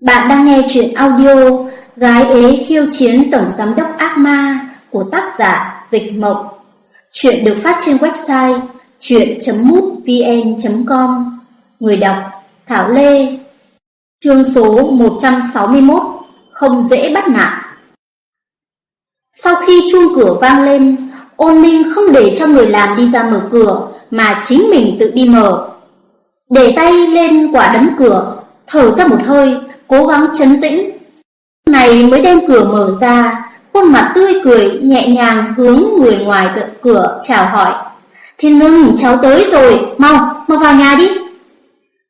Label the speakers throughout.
Speaker 1: Bạn đang nghe chuyện audio Gái ế khiêu chiến tổng giám đốc ác ma của tác giả Tịch Mộc. Chuyện được phát trên website chuyện.mútvn.com Người đọc Thảo Lê Chương số 161 Không dễ bắt nạt Sau khi chuông cửa vang lên, ôn linh không để cho người làm đi ra mở cửa mà chính mình tự đi mở. Để tay lên quả đấm cửa, thở ra một hơi, cố gắng chấn tĩnh. Này mới đem cửa mở ra, khuôn mặt tươi cười nhẹ nhàng hướng người ngoài tận cửa chào hỏi. Thiên ngưng, cháu tới rồi, mau, mau vào nhà đi.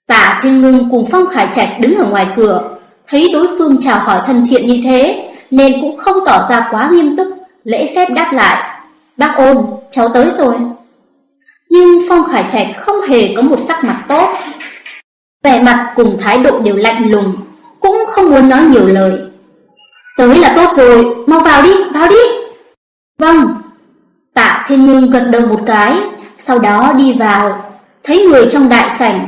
Speaker 1: Tạ Thiên Ngưng cùng Phong Khải Trạch đứng ở ngoài cửa, thấy đối phương chào hỏi thân thiện như thế, nên cũng không tỏ ra quá nghiêm túc, lễ phép đáp lại. Bác ôn, cháu tới rồi. Nhưng Phong Khải Trạch không hề có một sắc mặt tốt. Vẻ mặt cùng thái độ đều lạnh lùng, cũng không muốn nói nhiều lời. Tới là tốt rồi, mau vào đi, vào đi. Vâng. Tạ Thiên Minh gật đầu một cái, sau đó đi vào, thấy người trong đại sảnh,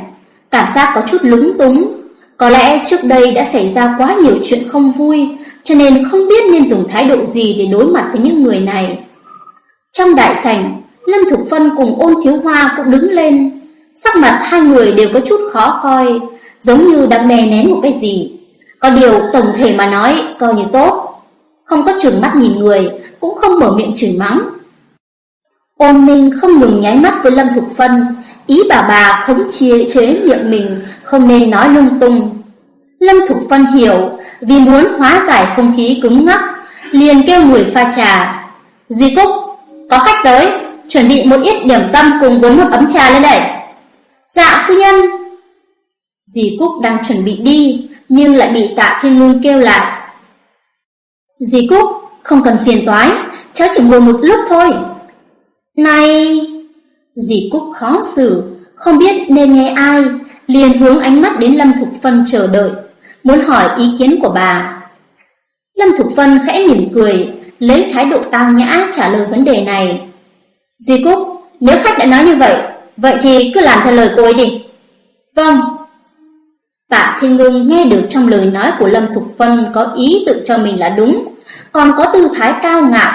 Speaker 1: cảm giác có chút lúng túng. Có lẽ trước đây đã xảy ra quá nhiều chuyện không vui, cho nên không biết nên dùng thái độ gì để đối mặt với những người này. Trong đại sảnh, Lâm Thục Phân cùng ôn thiếu hoa cũng đứng lên. Sắc mặt hai người đều có chút khó coi, giống như đang đè nén một cái gì. Có điều tổng thể mà nói coi như tốt, không có chừng mắt nhìn người, cũng không mở miệng chửi mắng. Ôn Minh không ngừng nháy mắt với Lâm Thục Phân, ý bà bà khống chế chế miệng mình không nên nói lung tung. Lâm Thục Phân hiểu, vì muốn hóa giải không khí cứng ngắc, liền kêu người pha trà. Di Cúc, có khách tới, chuẩn bị một ít điểm tâm cùng với một ấm trà lên đây. Dạ phu nhân. Dì Cúc đang chuẩn bị đi, nhưng lại bị tạ thiên ngưng kêu lại. Dì Cúc, không cần phiền toái, cháu chỉ ngồi một lúc thôi. Này... Dì Cúc khó xử, không biết nên nghe ai, liền hướng ánh mắt đến Lâm Thục Phân chờ đợi, muốn hỏi ý kiến của bà. Lâm Thục Phân khẽ mỉm cười, lấy thái độ tao nhã trả lời vấn đề này. Dì Cúc, nếu khách đã nói như vậy, vậy thì cứ làm theo lời cô ấy đi. Vâng, Tạ Thiên Ngưng nghe được trong lời nói của Lâm Thục Phân có ý tự cho mình là đúng, còn có tư thái cao ngạo,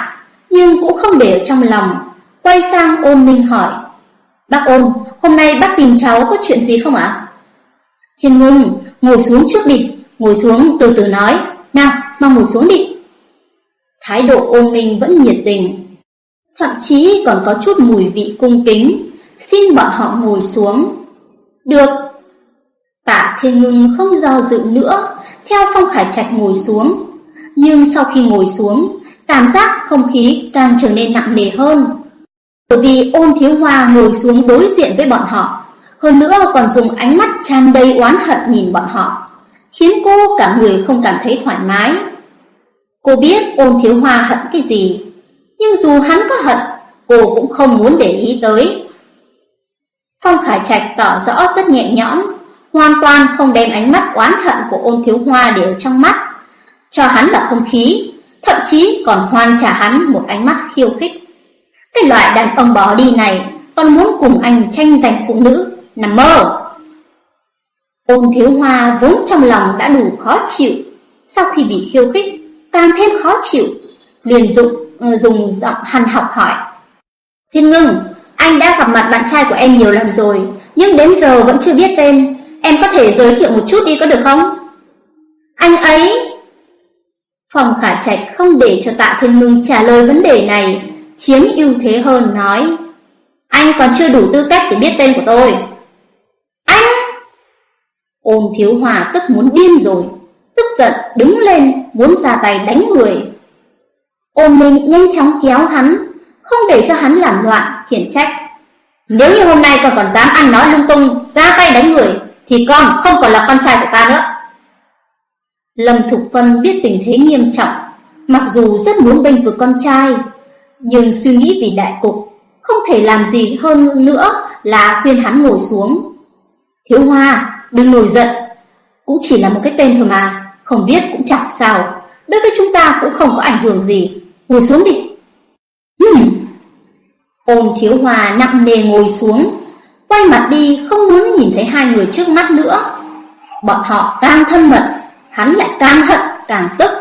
Speaker 1: nhưng cũng không để trong lòng, quay sang ôn minh hỏi. Bác ôn, hôm nay bác tìm cháu có chuyện gì không ạ? Thiên Ngưng, ngồi xuống trước đi, ngồi xuống từ từ nói, nào, mau ngồi xuống đi. Thái độ ôn minh vẫn nhiệt tình, thậm chí còn có chút mùi vị cung kính, xin bọn họ ngồi xuống. Được, Tạ Thiên Ngưng không do dự nữa, theo Phong Khải Trạch ngồi xuống. Nhưng sau khi ngồi xuống, cảm giác không khí càng trở nên nặng nề hơn. Bởi vì ôn thiếu hoa ngồi xuống đối diện với bọn họ, hơn nữa còn dùng ánh mắt tràn đầy oán hận nhìn bọn họ, khiến cô cả người không cảm thấy thoải mái. Cô biết ôn thiếu hoa hận cái gì, nhưng dù hắn có hận, cô cũng không muốn để ý tới. Phong Khải Trạch tỏ rõ rất nhẹ nhõm, hoàn toàn không đem ánh mắt oán hận của ôn thiếu hoa để ở trong mắt, cho hắn là không khí, thậm chí còn hoan trả hắn một ánh mắt khiêu khích. Cái loại đàn ông bỏ đi này còn muốn cùng anh tranh giành phụ nữ, nằm mơ. Ôn thiếu hoa vốn trong lòng đã đủ khó chịu, sau khi bị khiêu khích, càng thêm khó chịu, liền dụng, ờ, dùng giọng hằn học hỏi. Thiên ngưng, anh đã gặp mặt bạn trai của em nhiều lần rồi, nhưng đến giờ vẫn chưa biết tên, Em có thể giới thiệu một chút đi có được không? Anh ấy... Phòng khả trạch không để cho tạ thiên ngưng trả lời vấn đề này, chiếm ưu thế hơn nói. Anh còn chưa đủ tư cách để biết tên của tôi. Anh! Ôn thiếu hòa tức muốn điên rồi, tức giận đứng lên muốn ra tay đánh người. Ôn minh nhanh chóng kéo hắn, không để cho hắn làm loạn, khiển trách. Nếu như hôm nay còn còn dám ăn nói lung tung, ra tay đánh người, thì con không còn là con trai của ta nữa. Lâm Thục Phân biết tình thế nghiêm trọng, mặc dù rất muốn bênh vực con trai, nhưng suy nghĩ vì đại cục, không thể làm gì hơn nữa là khuyên hắn ngồi xuống. Thiếu Hoa, đừng nổi giận, cũng chỉ là một cái tên thôi mà, không biết cũng chẳng sao, đối với chúng ta cũng không có ảnh hưởng gì, ngồi xuống đi. Hừm. Ôm Thiếu Hoa nặng nề ngồi xuống, quay mặt đi không muốn nhìn thấy hai người trước mắt nữa. Bọn họ càng thân mật, hắn lại càng hận càng tức.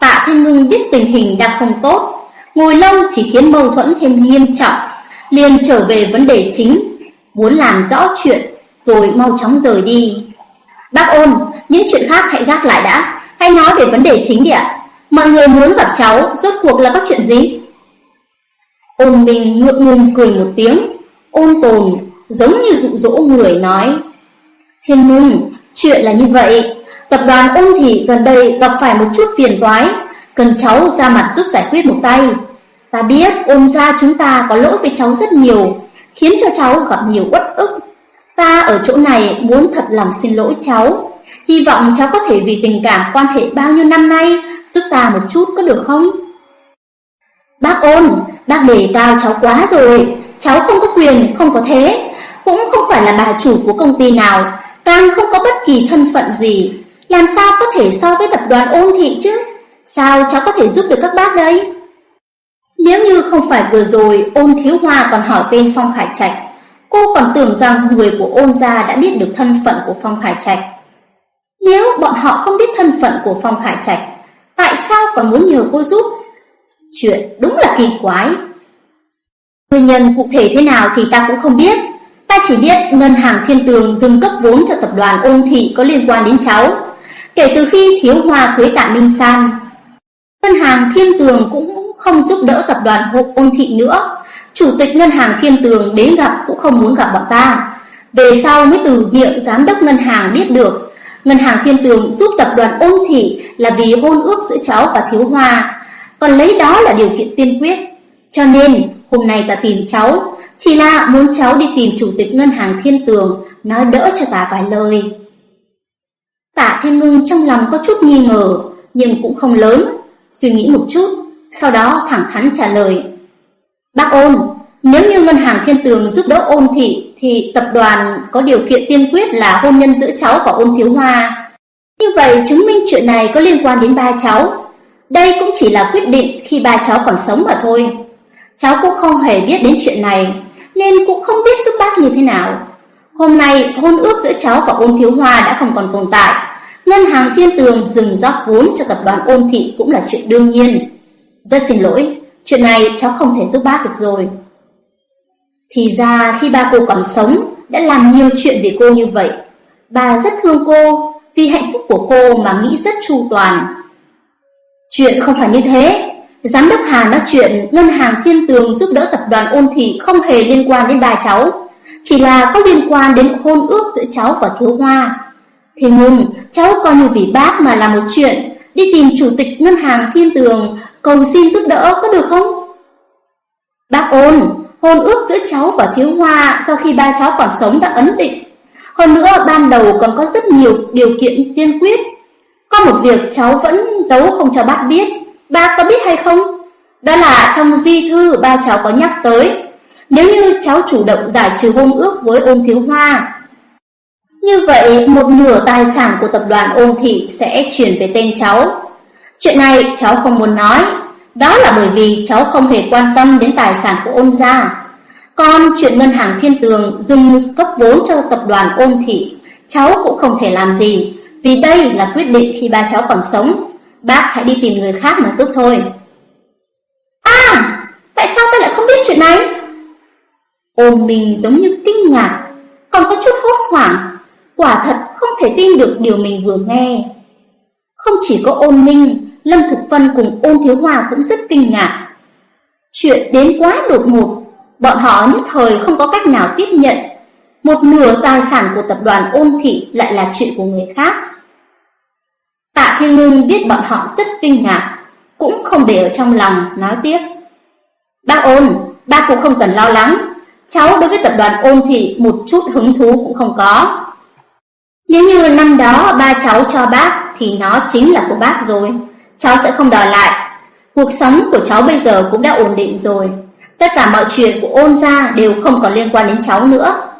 Speaker 1: Tạ Thiên Ngưng biết tình hình đang không tốt, ngồi lâu chỉ khiến mâu thuẫn thêm nghiêm trọng, liền trở về vấn đề chính, muốn làm rõ chuyện rồi mau chóng rời đi. Bác ôn, những chuyện khác hãy gác lại đã, hãy nói về vấn đề chính đi ạ. Mọi người muốn gặp cháu, rốt cuộc là các chuyện gì? Ôn mình ngượng ngùng cười một tiếng, ôn tồn giống như dụ dỗ người nói. Thiên Ngưng, chuyện là như vậy, tập đoàn ôn thị gần đây gặp phải một chút phiền toái, cần cháu ra mặt giúp giải quyết một tay. Ta biết ôn gia chúng ta có lỗi với cháu rất nhiều, khiến cho cháu gặp nhiều uất ức. Ta ở chỗ này muốn thật lòng xin lỗi cháu, hy vọng cháu có thể vì tình cảm quan hệ bao nhiêu năm nay giúp ta một chút có được không? Bác ôn, bác đề cao cháu quá rồi, cháu không có quyền, không có thế, cũng không phải là bà chủ của công ty nào, càng không có bất kỳ thân phận gì, làm sao có thể so với tập đoàn ôn thị chứ? Sao cháu có thể giúp được các bác đây? Nếu như không phải vừa rồi ôn thiếu hoa còn hỏi tên Phong Khải Trạch, cô còn tưởng rằng người của ôn gia đã biết được thân phận của Phong Khải Trạch. Nếu bọn họ không biết thân phận của Phong Khải Trạch, tại sao còn muốn nhờ cô giúp? Chuyện đúng là kỳ quái. Nguyên nhân cụ thể thế nào thì ta cũng không biết. Ta chỉ biết ngân hàng Thiên Tường dừng cấp vốn cho tập đoàn Ôn Thị có liên quan đến cháu. Kể từ khi Thiếu Hoa cưới Tạ Minh San, ngân hàng Thiên Tường cũng không giúp đỡ tập đoàn hộ Ôn Thị nữa. Chủ tịch ngân hàng Thiên Tường đến gặp cũng không muốn gặp bọn ta. Về sau mới từ miệng giám đốc ngân hàng biết được Ngân hàng Thiên Tường giúp tập đoàn Ôn Thị là vì hôn ước giữa cháu và Thiếu Hoa, còn lấy đó là điều kiện tiên quyết. Cho nên, hôm nay ta tìm cháu, chỉ là muốn cháu đi tìm chủ tịch ngân hàng Thiên Tường, nói đỡ cho ta vài lời. Tạ Thiên Ngưng trong lòng có chút nghi ngờ, nhưng cũng không lớn, suy nghĩ một chút, sau đó thẳng thắn trả lời. Bác ôn, nếu như ngân hàng Thiên Tường giúp đỡ ôn thị thì tập đoàn có điều kiện tiên quyết là hôn nhân giữa cháu và ôn thiếu hoa. Như vậy chứng minh chuyện này có liên quan đến ba cháu. Đây cũng chỉ là quyết định khi ba cháu còn sống mà thôi. Cháu cũng không hề biết đến chuyện này, nên cũng không biết giúp bác như thế nào. Hôm nay hôn ước giữa cháu và ôn thiếu hoa đã không còn tồn tại. Ngân hàng Thiên Tường dừng rót vốn cho tập đoàn ôn thị cũng là chuyện đương nhiên. Rất xin lỗi, chuyện này cháu không thể giúp bác được rồi. Thì ra khi ba cô còn sống đã làm nhiều chuyện vì cô như vậy. Bà rất thương cô, vì hạnh phúc của cô mà nghĩ rất chu toàn. Chuyện không phải như thế. Giám đốc Hà nói chuyện ngân hàng thiên tường giúp đỡ tập đoàn ôn thị không hề liên quan đến bà cháu. Chỉ là có liên quan đến hôn ước giữa cháu và thiếu hoa. Thế nhưng cháu coi như vì bác mà làm một chuyện, đi tìm chủ tịch ngân hàng thiên tường cầu xin giúp đỡ có được không? Bác ôn, Hôn ước giữa cháu và Thiếu Hoa sau khi ba cháu còn sống đã ấn định. Hơn nữa ban đầu còn có rất nhiều điều kiện tiên quyết. Có một việc cháu vẫn giấu không cho bác biết. Ba có biết hay không? Đó là trong di thư ba cháu có nhắc tới. Nếu như cháu chủ động giải trừ hôn ước với ôn thiếu hoa. Như vậy một nửa tài sản của tập đoàn ôn thị sẽ chuyển về tên cháu. Chuyện này cháu không muốn nói, đó là bởi vì cháu không hề quan tâm đến tài sản của ôn gia. Còn chuyện ngân hàng thiên tường dừng cấp vốn cho tập đoàn ôn thị, cháu cũng không thể làm gì, vì đây là quyết định khi ba cháu còn sống. Bác hãy đi tìm người khác mà giúp thôi. À, tại sao ta lại không biết chuyện này? Ôn mình giống như kinh ngạc, còn có chút hốt hoảng, quả thật không thể tin được điều mình vừa nghe. Không chỉ có ôn minh, Lâm Thục Phân cùng ôn thiếu hòa cũng rất kinh ngạc. Chuyện đến quá đột ngột, bọn họ nhất thời không có cách nào tiếp nhận. Một nửa tài sản của tập đoàn ôn thị lại là chuyện của người khác. Tạ Thiên Ngưng biết bọn họ rất kinh ngạc, cũng không để ở trong lòng, nói tiếp. Bác ôn, bác cũng không cần lo lắng, cháu đối với tập đoàn ôn thị một chút hứng thú cũng không có. Nếu như năm đó ba cháu cho bác thì nó chính là của bác rồi cháu sẽ không đòi lại. Cuộc sống của cháu bây giờ cũng đã ổn định rồi. Tất cả mọi chuyện của ôn gia đều không còn liên quan đến cháu nữa.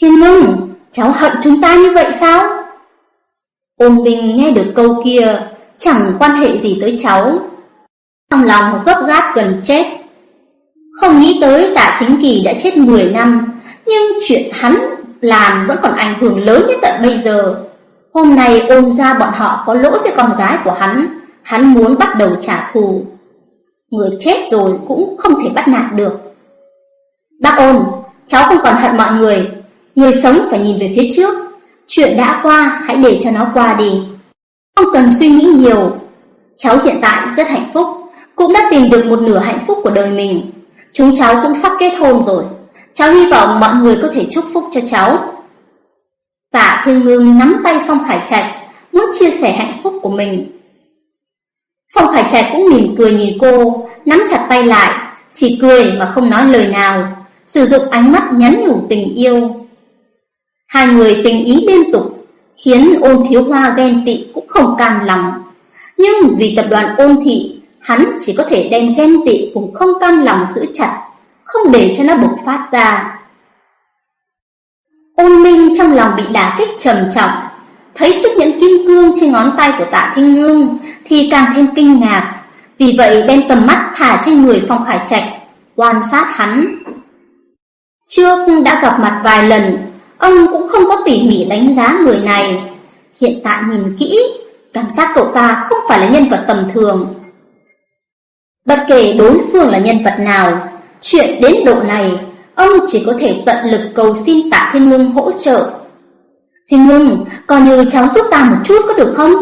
Speaker 1: Thiên Ngưng, cháu hận chúng ta như vậy sao? Ôn Bình nghe được câu kia, chẳng quan hệ gì tới cháu. Trong lòng gấp gáp gần chết. Không nghĩ tới tạ chính kỳ đã chết 10 năm, nhưng chuyện hắn làm vẫn còn ảnh hưởng lớn đến tận bây giờ. Hôm nay ôm ra bọn họ có lỗi với con gái của hắn, hắn muốn bắt đầu trả thù. Người chết rồi cũng không thể bắt nạt được. Bác ôn, cháu không còn hận mọi người, người sống phải nhìn về phía trước. Chuyện đã qua, hãy để cho nó qua đi. Không cần suy nghĩ nhiều. Cháu hiện tại rất hạnh phúc, cũng đã tìm được một nửa hạnh phúc của đời mình. Chúng cháu cũng sắp kết hôn rồi. Cháu hy vọng mọi người có thể chúc phúc cho cháu. Tạ Thiên Ngưng nắm tay Phong Khải Trạch, muốn chia sẻ hạnh phúc của mình. Phong Khải Trạch cũng mỉm cười nhìn cô, nắm chặt tay lại, chỉ cười mà không nói lời nào, sử dụng ánh mắt nhắn nhủ tình yêu. Hai người tình ý liên tục, khiến ôn thiếu hoa ghen tị cũng không cam lòng. Nhưng vì tập đoàn ôn thị, hắn chỉ có thể đem ghen tị cũng không cam lòng giữ chặt, không để cho nó bộc phát ra. Ôn Minh trong lòng bị đả kích trầm trọng, thấy chiếc nhẫn kim cương trên ngón tay của Tạ Thiên Ngưng thì càng thêm kinh ngạc, vì vậy đem tầm mắt thả trên người Phong Khải Trạch, quan sát hắn. Trước đã gặp mặt vài lần, ông cũng không có tỉ mỉ đánh giá người này. Hiện tại nhìn kỹ, cảm giác cậu ta không phải là nhân vật tầm thường. Bất kể đối phương là nhân vật nào, chuyện đến độ này ông chỉ có thể tận lực cầu xin tạ Thiên Ngưng hỗ trợ. Thiên Ngưng, coi như cháu giúp ta một chút có được không?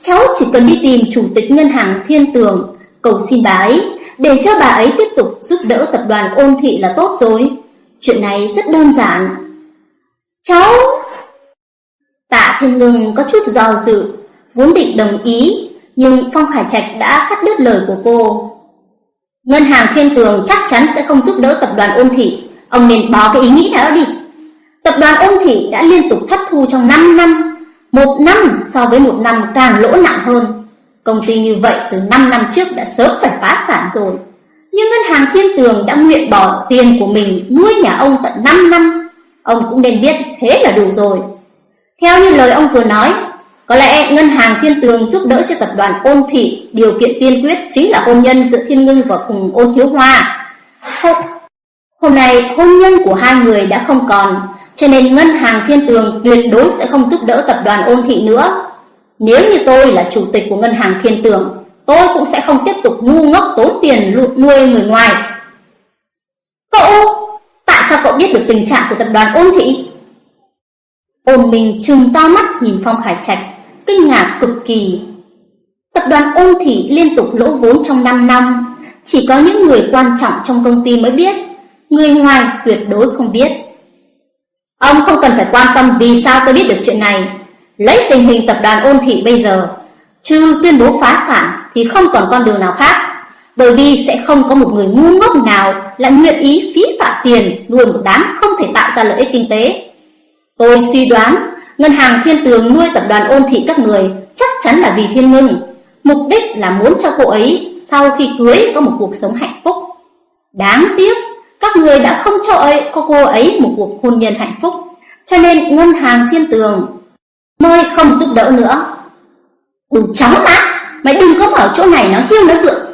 Speaker 1: Cháu chỉ cần đi tìm chủ tịch ngân hàng Thiên Tường, cầu xin bà ấy, để cho bà ấy tiếp tục giúp đỡ tập đoàn ôn thị là tốt rồi. Chuyện này rất đơn giản. Cháu... Tạ Thiên Ngưng có chút do dự, vốn định đồng ý, nhưng Phong Khải Trạch đã cắt đứt lời của cô. Ngân hàng Thiên Tường chắc chắn sẽ không giúp đỡ tập đoàn ôn thị, Ông nên bỏ cái ý nghĩ đó đi. Tập đoàn ôn thị đã liên tục thất thu trong 5 năm, một năm so với một năm càng lỗ nặng hơn. Công ty như vậy từ 5 năm trước đã sớm phải phá sản rồi. Nhưng ngân hàng thiên tường đã nguyện bỏ tiền của mình nuôi nhà ông tận 5 năm. Ông cũng nên biết thế là đủ rồi. Theo như lời ông vừa nói, có lẽ ngân hàng thiên tường giúp đỡ cho tập đoàn ôn thị điều kiện tiên quyết chính là hôn nhân giữa thiên ngưng và cùng ôn thiếu hoa. Hôm nay hôn nhân của hai người đã không còn, cho nên ngân hàng thiên tường tuyệt đối sẽ không giúp đỡ tập đoàn ôn thị nữa. Nếu như tôi là chủ tịch của ngân hàng thiên tường, tôi cũng sẽ không tiếp tục ngu ngốc tốn tiền nuôi người ngoài. Cậu, sao cậu biết được tình trạng của tập đoàn ôn thị? Ôn mình trừng to mắt nhìn Phong Khải Trạch, kinh ngạc cực kỳ. Tập đoàn ôn thị liên tục lỗ vốn trong 5 năm, chỉ có những người quan trọng trong công ty mới biết người ngoài tuyệt đối không biết. Ông không cần phải quan tâm vì sao tôi biết được chuyện này. Lấy tình hình tập đoàn ôn thị bây giờ, trừ tuyên bố phá sản thì không còn con đường nào khác. Bởi vì sẽ không có một người ngu ngốc nào lại nguyện ý phí phạm tiền nuôi một đám không thể tạo ra lợi ích kinh tế. Tôi suy đoán, ngân hàng thiên tường nuôi tập đoàn ôn thị các người chắc chắn là vì thiên ngưng. Mục đích là muốn cho cô ấy sau khi cưới có một cuộc sống hạnh phúc. Đáng tiếc, các người đã không cho ấy có cô ấy một cuộc hôn nhân hạnh phúc, cho nên ngân hàng thiên tường mới không giúp đỡ nữa. Đủ chóng má, mày đừng có mở chỗ này nó hiêu nó vượng.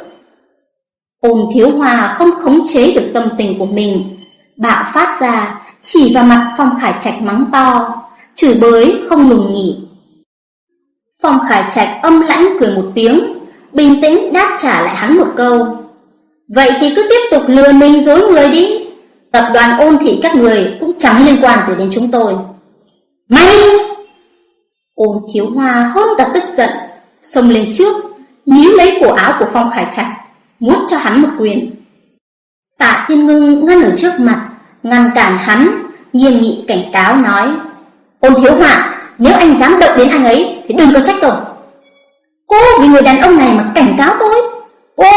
Speaker 1: Ôn thiếu hòa không khống chế được tâm tình của mình, bạo phát ra, chỉ vào mặt Phong Khải Trạch mắng to, chửi bới không ngừng nghỉ. Phong Khải Trạch âm lãnh cười một tiếng, bình tĩnh đáp trả lại hắn một câu. Vậy thì cứ tiếp tục lừa mình dối người đi. Tập đoàn ôn thị các người cũng chẳng liên quan gì đến chúng tôi. Mày! Ôn thiếu hoa hơn cả tức giận, xông lên trước, níu lấy cổ áo của Phong Khải Trạch, muốn cho hắn một quyền. Tạ Thiên Ngưng ngăn ở trước mặt, ngăn cản hắn, nghiêm nghị cảnh cáo nói: "Ôn thiếu họa nếu anh dám động đến anh ấy thì đừng có trách tôi." Cô vì người đàn ông này mà cảnh cáo tôi? Cô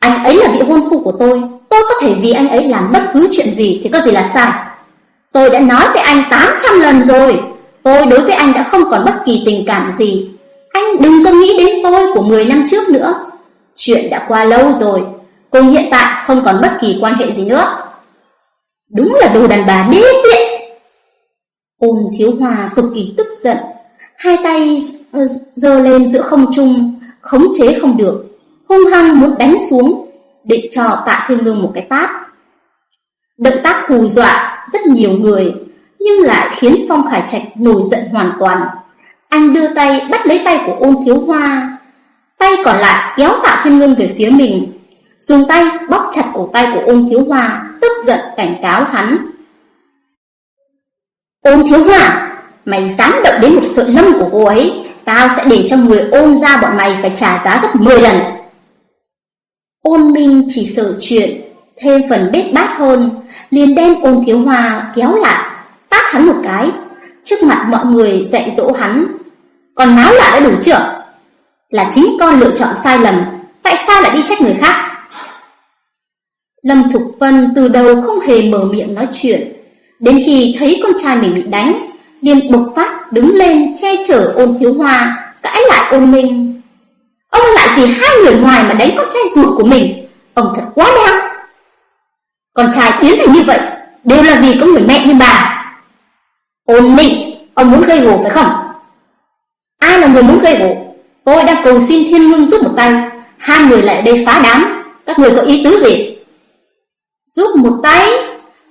Speaker 1: anh ấy là vị hôn phu của tôi Tôi có thể vì anh ấy làm bất cứ chuyện gì Thì có gì là sai Tôi đã nói với anh 800 lần rồi Tôi đối với anh đã không còn bất kỳ tình cảm gì Anh đừng có nghĩ đến tôi của 10 năm trước nữa Chuyện đã qua lâu rồi Cùng hiện tại không còn bất kỳ quan hệ gì nữa Đúng là đồ đàn bà đê tiện Ôn thiếu hòa cực kỳ tức giận Hai tay ờ, giơ lên giữa không trung Khống chế không được hung hăng muốn đánh xuống, định cho tạ thiên ngưng một cái tát. Động tác hù dọa rất nhiều người, nhưng lại khiến Phong Khải Trạch nổi giận hoàn toàn. Anh đưa tay bắt lấy tay của ôn thiếu hoa, tay còn lại kéo tạ thiên ngưng về phía mình, dùng tay bóp chặt cổ tay của ôn thiếu hoa, tức giận cảnh cáo hắn. Ôn thiếu hoa, mày dám động đến một sợi lông của cô ấy, tao sẽ để cho người ôn ra bọn mày phải trả giá gấp 10 lần. Ôn minh chỉ sợ chuyện, thêm phần bết bát hơn, liền đem ôn thiếu hoa kéo lại, tát hắn một cái, trước mặt mọi người dạy dỗ hắn. Còn náo lại đã đủ chưa? Là chính con lựa chọn sai lầm, tại sao lại đi trách người khác? Lâm Thục Vân từ đầu không hề mở miệng nói chuyện, đến khi thấy con trai mình bị đánh, liền bộc phát đứng lên che chở ôn thiếu hoa, cãi lại ôn minh. Ông lại vì hai người ngoài mà đánh con trai ruột của mình, ông thật quá đáng. Con trai biến thành như vậy, đều là vì có người mẹ như bà. Ôn minh, ông muốn gây gổ phải không? Ai là người muốn gây gổ? Tôi đang cầu xin thiên ngưng giúp một tay, hai người lại đây phá đám, các người có ý tứ gì? Giúp một tay?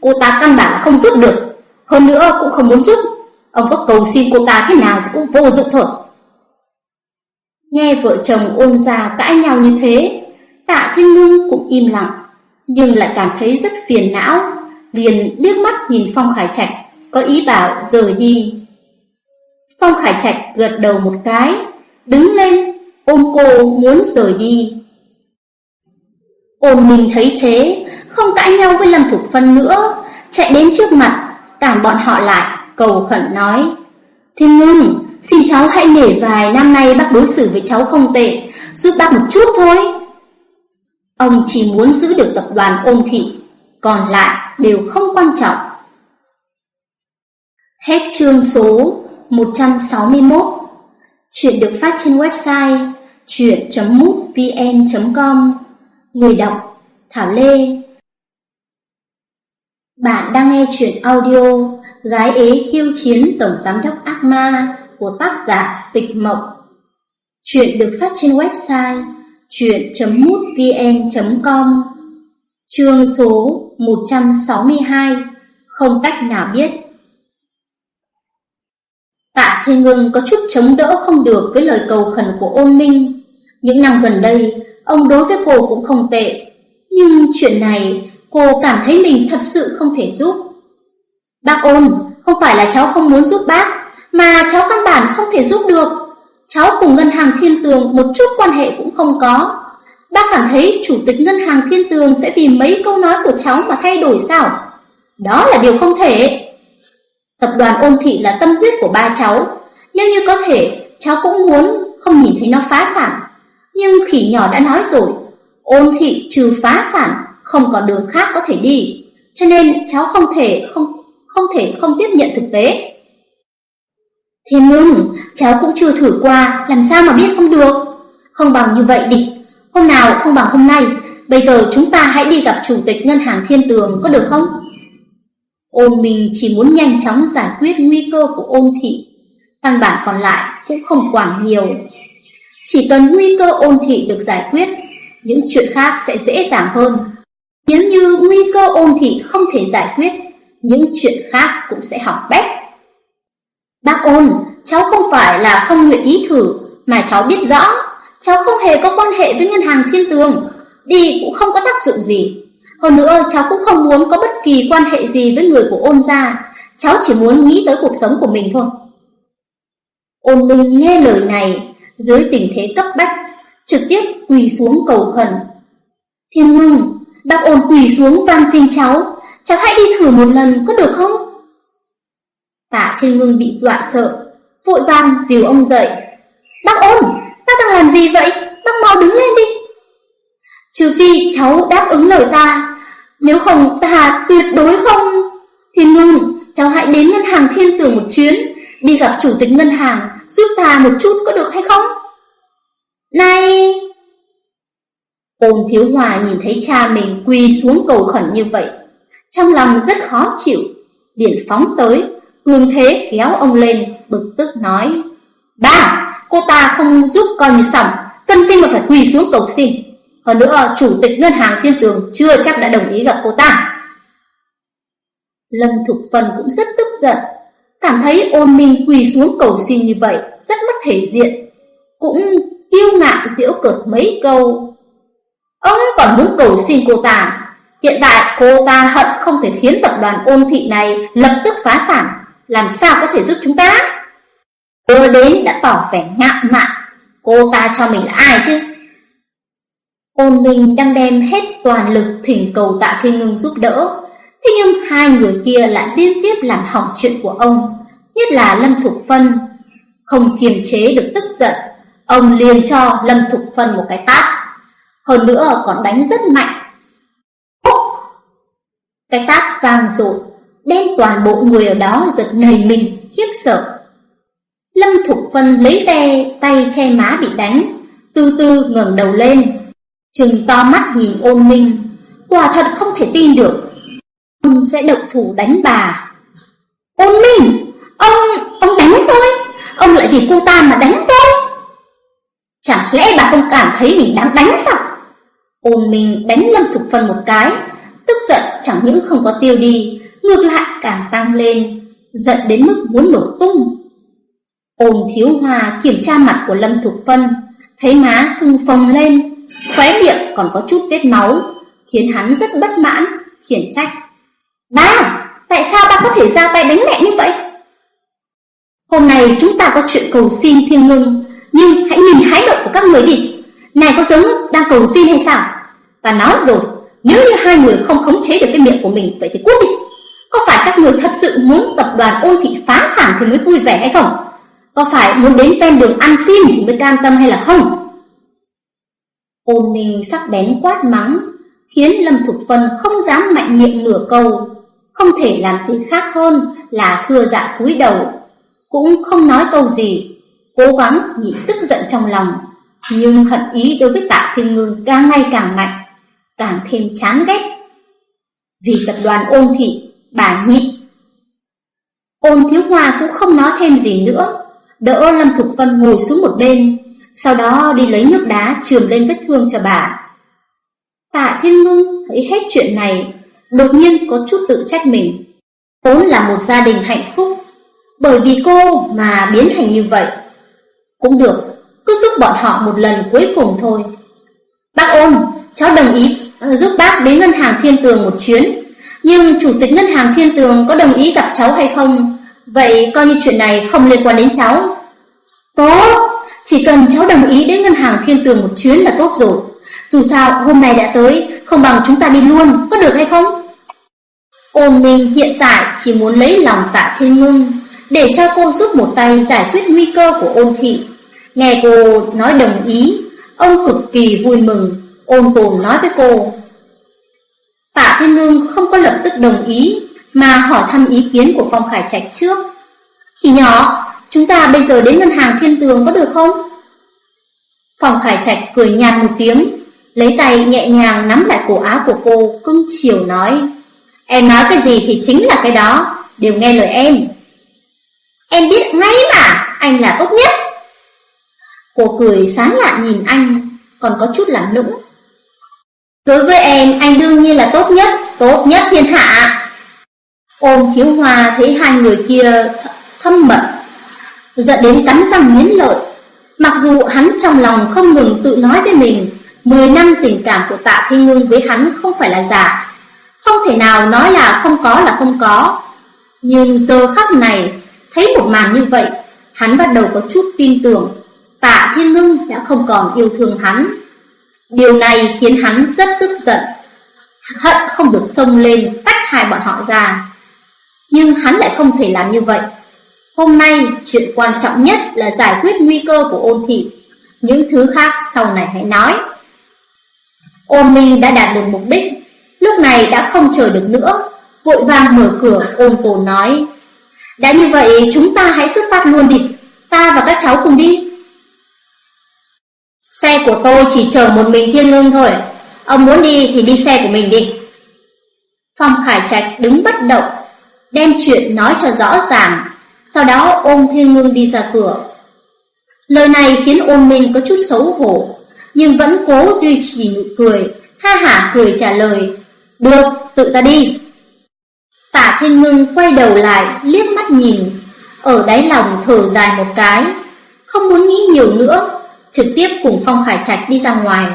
Speaker 1: Cô ta căn bản không giúp được, hơn nữa cũng không muốn giúp. Ông có cầu xin cô ta thế nào thì cũng vô dụng thôi. Nghe vợ chồng ôn già cãi nhau như thế, tạ thiên ngưng cũng im lặng, nhưng lại cảm thấy rất phiền não, liền liếc mắt nhìn Phong Khải Trạch, có ý bảo rời đi. Phong Khải Trạch gật đầu một cái, đứng lên, ôm cô muốn rời đi. Ôn mình thấy thế, không cãi nhau với Lâm Thục Phân nữa, chạy đến trước mặt, cản bọn họ lại, cầu khẩn nói. Thiên ngưng, xin cháu hãy nể vài năm nay bác đối xử với cháu không tệ, giúp bác một chút thôi. Ông chỉ muốn giữ được tập đoàn ôn thị, còn lại đều không quan trọng. Hết chương số 161 Chuyện được phát trên website chuyện.mútvn.com Người đọc, Thảo Lê. Bạn đang nghe chuyện audio Gái ế khiêu chiến Tổng Giám đốc ác ma của tác giả Tịch Mộng. Chuyện được phát trên website chuyện.mútvn.com Chương số 162 Không cách nào biết. Tạ Thiên Ngưng có chút chống đỡ không được với lời cầu khẩn của ôn minh. Những năm gần đây, ông đối với cô cũng không tệ. Nhưng chuyện này, cô cảm thấy mình thật sự không thể giúp. Bác ôn, không phải là cháu không muốn giúp bác, mà cháu căn bản không thể giúp được. Cháu cùng Ngân hàng Thiên Tường một chút quan hệ cũng không có. Bác cảm thấy Chủ tịch Ngân hàng Thiên Tường sẽ vì mấy câu nói của cháu mà thay đổi sao? Đó là điều không thể. Tập đoàn ôn thị là tâm huyết của ba cháu. Nếu như có thể, cháu cũng muốn không nhìn thấy nó phá sản. Nhưng khỉ nhỏ đã nói rồi, ôn thị trừ phá sản, không còn đường khác có thể đi. Cho nên cháu không thể không không thể không tiếp nhận thực tế. Thiên nhưng cháu cũng chưa thử qua, làm sao mà biết không được. Không bằng như vậy đi, hôm nào không bằng hôm nay, bây giờ chúng ta hãy đi gặp chủ tịch ngân hàng thiên tường có được không? Ôn Minh chỉ muốn nhanh chóng giải quyết nguy cơ của ôn thị, căn bản còn lại cũng không quản nhiều. Chỉ cần nguy cơ ôn thị được giải quyết, những chuyện khác sẽ dễ dàng hơn. Nếu như nguy cơ ôn thị không thể giải quyết, những chuyện khác cũng sẽ hỏng bét. Bác ôn, cháu không phải là không nguyện ý thử, mà cháu biết rõ, cháu không hề có quan hệ với ngân hàng thiên tường, đi cũng không có tác dụng gì. Hơn nữa, cháu cũng không muốn có bất kỳ quan hệ gì với người của ôn gia, cháu chỉ muốn nghĩ tới cuộc sống của mình thôi. Ôn Minh nghe lời này, dưới tình thế cấp bách, trực tiếp quỳ xuống cầu khẩn. Thiên ngưng, bác ôn quỳ xuống van xin cháu, cháu hãy đi thử một lần có được không? Tạ thiên ngưng bị dọa sợ, vội vàng dìu ông dậy. Bác ôn, bác đang làm gì vậy? Bác mau đứng lên đi. Trừ phi cháu đáp ứng lời ta, nếu không ta tuyệt đối không. Thiên Nhung, cháu hãy đến ngân hàng thiên tường một chuyến, đi gặp chủ tịch ngân hàng, giúp ta một chút có được hay không? Này! Ôn thiếu hòa nhìn thấy cha mình quỳ xuống cầu khẩn như vậy, trong lòng rất khó chịu, liền phóng tới, cường thế kéo ông lên, bực tức nói. Ba, cô ta không giúp con như sầm, cần sinh mà phải quỳ xuống cầu xin. Hơn nữa, chủ tịch ngân hàng thiên tường chưa chắc đã đồng ý gặp cô ta. Lâm Thục Phân cũng rất tức giận, cảm thấy ôn minh quỳ xuống cầu xin như vậy rất mất thể diện, cũng kiêu ngạo diễu cợt mấy câu. Ông còn muốn cầu xin cô ta, hiện tại cô ta hận không thể khiến tập đoàn ôn thị này lập tức phá sản, làm sao có thể giúp chúng ta? Vừa đến đã tỏ vẻ ngạo mạn, cô ta cho mình là ai chứ? Ôn Minh đang đem hết toàn lực thỉnh cầu Tạ Thiên Ngưng giúp đỡ, thế nhưng hai người kia lại liên tiếp làm hỏng chuyện của ông, nhất là Lâm Thục Phân. Không kiềm chế được tức giận, ông liền cho Lâm Thục Phân một cái tát, hơn nữa còn đánh rất mạnh. Cái tát vang rội, đem toàn bộ người ở đó giật nảy mình, khiếp sợ. Lâm Thục Phân lấy tay, tay che má bị đánh, từ từ ngẩng đầu lên, trừng to mắt nhìn ôn minh, quả thật không thể tin được. Ông sẽ động thủ đánh bà. Ôn minh, ông, ông đánh tôi, ông lại vì cô ta mà đánh tôi. Chẳng lẽ bà không cảm thấy mình đáng đánh sao? Ôn minh đánh Lâm Thục Phân một cái, tức giận chẳng những không có tiêu đi, ngược lại càng tăng lên, giận đến mức muốn nổ tung. Ôn thiếu hòa kiểm tra mặt của Lâm Thục Phân, thấy má sưng phồng lên, khóe miệng còn có chút vết máu, khiến hắn rất bất mãn, khiển trách. Ba, tại sao ba có thể ra tay đánh mẹ như vậy? Hôm nay chúng ta có chuyện cầu xin thiên ngưng, nhưng hãy nhìn thái độ của các người đi. Này có giống đang cầu xin hay sao? Ta nói rồi, nếu như hai người không khống chế được cái miệng của mình, vậy thì cút đi. Có phải các người thật sự muốn tập đoàn ôn thị phá sản thì mới vui vẻ hay không? Có phải muốn đến ven đường ăn xin thì mới cam tâm hay là không? Ôn Minh sắc bén quát mắng, khiến Lâm Thục Phân không dám mạnh miệng nửa câu, không thể làm gì khác hơn là thưa dạ cúi đầu, cũng không nói câu gì, cố gắng nhịn tức giận trong lòng, nhưng hận ý đối với Tạ Thiên Ngưng càng ngày càng mạnh, càng thêm chán ghét. Vì tập đoàn ôn thị, bà nhịn. Ôn Thiếu Hoa cũng không nói thêm gì nữa, đỡ Lâm Thục Phân ngồi xuống một bên, sau đó đi lấy nước đá chườm lên vết thương cho bà. Tạ Thiên Ngưng thấy hết chuyện này, đột nhiên có chút tự trách mình. Vốn là một gia đình hạnh phúc, bởi vì cô mà biến thành như vậy. Cũng được, cứ giúp bọn họ một lần cuối cùng thôi. Bác ôn, cháu đồng ý ờ, giúp bác đến ngân hàng Thiên Tường một chuyến. Nhưng chủ tịch ngân hàng Thiên Tường có đồng ý gặp cháu hay không? Vậy coi như chuyện này không liên quan đến cháu. Tốt, chỉ cần cháu đồng ý đến ngân hàng thiên tường một chuyến là tốt rồi. Dù sao, hôm nay đã tới, Không bằng chúng ta đi luôn, Có được hay không? Ôn Minh hiện tại chỉ muốn lấy lòng tạ thiên ngưng, Để cho cô giúp một tay giải quyết nguy cơ của ôn thị. Nghe cô nói đồng ý, Ông cực kỳ vui mừng, Ôn tồn nói với cô. Tạ Thiên Ngưng không có lập tức đồng ý, Mà hỏi thăm ý kiến của Phong Khải Trạch trước. Khi nhỏ Chúng ta bây giờ đến ngân hàng thiên tường có được không? Phòng Khải Trạch cười nhạt một tiếng, lấy tay nhẹ nhàng nắm lại cổ áo của cô, cưng chiều nói. Em nói cái gì thì chính là cái đó, đều nghe lời em. Em biết ngay mà, anh là tốt nhất. Cô cười sáng lạ nhìn anh, còn có chút làm nũng. Đối với em, anh đương nhiên là tốt nhất, tốt nhất thiên hạ. Ôm thiếu hoa thấy hai người kia thâm mật giận đến cắn răng nghiến lợi. Mặc dù hắn trong lòng không ngừng tự nói với mình, 10 năm tình cảm của Tạ Thiên Ngưng với hắn không phải là giả, không thể nào nói là không có là không có. Nhưng giờ khắc này, thấy một màn như vậy, hắn bắt đầu có chút tin tưởng Tạ Thiên Ngưng đã không còn yêu thương hắn. Điều này khiến hắn rất tức giận, hận không được xông lên tách hai bọn họ ra. Nhưng hắn lại không thể làm như vậy. Hôm nay, chuyện quan trọng nhất là giải quyết nguy cơ của ôn thị. Những thứ khác sau này hãy nói. Ôn Minh đã đạt được mục đích, lúc này đã không chờ được nữa, vội vàng mở cửa ôn tồn nói. Đã như vậy chúng ta hãy xuất phát luôn đi, ta và các cháu cùng đi. Xe của tôi chỉ chở một mình thiên ngưng thôi, ông muốn đi thì đi xe của mình đi. Phong Khải Trạch đứng bất động, đem chuyện nói cho rõ ràng, sau đó ôm Thiên Ngưng đi ra cửa. Lời này khiến ôn minh có chút xấu hổ, nhưng vẫn cố duy trì nụ cười, ha hả cười trả lời, được, tự ta đi. Tạ Thiên Ngưng quay đầu lại, liếc mắt nhìn, ở đáy lòng thở dài một cái, không muốn nghĩ nhiều nữa, trực tiếp cùng Phong Khải Trạch đi ra ngoài.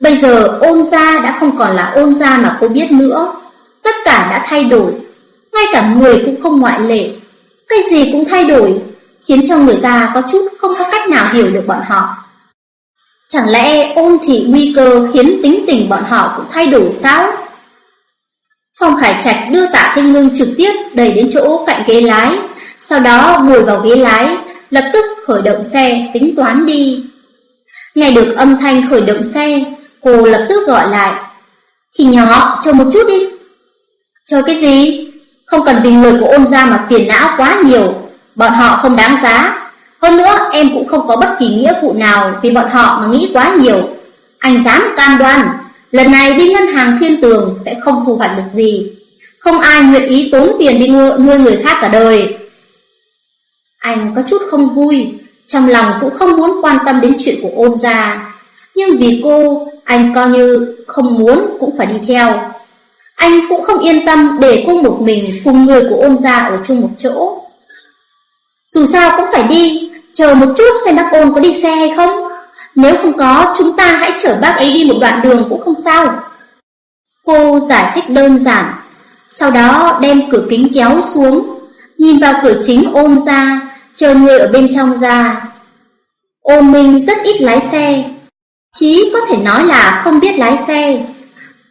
Speaker 1: Bây giờ ôn gia đã không còn là ôn gia mà cô biết nữa, tất cả đã thay đổi, ngay cả người cũng không ngoại lệ. Cái gì cũng thay đổi, khiến cho người ta có chút không có cách nào hiểu được bọn họ. Chẳng lẽ ôn thị nguy cơ khiến tính tình bọn họ cũng thay đổi sao? Phong Khải Trạch đưa tạ Thanh Ngưng trực tiếp đẩy đến chỗ cạnh ghế lái, sau đó ngồi vào ghế lái, lập tức khởi động xe tính toán đi. Nghe được âm thanh khởi động xe, cô lập tức gọi lại. Khi nhỏ, chờ một chút đi. Chờ cái gì? Không cần vì người của ôn gia mà phiền não quá nhiều, bọn họ không đáng giá. Hơn nữa, em cũng không có bất kỳ nghĩa vụ nào vì bọn họ mà nghĩ quá nhiều. Anh dám cam đoan, lần này đi ngân hàng thiên tường sẽ không thu hoạch được gì. Không ai nguyện ý tốn tiền đi nuôi người khác cả đời. Anh có chút không vui, trong lòng cũng không muốn quan tâm đến chuyện của ôn gia. Nhưng vì cô, anh coi như không muốn cũng phải đi theo. Anh cũng không yên tâm để cô một mình cùng người của ôn gia ở chung một chỗ. Dù sao cũng phải đi, chờ một chút xem bác ôn có đi xe hay không. Nếu không có, chúng ta hãy chở bác ấy đi một đoạn đường cũng không sao. Cô giải thích đơn giản, sau đó đem cửa kính kéo xuống, nhìn vào cửa chính ôm ra, chờ người ở bên trong ra. Ôn Minh rất ít lái xe, chí có thể nói là không biết lái xe.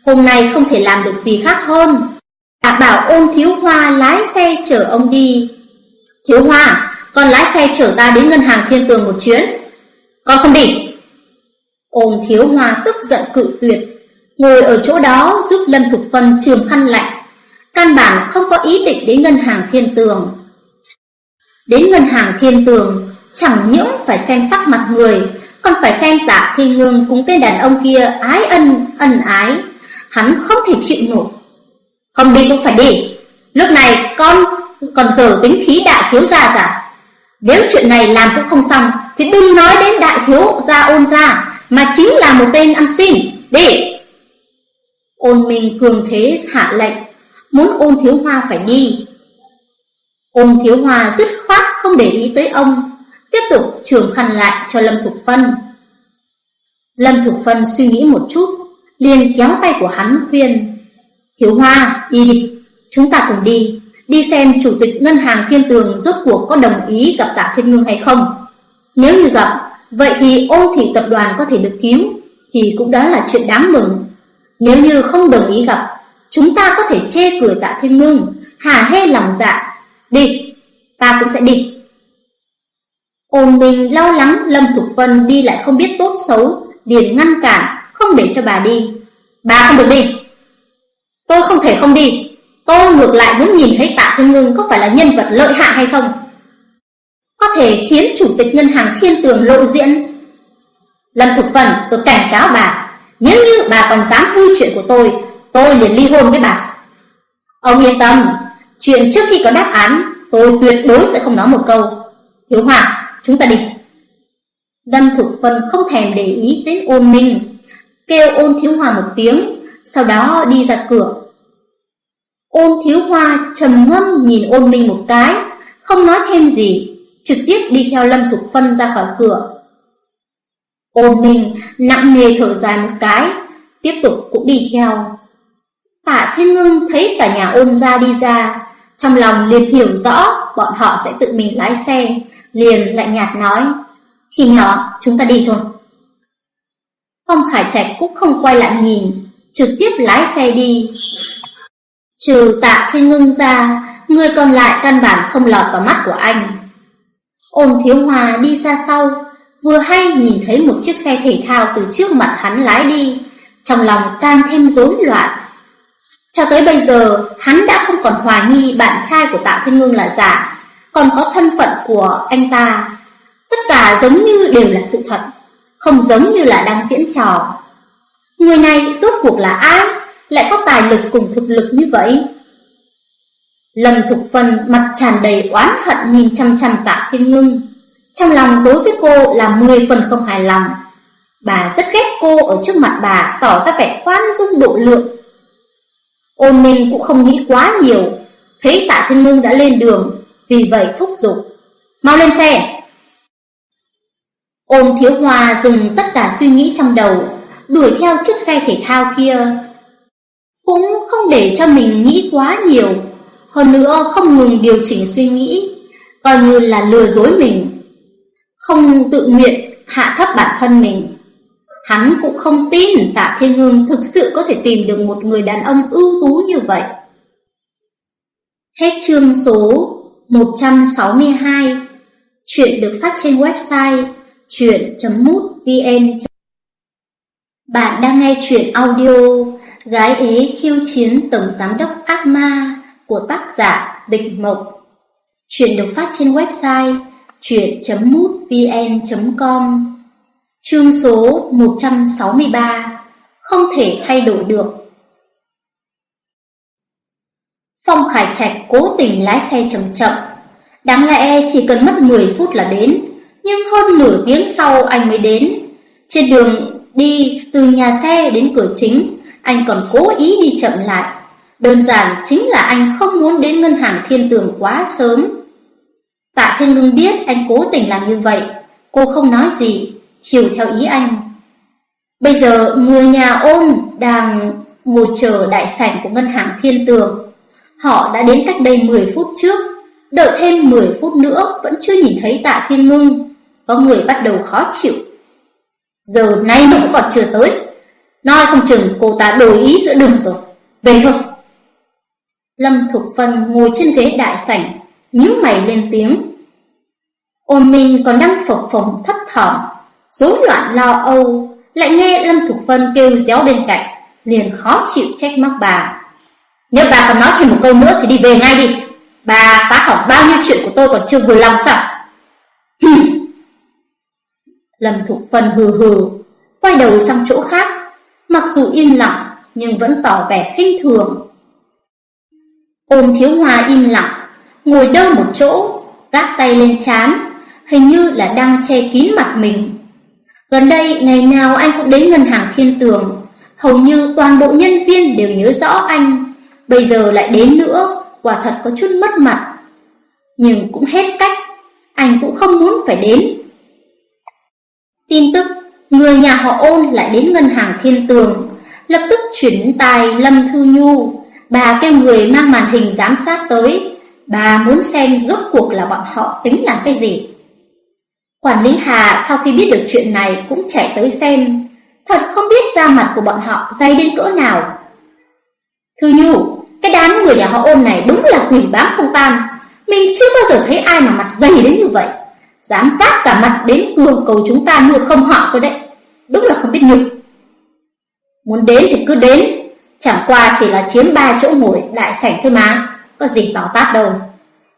Speaker 1: Hôm nay không thể làm được gì khác hơn. Đã bảo ôn thiếu hoa lái xe chở ông đi. Thiếu hoa, con lái xe chở ta đến ngân hàng thiên tường một chuyến. Con không đi. Ôn thiếu hoa tức giận cự tuyệt. Ngồi ở chỗ đó giúp Lâm Thục Phân trường khăn lạnh. Căn bản không có ý định đến ngân hàng thiên tường. Đến ngân hàng thiên tường, chẳng những phải xem sắc mặt người, còn phải xem tạ thiên ngưng cùng tên đàn ông kia ái ân, ân ái. Hắn không thể chịu nổi. Không đi cũng phải đi. Lúc này con còn giờ tính khí đại thiếu gia giả. Nếu chuyện này làm cũng không xong, thì đừng nói đến đại thiếu gia ôn gia, mà chính là một tên ăn xin. Đi! Ôn minh cường thế hạ lệnh, muốn ôn thiếu hoa phải đi. Ôn thiếu hoa dứt khoát không để ý tới ông, tiếp tục trường khăn lại cho Lâm Thục Phân. Lâm Thục Phân suy nghĩ một chút, liền kéo tay của hắn khuyên. Thiếu hoa, đi đi, chúng ta cùng đi, đi xem chủ tịch ngân hàng thiên tường rốt cuộc có đồng ý gặp Tạ Thiên Ngưng hay không. Nếu như gặp, vậy thì ôn thị tập đoàn có thể được cứu, thì cũng đó là chuyện đáng mừng. Nếu như không đồng ý gặp, chúng ta có thể chê cười Tạ Thiên Ngưng, hà hê lòng dạ, Đi, ta cũng sẽ đi. Ôn mình lo lắng Lâm Thục Vân đi lại không biết tốt xấu, liền ngăn cản, không để cho bà đi. Bà không được đi. Tôi không thể không đi. Tôi ngược lại muốn nhìn thấy Tạ Thiên Ngưng có phải là nhân vật lợi hại hay không. Có thể khiến Chủ tịch Ngân hàng Thiên Tường lộ diện. Lâm Thục Phần tôi cảnh cáo bà, nếu như bà còn dám hư chuyện của tôi, tôi liền ly hôn với bà. Ông yên tâm, Chuyện trước khi có đáp án, tôi tuyệt đối sẽ không nói một câu. Hiếu Hòa, chúng ta đi. Lâm Thục Phần không thèm để ý đến ôn minh, kêu ôn thiếu hòa một tiếng, sau đó đi ra cửa. Ôn thiếu hoa trầm ngâm nhìn ôn minh một cái, không nói thêm gì, trực tiếp đi theo Lâm Thục Phân ra khỏi cửa. Ôn minh nặng nề thở dài một cái, tiếp tục cũng đi theo. Tạ Thiên Ngưng thấy cả nhà ôn ra đi ra, trong lòng liền hiểu rõ bọn họ sẽ tự mình lái xe, liền lại nhạt nói, khi nhỏ chúng ta đi thôi. Phong Khải Trạch cũng không quay lại nhìn, trực tiếp lái xe đi. Trừ tạ thiên ngưng ra, người còn lại căn bản không lọt vào mắt của anh. Ôn thiếu hòa đi ra sau, vừa hay nhìn thấy một chiếc xe thể thao từ trước mặt hắn lái đi, trong lòng càng thêm rối loạn. Cho tới bây giờ, hắn đã không còn hoài nghi bạn trai của Tạ Thiên Ngưng là giả, còn có thân phận của anh ta. Tất cả giống như đều là sự thật, không giống như là đang diễn trò. Người này rốt cuộc là ai, lại có tài lực cùng thực lực như vậy? Lâm Thục Phân mặt tràn đầy oán hận nhìn chăm chăm Tạ Thiên Ngưng. Trong lòng đối với cô là 10 phần không hài lòng. Bà rất ghét cô ở trước mặt bà tỏ ra vẻ khoan dung độ lượng Ôn Minh cũng không nghĩ quá nhiều, thấy Tạ Thiên Ngưng đã lên đường, vì vậy thúc giục, "Mau lên xe!" Ôn Thiếu Hoa dừng tất cả suy nghĩ trong đầu, đuổi theo chiếc xe thể thao kia. Cũng không để cho mình nghĩ quá nhiều, hơn nữa không ngừng điều chỉnh suy nghĩ, coi như là lừa dối mình. Không tự nguyện hạ thấp bản thân mình. Hắn cũng không tin Tạ Thiên Ngưng thực sự có thể tìm được một người đàn ông ưu tú như vậy. Hết chương số 162 Chuyện được phát trên website chuyện.mútvn Bạn đang nghe chuyện audio Gái ế khiêu chiến tổng giám đốc ác ma của tác giả Địch Mộc. Chuyện được phát trên website chuyện.mútvn.com Chương số 163 Không thể thay đổi được. Phong Khải Trạch cố tình lái xe chậm chậm. Đáng lẽ chỉ cần mất 10 phút là đến. Nhưng hơn nửa tiếng sau anh mới đến. Trên đường đi từ nhà xe đến cửa chính, Anh còn cố ý đi chậm lại. Đơn giản chính là anh không muốn đến ngân hàng thiên tường quá sớm. Tạ Thiên Ngưng biết anh cố tình làm như vậy. Cô không nói gì, Chiều theo ý anh. Bây giờ người nhà ôn đang ngồi chờ đại sảnh của ngân hàng thiên tường. Họ đã đến cách đây 10 phút trước. Đợi thêm 10 phút nữa Vẫn chưa nhìn thấy tạ thiên ngưng. Có người bắt đầu khó chịu. Giờ nay nó cũng còn chưa tới. Nói không chừng cô ta đổi ý giữa đường rồi. Về thôi. Lâm Thục Phân ngồi trên ghế đại sảnh, nhíu mày lên tiếng. Ôn Minh còn đang phập phồng thấp thỏm, rối loạn lo âu, Lại nghe Lâm Thục Phân kêu réo bên cạnh, Liền khó chịu trách móc bà. Nếu bà còn nói thêm một câu nữa thì đi về ngay đi. Bà phá hỏng bao nhiêu chuyện của tôi còn chưa vừa lòng sao? Lâm Thục Phân hừ hừ, Quay đầu sang chỗ khác, Mặc dù im lặng Nhưng vẫn tỏ vẻ khinh thường. Ôm thiếu hoa im lặng, Ngồi đâu một chỗ, Gác tay lên chán Hình như là đang che kín mặt mình. Gần đây, ngày nào anh cũng đến ngân hàng thiên tường, Hầu như toàn bộ nhân viên đều nhớ rõ anh. Bây giờ lại đến nữa, Quả thật có chút mất mặt. Nhưng cũng hết cách, Anh cũng không muốn phải đến. Tin tức, Người nhà họ ôn lại đến ngân hàng thiên tường. Lập tức chuyển tài Lâm Thư Nhu. Bà kêu người mang màn hình giám sát tới. Bà muốn xem rốt cuộc là bọn họ tính làm cái gì. Quản lý Hà sau khi biết được chuyện này cũng chạy tới xem. Thật không biết da mặt của bọn họ dày đến cỡ nào. Thư Nhu, Cái đám người nhà họ ôn này đúng là quỷ bám không tan. Mình chưa bao giờ thấy ai mà mặt dày đến như vậy. Dám phát cả mặt đến cường cầu chúng ta nuôi không họ cơ đấy. Đúng là không biết nhục. Muốn đến thì cứ đến. Chẳng qua chỉ là chiếm ba chỗ ngồi đại sảnh thôi mà. Có gì bảo tát đâu.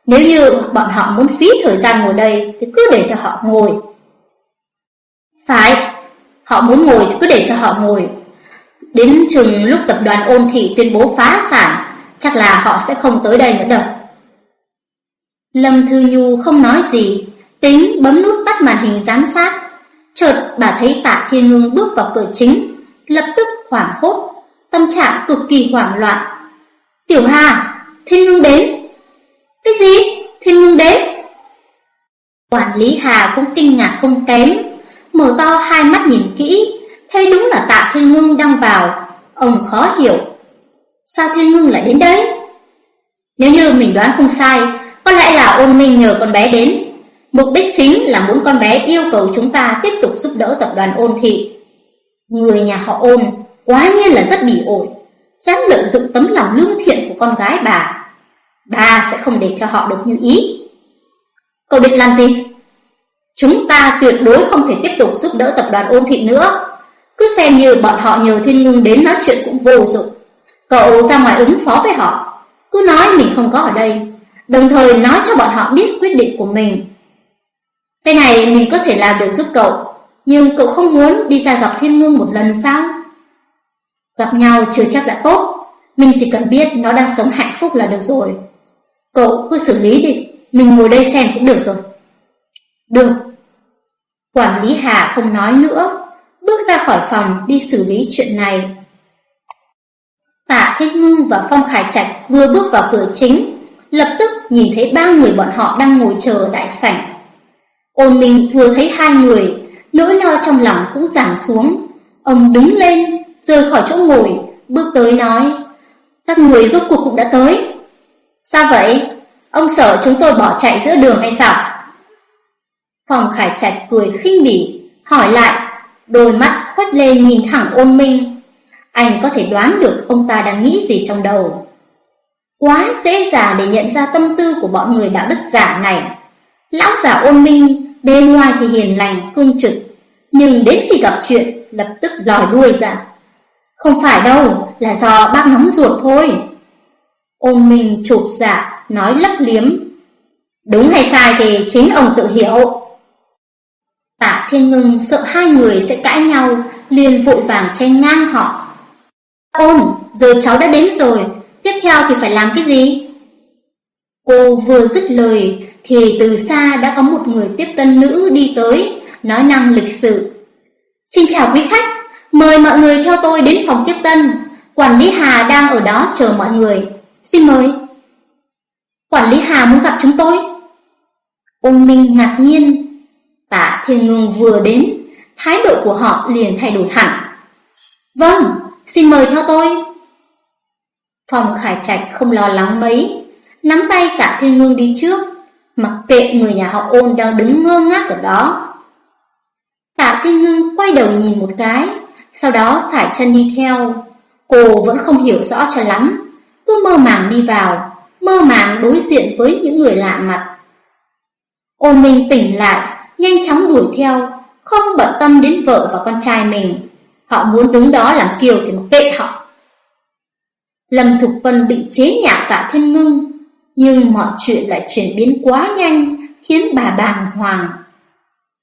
Speaker 1: Nếu như bọn họ muốn phí thời gian ngồi đây, Thì cứ để cho họ ngồi. Phải, Họ muốn ngồi thì cứ để cho họ ngồi. Đến chừng lúc tập đoàn ôn thị tuyên bố phá sản, Chắc là họ sẽ không tới đây nữa đâu. Lâm Thư Nhu không nói gì. Tính bấm nút tắt màn hình giám sát. Chợt bà thấy tạ thiên ngưng bước vào cửa chính, Lập tức hoảng hốt, Tâm trạng cực kỳ hoảng loạn. Tiểu Hà, Thiên ngưng đến. Cái gì? Thiên ngưng đến? Quản lý Hà cũng kinh ngạc không kém, Mở to hai mắt nhìn kỹ, Thấy đúng là tạ thiên ngưng đang vào. Ông khó hiểu, Sao thiên ngưng lại đến đấy? Nếu như mình đoán không sai, Có lẽ là ôn minh nhờ con bé đến. Mục đích chính là muốn con bé yêu cầu chúng ta tiếp tục giúp đỡ tập đoàn ôn thị. Người nhà họ ôn quá nhiên là rất bỉ ổi, dám lợi dụng tấm lòng lương thiện của con gái bà. Bà sẽ không để cho họ được như ý. Cậu định làm gì? Chúng ta tuyệt đối không thể tiếp tục giúp đỡ tập đoàn ôn thị nữa. Cứ xem như bọn họ nhờ thiên ngưng đến nói chuyện cũng vô dụng. Cậu ra ngoài ứng phó với họ. Cứ nói mình không có ở đây. Đồng thời nói cho bọn họ biết quyết định của mình cái này mình có thể làm được giúp cậu, nhưng cậu không muốn đi ra gặp Thiên Ngưng một lần sao? Gặp nhau chưa chắc đã tốt, mình chỉ cần biết nó đang sống hạnh phúc là được rồi. Cậu cứ xử lý đi, mình ngồi đây xem cũng được rồi. Được. Quản lý Hà không nói nữa, bước ra khỏi phòng đi xử lý chuyện này. Tạ Thiên Ngưng và Phong Khải Trạch vừa bước vào cửa chính, lập tức nhìn thấy ba người bọn họ đang ngồi chờ đại sảnh. Ôn Minh vừa thấy hai người, nỗi lo trong lòng cũng giảm xuống. Ông đứng lên, rời khỏi chỗ ngồi, bước tới nói: "Các người rốt cuộc cũng đã tới." "Sao vậy? Ông sợ chúng tôi bỏ chạy giữa đường hay sao?" Phong Khải Trạch cười khinh bỉ, hỏi lại, đôi mắt quét lên nhìn thẳng Ôn Minh. Anh có thể đoán được ông ta đang nghĩ gì trong đầu. Quá dễ dàng để nhận ra tâm tư của bọn người đạo đức giả này. Lão giả Ôn Minh bên ngoài thì hiền lành, cương trực, nhưng đến khi gặp chuyện lập tức lòi đuôi ra. Không phải đâu, là do bác nóng ruột thôi. Ôn mình chụp dạ, nói lấp liếm. Đúng hay sai thì chính ông tự hiểu. Tạ Thiên Ngưng sợ hai người sẽ cãi nhau, liền vội vàng chen ngang họ. Ôn, giờ cháu đã đến rồi, tiếp theo thì phải làm cái gì? Cô vừa dứt lời thì từ xa đã có một người tiếp tân nữ đi tới, nói năng lịch sự. Xin chào quý khách, mời mọi người theo tôi đến phòng tiếp tân, quản lý Hà đang ở đó chờ mọi người. Xin mời. Quản lý Hà muốn gặp chúng tôi. Ung Minh ngạc nhiên Tạ Thiên Ngưng vừa đến, thái độ của họ liền thay đổi hẳn. Vâng, xin mời theo tôi. Phòng Khải Trạch không lo lắng mấy, nắm tay Tạ Thiên Ngưng đi trước, mặc kệ người nhà họ ôn đang đứng ngơ ngác ở đó. Tạ Thiên Ngưng quay đầu nhìn một cái, sau đó sải chân đi theo. Cô vẫn không hiểu rõ cho lắm, cứ mơ màng đi vào, mơ màng đối diện với những người lạ mặt. Ôn Minh tỉnh lại, nhanh chóng đuổi theo, không bận tâm đến vợ và con trai mình. Họ muốn đứng đó làm kiều thì mặc kệ họ. Lâm Thục Vân định chế nhạo Tạ thiên ngưng, nhưng mọi chuyện lại chuyển biến quá nhanh, khiến bà bàng hoàng.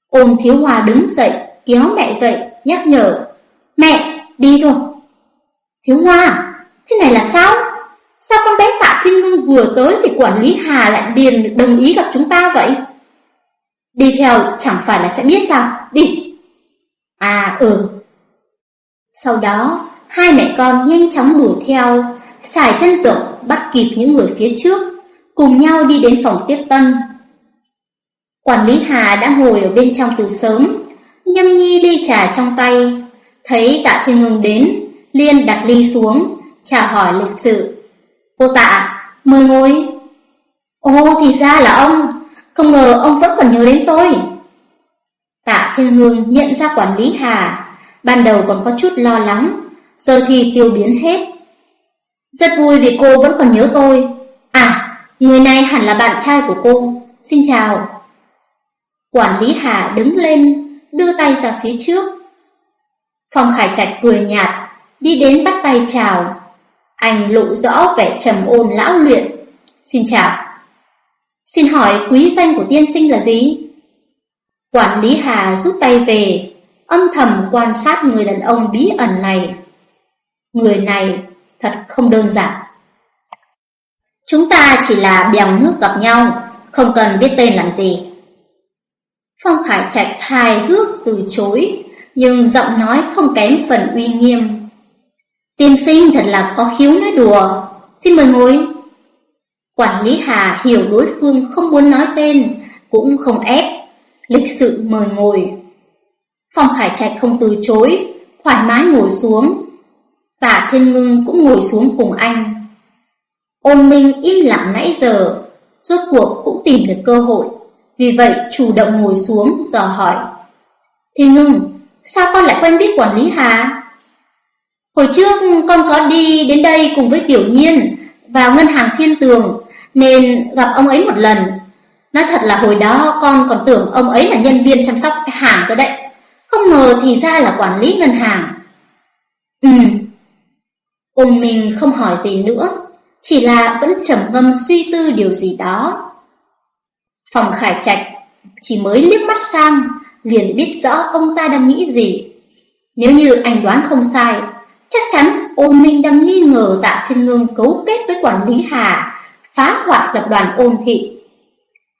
Speaker 1: Ôn thiếu hòa đứng dậy, kéo mẹ dậy, nhắc nhở. Mẹ, đi thôi. Thiếu hòa, thế này là sao? Sao con bé Tạ Thiên Ngưng vừa tới thì quản lý Hà lại điền đồng ý gặp chúng ta vậy? Đi theo chẳng phải là sẽ biết sao, đi. À ừ. Sau đó, hai mẹ con nhanh chóng đuổi theo, xài chân rộng bắt kịp những người phía trước, cùng nhau đi đến phòng tiếp tân. Quản lý Hà đã ngồi ở bên trong từ sớm, nhâm nhi ly trà trong tay, thấy tạ thiên Ngưng đến, liền đặt ly xuống, chào hỏi lịch sự. Cô tạ, mời ngồi. Ồ thì ra là ông, không ngờ ông vẫn còn nhớ đến tôi. Tạ Thiên Ngưng nhận ra quản lý Hà, ban đầu còn có chút lo lắng, giờ thì tiêu biến hết. Rất vui vì cô vẫn còn nhớ tôi. À, người này hẳn là bạn trai của cô. Xin chào. Quản lý Hà đứng lên, đưa tay ra phía trước. Phong Khải Trạch cười nhạt, đi đến bắt tay chào. Anh lộ rõ vẻ trầm ôn lão luyện. Xin chào. Xin hỏi quý danh của tiên sinh là gì? Quản lý Hà rút tay về, âm thầm quan sát người đàn ông bí ẩn này. Người này thật không đơn giản. Chúng ta chỉ là bèo nước gặp nhau, không cần biết tên làm gì. Phong Khải Trạch hài hước từ chối, nhưng giọng nói không kém phần uy nghiêm. Tiên sinh thật là có khiếu nói đùa, xin mời ngồi. Quản lý Hà hiểu đối phương không muốn nói tên, cũng không ép, lịch sự mời ngồi. Phong Khải Trạch không từ chối, thoải mái ngồi xuống. Tạ Thiên Ngưng cũng ngồi xuống cùng anh. Ôn Minh im lặng nãy giờ, rốt cuộc cũng tìm được cơ hội, vì vậy chủ động ngồi xuống dò hỏi. Thiên Ngưng, sao con lại quen biết quản lý Hà? Hồi trước con có đi đến đây cùng với Tiểu Nhiên vào ngân hàng Thiên Tường nên gặp ông ấy một lần. Nói thật là hồi đó con còn tưởng ông ấy là nhân viên chăm sóc hàng cơ đấy. Không ngờ thì ra là quản lý ngân hàng. Ừ. Ôn mình không hỏi gì nữa, chỉ là vẫn trầm ngâm suy tư điều gì đó. Phòng khải trạch chỉ mới liếc mắt sang, liền biết rõ ông ta đang nghĩ gì. Nếu như anh đoán không sai, chắc chắn ôn minh đang nghi ngờ tạ thiên ngưng cấu kết với quản lý Hà phá hoại tập đoàn ôn thị.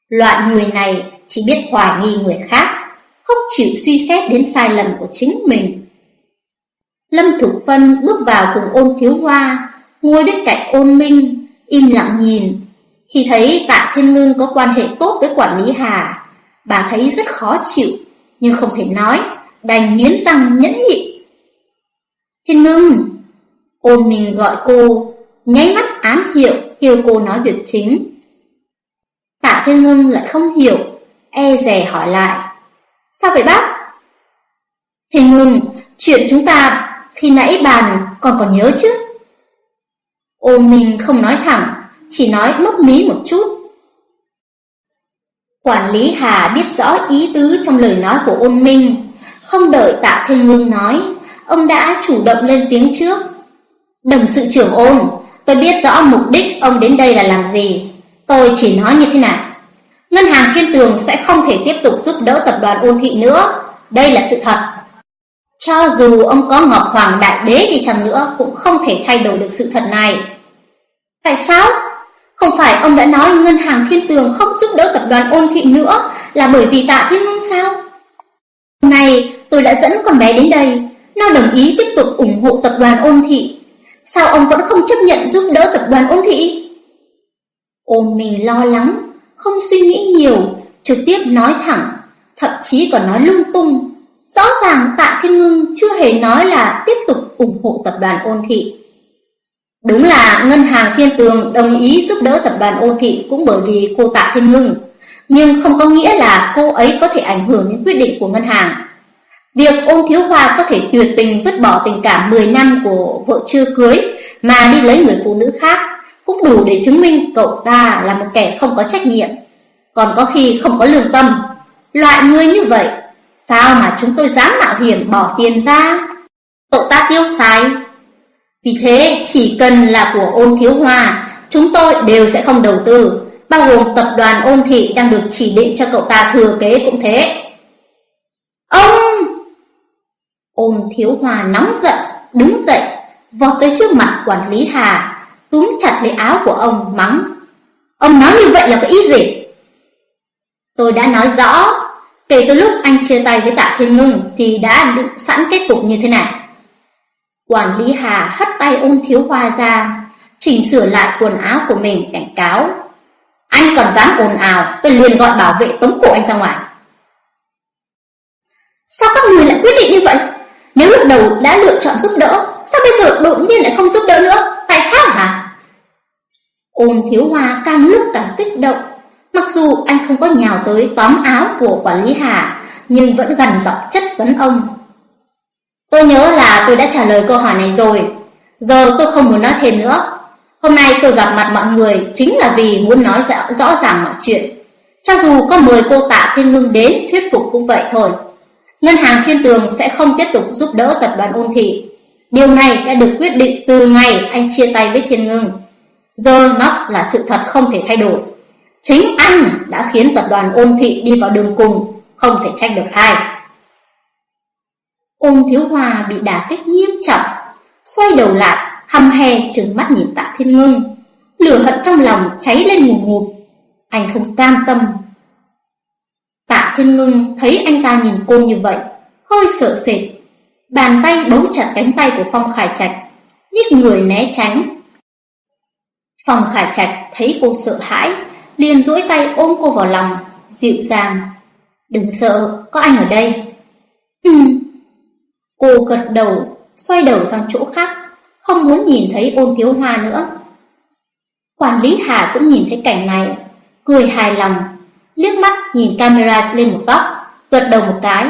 Speaker 1: Loại người này chỉ biết hoài nghi người khác, không chịu suy xét đến sai lầm của chính mình. Lâm Thục Phân bước vào cùng ôn thiếu hoa, ngồi bên cạnh ôn minh, im lặng nhìn. Khi thấy tạ thiên ngưng có quan hệ tốt với quản lý Hà, bà thấy rất khó chịu, nhưng không thể nói, đành nghiến răng nhẫn nhịn. Thiên ngưng, ôn minh gọi cô, nháy mắt ám hiệu, kêu cô nói việc chính. Tạ thiên ngưng lại không hiểu, e rè hỏi lại. Sao vậy bác? Thiên ngưng, chuyện chúng ta khi nãy bàn còn còn nhớ chứ? Ôn Minh không nói thẳng, chỉ nói mấp mí một chút. Quản lý Hà biết rõ ý tứ trong lời nói của ôn Minh, không đợi tạ Thanh ngưng nói, ông đã chủ động lên tiếng trước. Đồng sự trưởng ôn, tôi biết rõ mục đích ông đến đây là làm gì. Tôi chỉ nói như thế này. Ngân hàng Thiên Tường sẽ không thể tiếp tục giúp đỡ tập đoàn ôn thị nữa. Đây là sự thật. Cho dù ông có Ngọc Hoàng Đại Đế đi chăng nữa cũng không thể thay đổi được sự thật này. Tại sao? Không phải ông đã nói ngân hàng thiên tường không giúp đỡ tập đoàn ôn thị nữa là bởi vì tạ thiên ngôn sao? Hôm nay tôi đã dẫn con bé đến đây, nó đồng ý tiếp tục ủng hộ tập đoàn ôn thị. Sao ông vẫn không chấp nhận giúp đỡ tập đoàn ôn thị? Ôn mình lo lắng, không suy nghĩ nhiều, trực tiếp nói thẳng, thậm chí còn nói lung tung. Rõ ràng Tạ Thiên Ngưng chưa hề nói là tiếp tục ủng hộ tập đoàn ôn thị. Đúng là ngân hàng Thiên Tường đồng ý giúp đỡ tập đoàn ô thị cũng bởi vì cô Tạ Thiên Ngưng, nhưng không có nghĩa là cô ấy có thể ảnh hưởng đến quyết định của ngân hàng. Việc ôn thiếu hoa có thể tuyệt tình vứt bỏ tình cảm 10 năm của vợ chưa cưới mà đi lấy người phụ nữ khác cũng đủ để chứng minh cậu ta là một kẻ không có trách nhiệm, còn có khi không có lương tâm. Loại người như vậy, sao mà chúng tôi dám mạo hiểm bỏ tiền ra? Cậu ta tiêu xài vì thế, chỉ cần là của ôn thiếu hoa, chúng tôi đều sẽ không đầu tư, bao gồm tập đoàn ôn thị đang được chỉ định cho cậu ta thừa kế cũng thế. Ông! Ôn thiếu hoa nóng giận, đứng dậy, vọt tới trước mặt quản lý Hà, túm chặt lấy áo của ông, mắng. Ông nói như vậy là có ý gì? Tôi đã nói rõ, kể từ lúc anh chia tay với tạ thiên ngưng thì đã định sẵn kết cục như thế này. Quản lý Hà hất tay ôm thiếu hoa ra, chỉnh sửa lại quần áo của mình cảnh cáo. Anh còn dám ồn ào, tôi liền gọi bảo vệ tống cổ anh ra ngoài. Sao các người lại quyết định như vậy? Nếu lúc đầu đã lựa chọn giúp đỡ, sao bây giờ đột nhiên lại không giúp đỡ nữa? Tại sao hả? Ôn thiếu hoa càng lúc càng kích động. Mặc dù anh không có nhào tới tóm áo của quản lý Hà, nhưng vẫn gần giọng chất vấn ông. Tôi nhớ là tôi đã trả lời câu hỏi này rồi. Giờ tôi không muốn nói thêm nữa. Hôm nay tôi gặp mặt mọi người chính là vì muốn nói rõ, rõ ràng mọi chuyện. Cho dù có mời cô Tạ Thiên Ngưng đến thuyết phục cũng vậy thôi. Ngân hàng Thiên Tường sẽ không tiếp tục giúp đỡ tập đoàn ôn thị. Điều này đã được quyết định từ ngày anh chia tay với Thiên Ngưng. Giờ nó là sự thật không thể thay đổi. Chính anh đã khiến tập đoàn ôn thị đi vào đường cùng, không thể trách được ai. Ôn thiếu hòa bị đả kích nghiêm trọng, xoay đầu lại, hăm he trừng mắt nhìn tạ thiên ngưng. Lửa hận trong lòng cháy lên ngùn ngụt. Anh không cam tâm. Tạ thiên ngưng thấy anh ta nhìn cô như vậy, hơi sợ sệt. Bàn tay bấu chặt cánh tay của Phong Khải Trạch, nhích người né tránh. Phong Khải Trạch thấy cô sợ hãi, liền duỗi tay ôm cô vào lòng, dịu dàng. Đừng sợ, có anh ở đây. Ừm. Cô gật đầu, xoay đầu sang chỗ khác, không muốn nhìn thấy ôn thiếu hoa nữa. Quản lý Hà cũng nhìn thấy cảnh này, cười hài lòng, liếc mắt nhìn camera lên một góc, gật đầu một cái.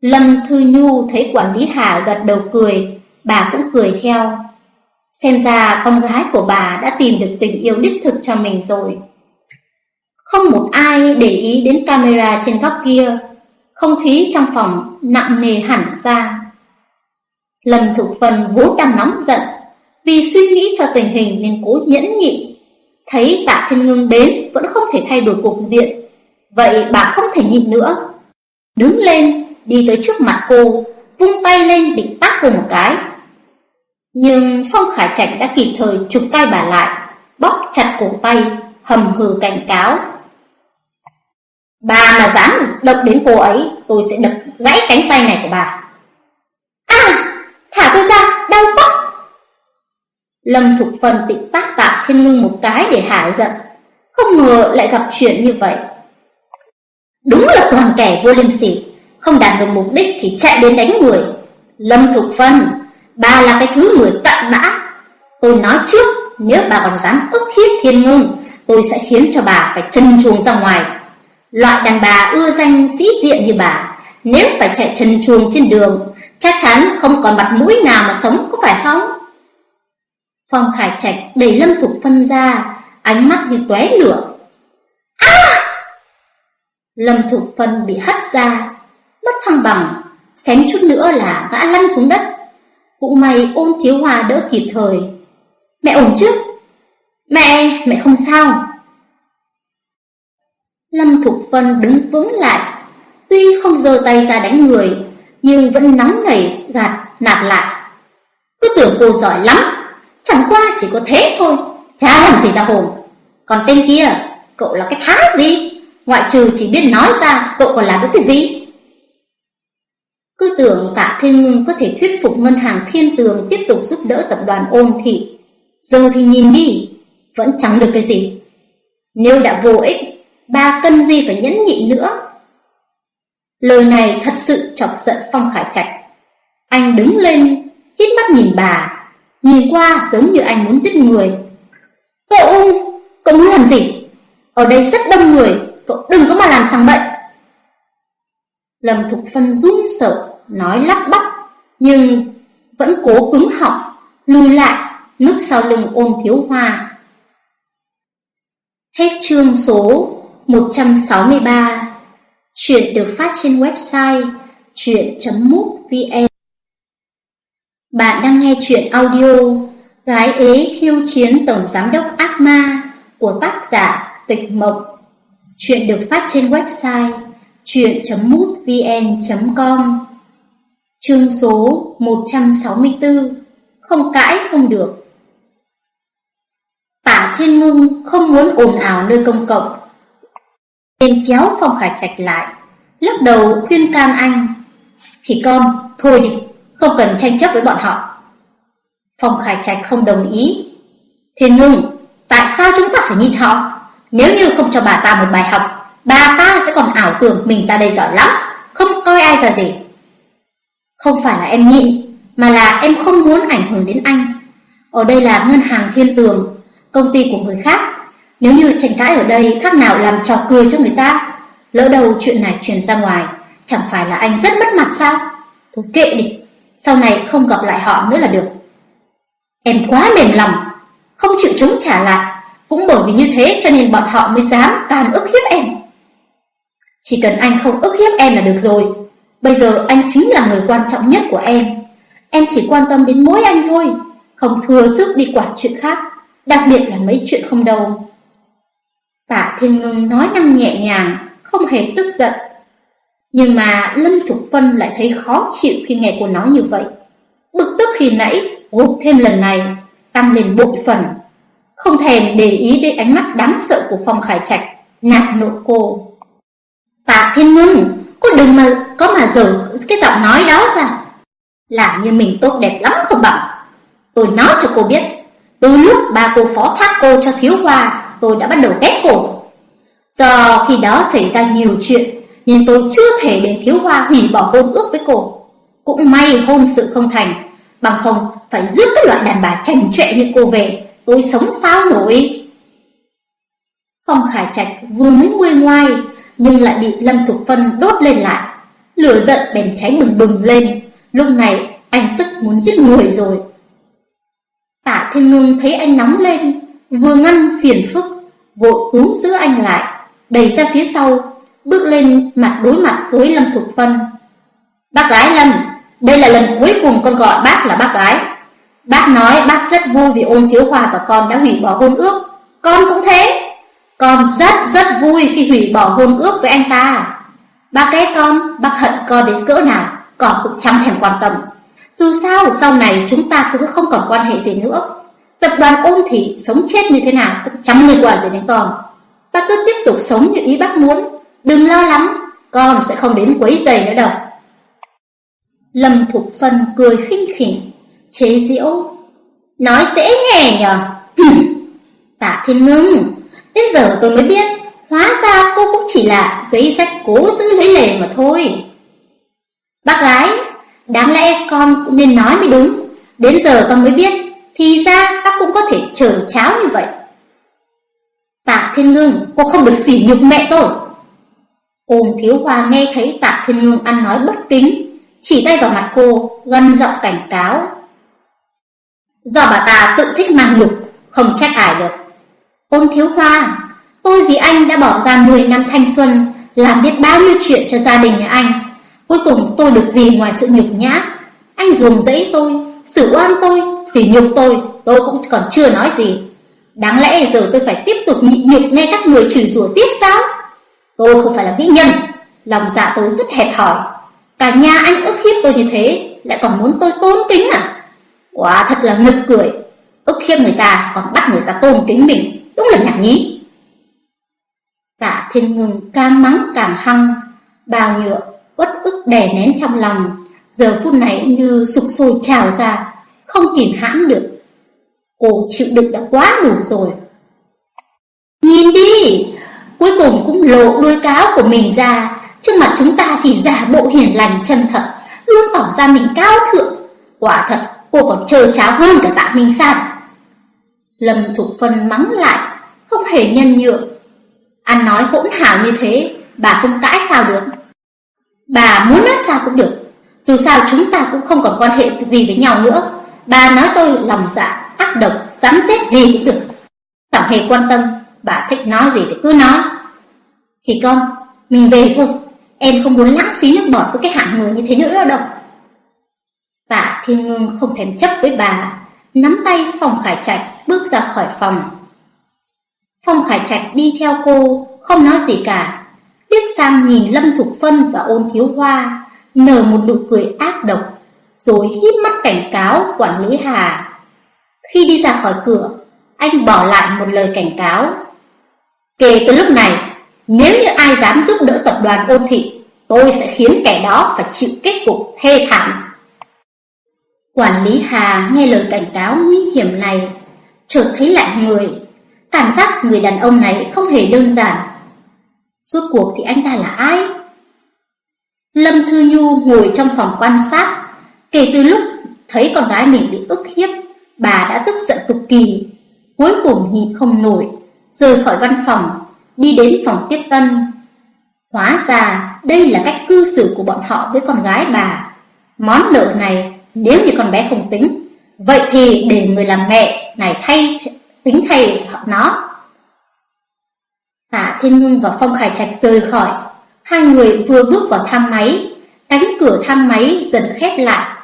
Speaker 1: Lâm Thư Nhu thấy quản lý Hà gật đầu cười, bà cũng cười theo. Xem ra con gái của bà đã tìm được tình yêu đích thực cho mình rồi. Không một ai để ý đến camera trên góc kia, không khí trong phòng nặng nề hẳn ra. Lâm Thục Phần vốn đang nóng giận, vì suy nghĩ cho tình hình nên cố nhẫn nhịn. Thấy Tạ Thiên Ngưng đến vẫn không thể thay đổi cục diện, vậy bà không thể nhịn nữa. Đứng lên, đi tới trước mặt cô, vung tay lên định tát cô một cái. Nhưng Phong Khải Trạch đã kịp thời chụp tay bà lại, bóp chặt cổ tay, hầm hừ cảnh cáo. Bà mà dám động đến cô ấy, tôi sẽ đập gãy cánh tay này của bà. À, thả tôi ra, đau quá. Lâm Thục Phân tịnh tác tạ Thiên Ngưng một cái để hả giận, không ngờ lại gặp chuyện như vậy. Đúng là toàn kẻ vô liêm sỉ, không đạt được mục đích thì chạy đến đánh người. Lâm Thục Phân, bà là cái thứ người cặn bã. Tôi nói trước, nếu bà còn dám ức hiếp Thiên Ngưng, tôi sẽ khiến cho bà phải chân chuồng ra ngoài. Loại đàn bà ưa danh sĩ diện như bà, nếu phải chạy chân chuồng trên đường, chắc chắn không còn mặt mũi nào mà sống có phải không? Phong Khải Trạch đẩy Lâm Thục Phân ra, ánh mắt như tóe lửa. À! Lâm Thục Phân bị hất ra, mất thăng bằng, xém chút nữa là ngã lăn xuống đất. Cũng may ôn thiếu hòa đỡ kịp thời. Mẹ ổn chứ? Mẹ, mẹ không sao. Lâm Thục Phân đứng vững lại, tuy không giơ tay ra đánh người, nhưng vẫn nóng nảy gạt nạt lại. Cứ tưởng cô giỏi lắm, chẳng qua chỉ có thế thôi, chả làm gì ra hồn. Còn tên kia, cậu là cái thá gì? Ngoại trừ chỉ biết nói ra, cậu còn làm được cái gì? Cứ tưởng tạ Thiên Ngưng có thể thuyết phục ngân hàng thiên tường tiếp tục giúp đỡ tập đoàn ôn thị. Giờ thì nhìn đi, vẫn chẳng được cái gì. Nếu đã vô ích, ba cân gì phải nhẫn nhịn nữa. Lời này thật sự chọc giận Phong Khải Trạch. Anh đứng lên, hít mắt nhìn bà, nhìn qua giống như anh muốn giết người. Cậu, cậu muốn làm gì? Ở đây rất đông người, cậu đừng có mà làm sang bệnh. Lâm Thục Phân run sợ, nói lắp bắp, nhưng vẫn cố cứng họng, lùi lại, núp sau lưng ôm thiếu hoa. Hết chương số 163 Chuyện được phát trên website chuyện.mútvn Bạn đang nghe chuyện audio Gái ế khiêu chiến tổng giám đốc ác ma của tác giả Tịch Mộc. Chuyện được phát trên website chuyện.mútvn.com Chương số 164 Không cãi không được. Tả Thiên Ngưng không muốn ồn ào nơi công cộng em kéo Phong Khải Trạch lại. Lắc đầu khuyên can anh Thì con, thôi đi Không cần tranh chấp với bọn họ. Phong Khải Trạch không đồng ý. Thiên Ngưng Tại sao chúng ta phải nhịn họ? Nếu như không cho bà ta một bài học Bà ta sẽ còn ảo tưởng mình ta đây giỏi lắm Không coi ai ra gì Không phải là em nhịn Mà là em không muốn ảnh hưởng đến anh. Ở đây là ngân hàng thiên tường Công ty của người khác nếu như tranh cãi ở đây khác nào làm trò cười cho người ta, Lỡ đầu chuyện này truyền ra ngoài, Chẳng phải là anh rất mất mặt sao? Thôi kệ đi, Sau này không gặp lại họ nữa là được. Em quá mềm lòng, Không chịu chống trả lại, Cũng bởi vì như thế cho nên bọn họ mới dám Càng ức hiếp em. Chỉ cần anh không ức hiếp em là được rồi. Bây giờ anh chính là người quan trọng nhất của em. Em chỉ quan tâm đến mỗi anh thôi, Không thừa sức đi quản chuyện khác, Đặc biệt là mấy chuyện không đâu. Tạ Thiên Ngưng nói năng nhẹ nhàng, Không hề tức giận. Nhưng mà Lâm Thục Phân lại thấy khó chịu khi nghe cô nói như vậy. Bực tức khi nãy Gục thêm lần này, Tăng lên bội phần. Không thèm để ý đến ánh mắt đáng sợ của Phong Khải Trạch, Nạt nộ cô. Tạ Thiên Ngưng, Cô đừng mà, có mà dở cái giọng nói đó ra. Làm như mình tốt đẹp lắm không bằng Tôi nói cho cô biết, từ lúc ba cô phó thác cô cho thiếu hoa Tôi đã bắt đầu ghét cổ. rồi. Do khi đó xảy ra nhiều chuyện nên tôi chưa thể để thiếu hoa hủy bỏ hôn ước với cô. Cũng may hôn sự không thành Bằng không phải rước các loại đàn bà chảnh chọe như cô về Tôi sống sao nổi. Phong Khải Trạch vừa mới nguôi ngoai Nhưng lại bị Lâm Thục Phân đốt lên lại. Lửa giận bèn cháy bừng bừng lên. Lúc này anh tức muốn giết người rồi. Tạ Thiên Ngưng thấy anh nóng lên, vừa ngăn phiền phức, vội túm giữ anh lại, đẩy ra phía sau, bước lên mặt đối mặt với Lâm Thục Phân. Bác gái Lâm, đây là lần cuối cùng con gọi bác là bác gái. Bác nói bác rất vui vì ôn thiếu hòa và con đã hủy bỏ hôn ước. Con cũng thế. Con rất rất vui khi hủy bỏ hôn ước với anh ta. Bác ghét con, bác hận con đến cỡ nào, con cũng chẳng thèm quan tâm. Dù sao sau này chúng ta cũng không còn quan hệ gì nữa Tập đoàn ôn thị sống chết như thế nào cũng chẳng liên quan gì đến con Bác cứ tiếp tục sống như ý bác muốn Đừng lo lắng Con sẽ không đến quấy giày nữa đâu Lâm Thục Phân cười khinh khỉnh Chế diễu Nói dễ nghe nhờ. Tạ Thiên Ngưng, đến giờ tôi mới biết, hóa ra cô cũng chỉ là giấy sách cố giữ lấy lề mà thôi. Bác gái, đáng lẽ con cũng nên nói mới đúng. Đến giờ con mới biết, thì ra ta cũng có thể chờ cháo như vậy. Tạ Thiên Ngưng, cô không được xỉ nhục mẹ tôi. Ôm thiếu hoa nghe thấy tạ thiên ngưng ăn nói bất kính, chỉ tay vào mặt cô, gân giọng cảnh cáo. Do bà ta tự thích mang nhục, không trách ai được. Ôn thiếu hoa, tôi vì anh đã bỏ ra 10 năm thanh xuân, làm biết bao nhiêu chuyện cho gia đình nhà anh. Cuối cùng tôi được gì ngoài sự nhục nhã? Anh ruồng rẫy tôi, xử oan tôi, sỉ nhục tôi, tôi cũng còn chưa nói gì. Đáng lẽ giờ tôi phải tiếp tục nhịn nhục nghe các người chửi rủa tiếp sao? Tôi không phải là mỹ nhân, lòng dạ tôi rất hẹp hòi. Cả nhà anh ức hiếp tôi như thế, lại còn muốn tôi tôn kính à? Quả thật là nực cười, ức hiếp người ta còn bắt người ta tôn kính mình, đúng là nhảm nhí. Tạ thiên ngừng càng mắng càng hăng, bao nhựa, uất ức đè nén trong lòng, giờ phút này như sụp sôi trào ra, không kìm hãm được. Cô chịu đựng đã quá đủ rồi. Nhìn đi, cuối cùng cũng lộ đuôi cáo của mình ra, trước mặt chúng ta thì giả bộ hiền lành chân thật, luôn tỏ ra mình cao thượng. Quả thật, cô còn trơ cháo hơn cả tạ Minh San. Lâm Thục Phân mắng lại, không hề nhân nhượng. Ăn nói hỗn hào như thế, bà không cãi sao được. Bà muốn nói sao cũng được, dù sao chúng ta cũng không còn quan hệ gì với nhau nữa. Bà nói tôi lòng dạ, ác độc, dám xét gì cũng được. Chẳng hề quan tâm Bà thích nói gì thì cứ nói. Thì con, mình về thôi. Em không muốn lãng phí nước bọt với cái hạng người như thế nữa đâu. Tạ Thiên Ngưng không thèm chấp với bà Nắm tay Phong Khải Trạch bước ra khỏi phòng. Phong Khải Trạch đi theo cô Không nói gì cả. Liếc sang nhìn Lâm Thục Phân và ôn thiếu hoa Nở một nụ cười ác độc Rồi hít mắt cảnh cáo quản lý Hà Khi đi ra khỏi cửa Anh bỏ lại một lời cảnh cáo Kể từ lúc này, nếu như ai dám giúp đỡ tập đoàn ôn thị, tôi sẽ khiến kẻ đó phải chịu kết cục thê thảm. Quản lý Hà nghe lời cảnh cáo nguy hiểm này, chợt thấy lạnh người, cảm giác người đàn ông này không hề đơn giản. Rốt cuộc thì anh ta là ai? Lâm Thư Nhu ngồi trong phòng quan sát, kể từ lúc thấy con gái mình bị ức hiếp, bà đã tức giận cực kỳ, cuối cùng nhịn không nổi, rời khỏi văn phòng, đi đến phòng tiếp tân. Hóa ra đây là cách cư xử của bọn họ với con gái bà. Món nợ này nếu như con bé không tính, vậy thì để người làm mẹ này thay tính thay họ nó. Tạ Thiên Ngưng và Phong Khải Trạch rời khỏi, hai người vừa bước vào thang máy, cánh cửa thang máy dần khép lại.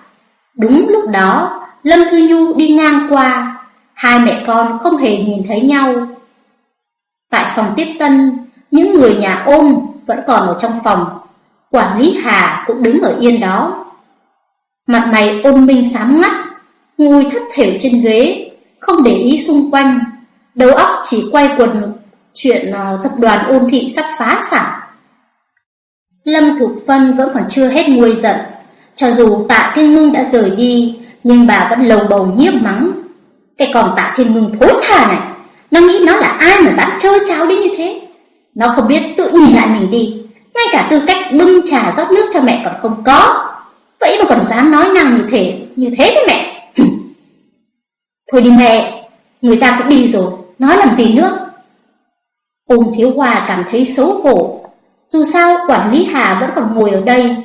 Speaker 1: Đúng lúc đó, Lâm Thư Nhu đi ngang qua, hai mẹ con không hề nhìn thấy nhau. Tại phòng tiếp tân, những người nhà ôm vẫn còn ở trong phòng. Quản lý Hà cũng đứng ở yên đó. Mặt mày ôn minh sám ngắt, ngồi thất thểu trên ghế, không để ý xung quanh. Đầu óc chỉ quay quần chuyện ờ, tập đoàn ôn thị sắp phá sản. Lâm Thục Phân vẫn còn chưa hết nguôi giận. Cho dù tạ thiên ngưng đã rời đi, nhưng bà vẫn lầu bầu nhiếp mắng. Cái còn tạ thiên ngưng thối thà này, nó nghĩ nó là ai mà dám chơi cháo đến như thế? Nó không biết tự nhìn lại mình đi. Ngay cả tư cách bưng trà rót nước cho mẹ còn không có. Vậy mà còn dám nói năng như thế Như thế với mẹ. Thôi đi mẹ Người ta cũng đi rồi Nói làm gì nữa? Ôn thiếu hòa cảm thấy xấu hổ. Dù sao quản lý Hà vẫn còn ngồi ở đây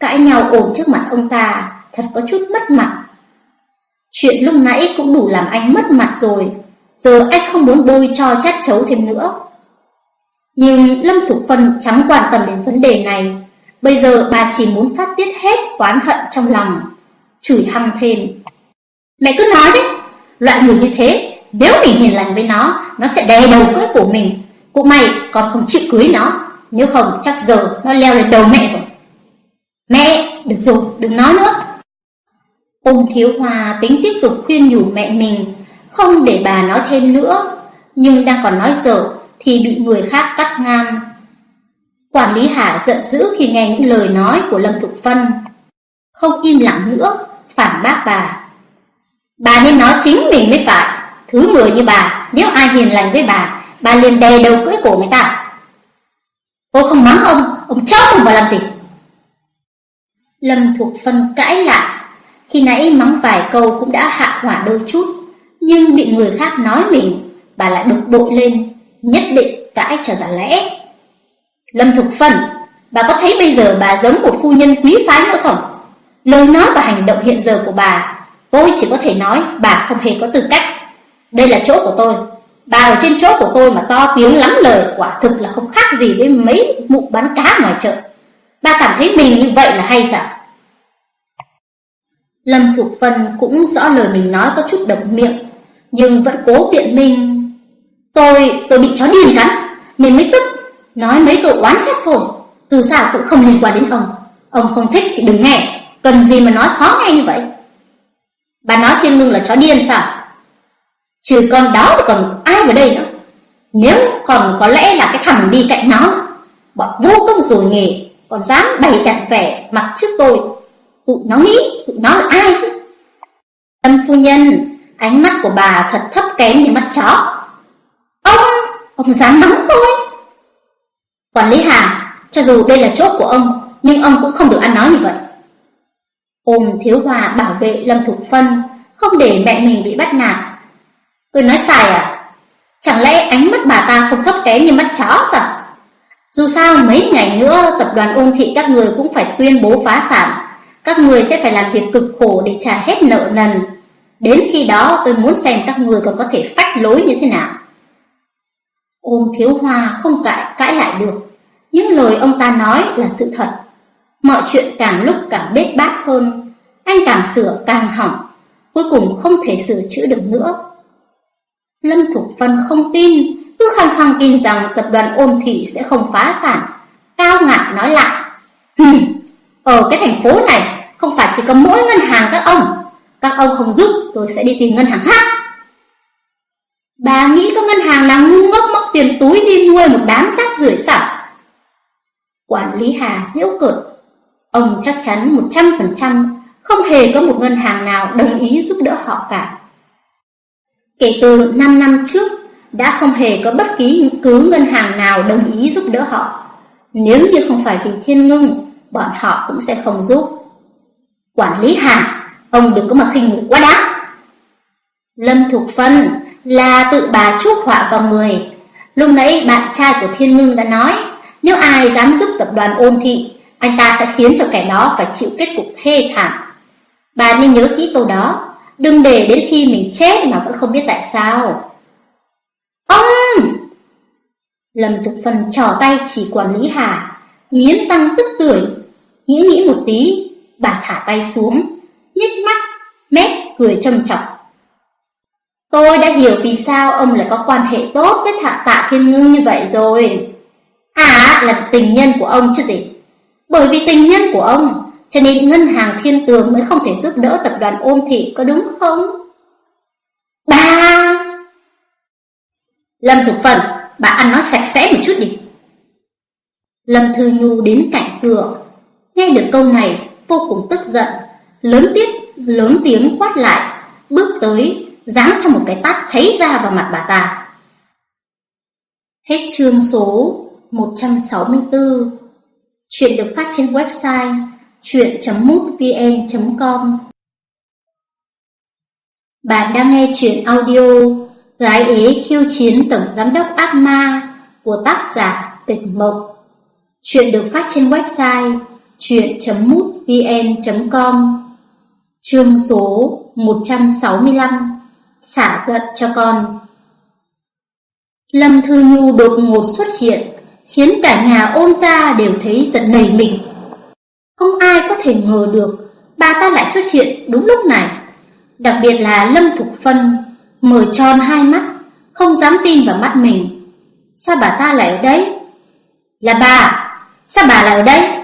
Speaker 1: Cãi nhau ổn trước mặt ông ta Thật có chút mất mặt Chuyện lúc nãy cũng đủ làm anh mất mặt rồi giờ anh không muốn bôi cho chát chấu thêm nữa. Nhưng Lâm Thục Phân chẳng quan tâm đến vấn đề này. Bây giờ bà chỉ muốn phát tiết hết oán hận trong lòng, chửi hăng thêm. Mẹ cứ nói đấy, loại người như thế, nếu mình hiền lành với nó, nó sẽ đè đầu cưới của mình. Cụ mày còn không chịu cưới nó, nếu không chắc giờ nó leo lên đầu mẹ rồi. Mẹ, được rồi, đừng nói nữa. Ông Thiếu Hòa tính tiếp tục khuyên nhủ mẹ mình không để bà nói thêm nữa, nhưng đang còn nói dở thì bị người khác cắt ngang. Quản lý Hà giận dữ khi nghe những lời nói của Lâm Thục Phân. Không im lặng nữa, phản bác bà. Bà nên nói chính mình mới phải. Thứ mười như bà, nếu ai hiền lành với bà, bà liền đè đầu cưỡi cổ người ta. Tôi không mắng ông, ông chó ông vào làm gì? Lâm Thục Phân cãi lại, khi nãy mắng vài câu cũng đã hạ hỏa đôi chút, nhưng bị người khác nói mình, bà lại bực bội lên, nhất định cãi cho giả lẽ. Lâm Thục Phân, bà có thấy bây giờ bà giống một phu nhân quý phái nữa không? Lời nói và hành động hiện giờ của bà, tôi chỉ có thể nói bà không hề có tư cách. Đây là chỗ của tôi, bà ở trên chỗ của tôi mà to tiếng lắm lời quả thực là không khác gì với mấy mụ bán cá ngoài chợ. Bà cảm thấy mình như vậy là hay sao? Lâm Thục Phân cũng rõ lời mình nói có chút độc miệng, nhưng vẫn cố biện minh. Tôi, tôi bị chó điên cắn, nên mới tức, nói mấy câu oán trách phổi dù sao cũng không liên quan đến ông. Ông không thích thì đừng nghe, cần gì mà nói khó nghe như vậy. Bà nói Thiên Ngưng là chó điên sao? Trừ con đó thì còn ai vào đây nữa? Nếu còn có lẽ là cái thằng đi cạnh nó, bọn vô công rồi nghề, còn dám bày đặt vẻ mặt trước tôi Tụi nó nghĩ tụi nó là ai chứ? Tâm phu nhân Ánh mắt của bà thật thấp kém như mắt chó. Ông Ông dám mắng tôi? Quản lý Hà Cho dù đây là chốt của ông Nhưng ông cũng không được ăn nói như vậy. Ôm thiếu hòa bảo vệ Lâm Thục Phân Không để mẹ mình bị bắt nạt Tôi nói sai à Chẳng lẽ ánh mắt bà ta không thấp kém như mắt chó sao Dù sao mấy ngày nữa Tập đoàn ôn thị các người cũng phải tuyên bố phá sản các người sẽ phải làm việc cực khổ để trả hết nợ nần. Đến khi đó tôi muốn xem các người còn có thể phách lối như thế nào. Ôm thiếu hoa không cãi, cãi lại được. Những lời ông ta nói là sự thật. Mọi chuyện càng lúc càng bết bát hơn. Anh càng sửa càng hỏng. Cuối cùng không thể sửa chữa được nữa. Lâm Thục Vân không tin, cứ khăng khăng tin rằng tập đoàn ôm thị sẽ không phá sản. Cao ngạn nói lại. Ở cái thành phố này Không phải chỉ có mỗi ngân hàng các ông Các ông không giúp tôi sẽ đi tìm ngân hàng khác Bà nghĩ có ngân hàng nào ngu ngốc móc tiền túi đi nuôi một đám xác rưởi sao Quản lý Hà diễu cợt Ông chắc chắn 100% không hề có một ngân hàng nào đồng ý giúp đỡ họ cả. Kể từ 5 năm trước, đã không hề có bất kỳ cứ ngân hàng nào đồng ý giúp đỡ họ. Nếu như không phải vì thiên ngưng, bọn họ cũng sẽ không giúp. Quản lý Hà, ông đừng có mà khinh ngủ quá đáng. Lâm Thục Phân là tự bà chuốc họa vào người. Lúc nãy bạn trai của Thiên Ngưng đã nói, nếu ai dám giúp tập đoàn ôn thị, anh ta sẽ khiến cho kẻ đó phải chịu kết cục thê thảm. Bà nên nhớ kỹ câu đó, đừng để đến khi mình chết mà vẫn không biết tại sao. Ông! Lâm Thục Phân trò tay chỉ quản lý Hà, nghiến răng tức tưởi, Nghĩ nghĩ một tí, bà thả tay xuống, nhếch mắt, mép cười trầm trọng. Tôi đã hiểu vì sao ông lại có quan hệ tốt với thạ tạ thiên ngưng như vậy rồi. À, là tình nhân của ông chứ gì. Bởi vì tình nhân của ông, cho nên ngân hàng thiên tường mới không thể giúp đỡ tập đoàn ôm thị có đúng không? Ba! Lâm Thục Phần, bà ăn nói sạch sẽ một chút đi. Lâm Thư Nhu đến cạnh cửa, Nghe được câu này, vô cùng tức giận, lớn tiết, lớn tiếng quát lại, bước tới, giáng cho một cái tát cháy ra vào mặt bà ta. Hết chương số 164 Chuyện được phát trên website chuyện.mútvn.com Bạn đang nghe chuyện audio Gái ế khiêu chiến tổng giám đốc ác ma của tác giả Tịch Mộc. Chuyện được phát trên website chuyện.mútvn.com Chương số 165 Xả giận cho con. Lâm Thư Nhu đột ngột xuất hiện, Khiến cả nhà ôn gia đều thấy giận nảy mình. Không ai có thể ngờ được Bà ta lại xuất hiện đúng lúc này Đặc biệt là Lâm Thục Phân Mở tròn hai mắt Không dám tin vào mắt mình Sao bà ta lại ở đây Là bà Sao bà lại ở đây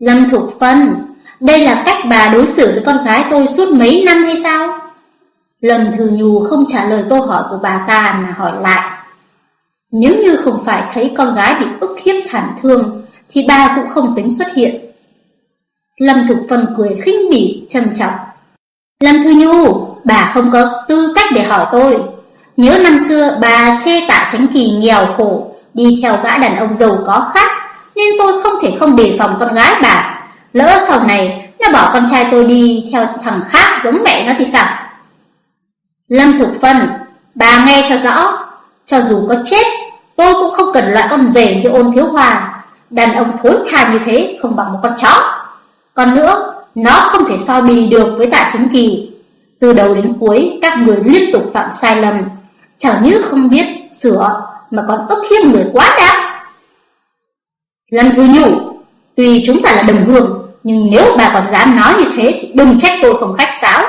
Speaker 1: Lâm Thục Phân, đây là cách bà đối xử với con gái tôi suốt mấy năm hay sao? Lâm Thư Nhu không trả lời câu hỏi của bà ta mà hỏi lại. Nếu như không phải thấy con gái bị ức hiếp thảm thương, thì bà cũng không tính xuất hiện. Lâm Thục Phân cười khinh bỉ, trầm trọng. Lâm Thư Nhu, bà không có tư cách để hỏi tôi. Nhớ năm xưa bà chê tạ tránh kỳ nghèo khổ, đi theo gã đàn ông giàu có khác, nên tôi không thể không đề phòng con gái bà. Lỡ sau này nó bỏ con trai tôi đi theo thằng khác giống mẹ nó thì sao? Lâm Thục Phân, bà nghe cho rõ, cho dù có chết, tôi cũng không cần loại con rể như ôn thiếu hòa. Đàn ông thối tha như thế không bằng một con chó. Còn nữa, nó không thể so bì được với tạ chứng kỳ. Từ đầu đến cuối, các người liên tục phạm sai lầm, chẳng như không biết sửa mà còn ức hiếp người quá đáng. Lâm Thư Nhủ, tuy chúng ta là đồng hương, nhưng nếu bà còn dám nói như thế thì đừng trách tôi không khách sáo.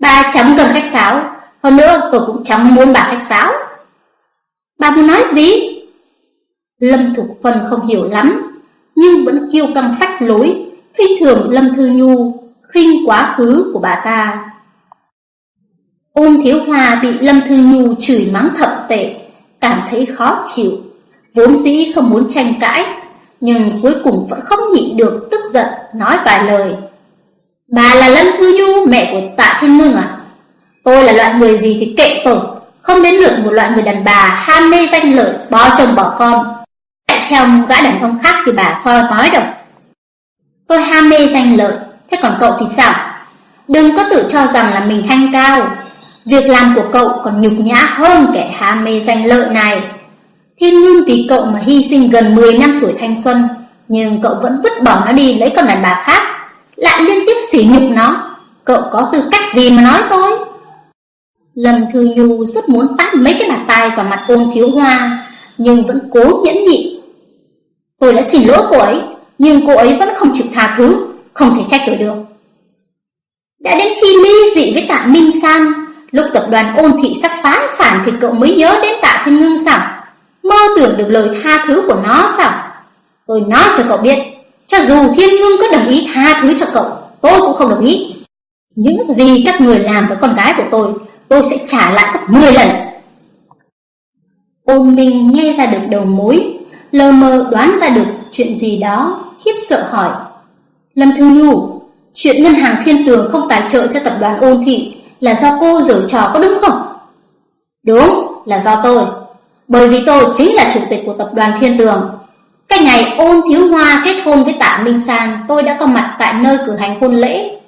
Speaker 1: Bà chẳng cần khách sáo, hơn nữa tôi cũng chẳng muốn bà khách sáo. Bà muốn nói gì? Lâm Thục Phân không hiểu lắm, nhưng vẫn kêu căng phách lối, khinh thường Lâm Thư Nhu, khinh quá khứ của bà ta. Ôn Thiếu Hoa bị Lâm Thư Nhu chửi mắng thậm tệ, cảm thấy khó chịu, vốn dĩ không muốn tranh cãi, nhưng cuối cùng vẫn không nhịn được tức giận nói vài lời. Bà là Lâm Thư Nhu, mẹ của Tạ Thiên Ngưng à? Tôi là loại người gì thì kệ tôi, không đến lượt một loại người đàn bà ham mê danh lợi, bỏ chồng bỏ con. Lại theo gã đàn ông khác thì bà soi nói đồng Tôi ham mê danh lợi, thế còn cậu thì sao? Đừng có tự cho rằng là mình thanh cao. Việc làm của cậu còn nhục nhã hơn kẻ ham mê danh lợi này. Thiên Ngưng vì cậu mà hy sinh gần 10 năm tuổi thanh xuân, nhưng cậu vẫn vứt bỏ nó đi lấy con đàn bà khác, lại liên tiếp sỉ nhục nó. Cậu có tư cách gì mà nói tôi? Lâm Thư Nhu rất muốn tát mấy cái bàn tay vào mặt ôn thiếu hoa, nhưng vẫn cố nhẫn nhịn. Tôi đã xin lỗi cô ấy, nhưng cô ấy vẫn không chịu tha thứ, không thể trách tôi được. Đã đến khi ly dị với tạ Minh San, lúc tập đoàn ôn thị sắp phá sản thì cậu mới nhớ đến tạ Thiên Ngưng sao? Mơ tưởng được lời tha thứ của nó sao? Tôi nói cho cậu biết, cho dù Thiên Ngưng có đồng ý tha thứ cho cậu, tôi cũng không đồng ý. Những gì các người làm với con gái của tôi, tôi sẽ trả lại gấp 10 lần. Ôn Minh nghe ra được đầu mối, lơ mơ đoán ra được chuyện gì đó, khiếp sợ hỏi. Lâm Thư Nhu, chuyện ngân hàng thiên tường không tài trợ cho tập đoàn ôn thị là do cô giở trò có đúng không? Đúng, là do tôi. Bởi vì tôi chính là chủ tịch của tập đoàn thiên tường. Cái ngày ôn thiếu hoa kết hôn với tạ Minh San, tôi đã có mặt tại nơi cử hành hôn lễ.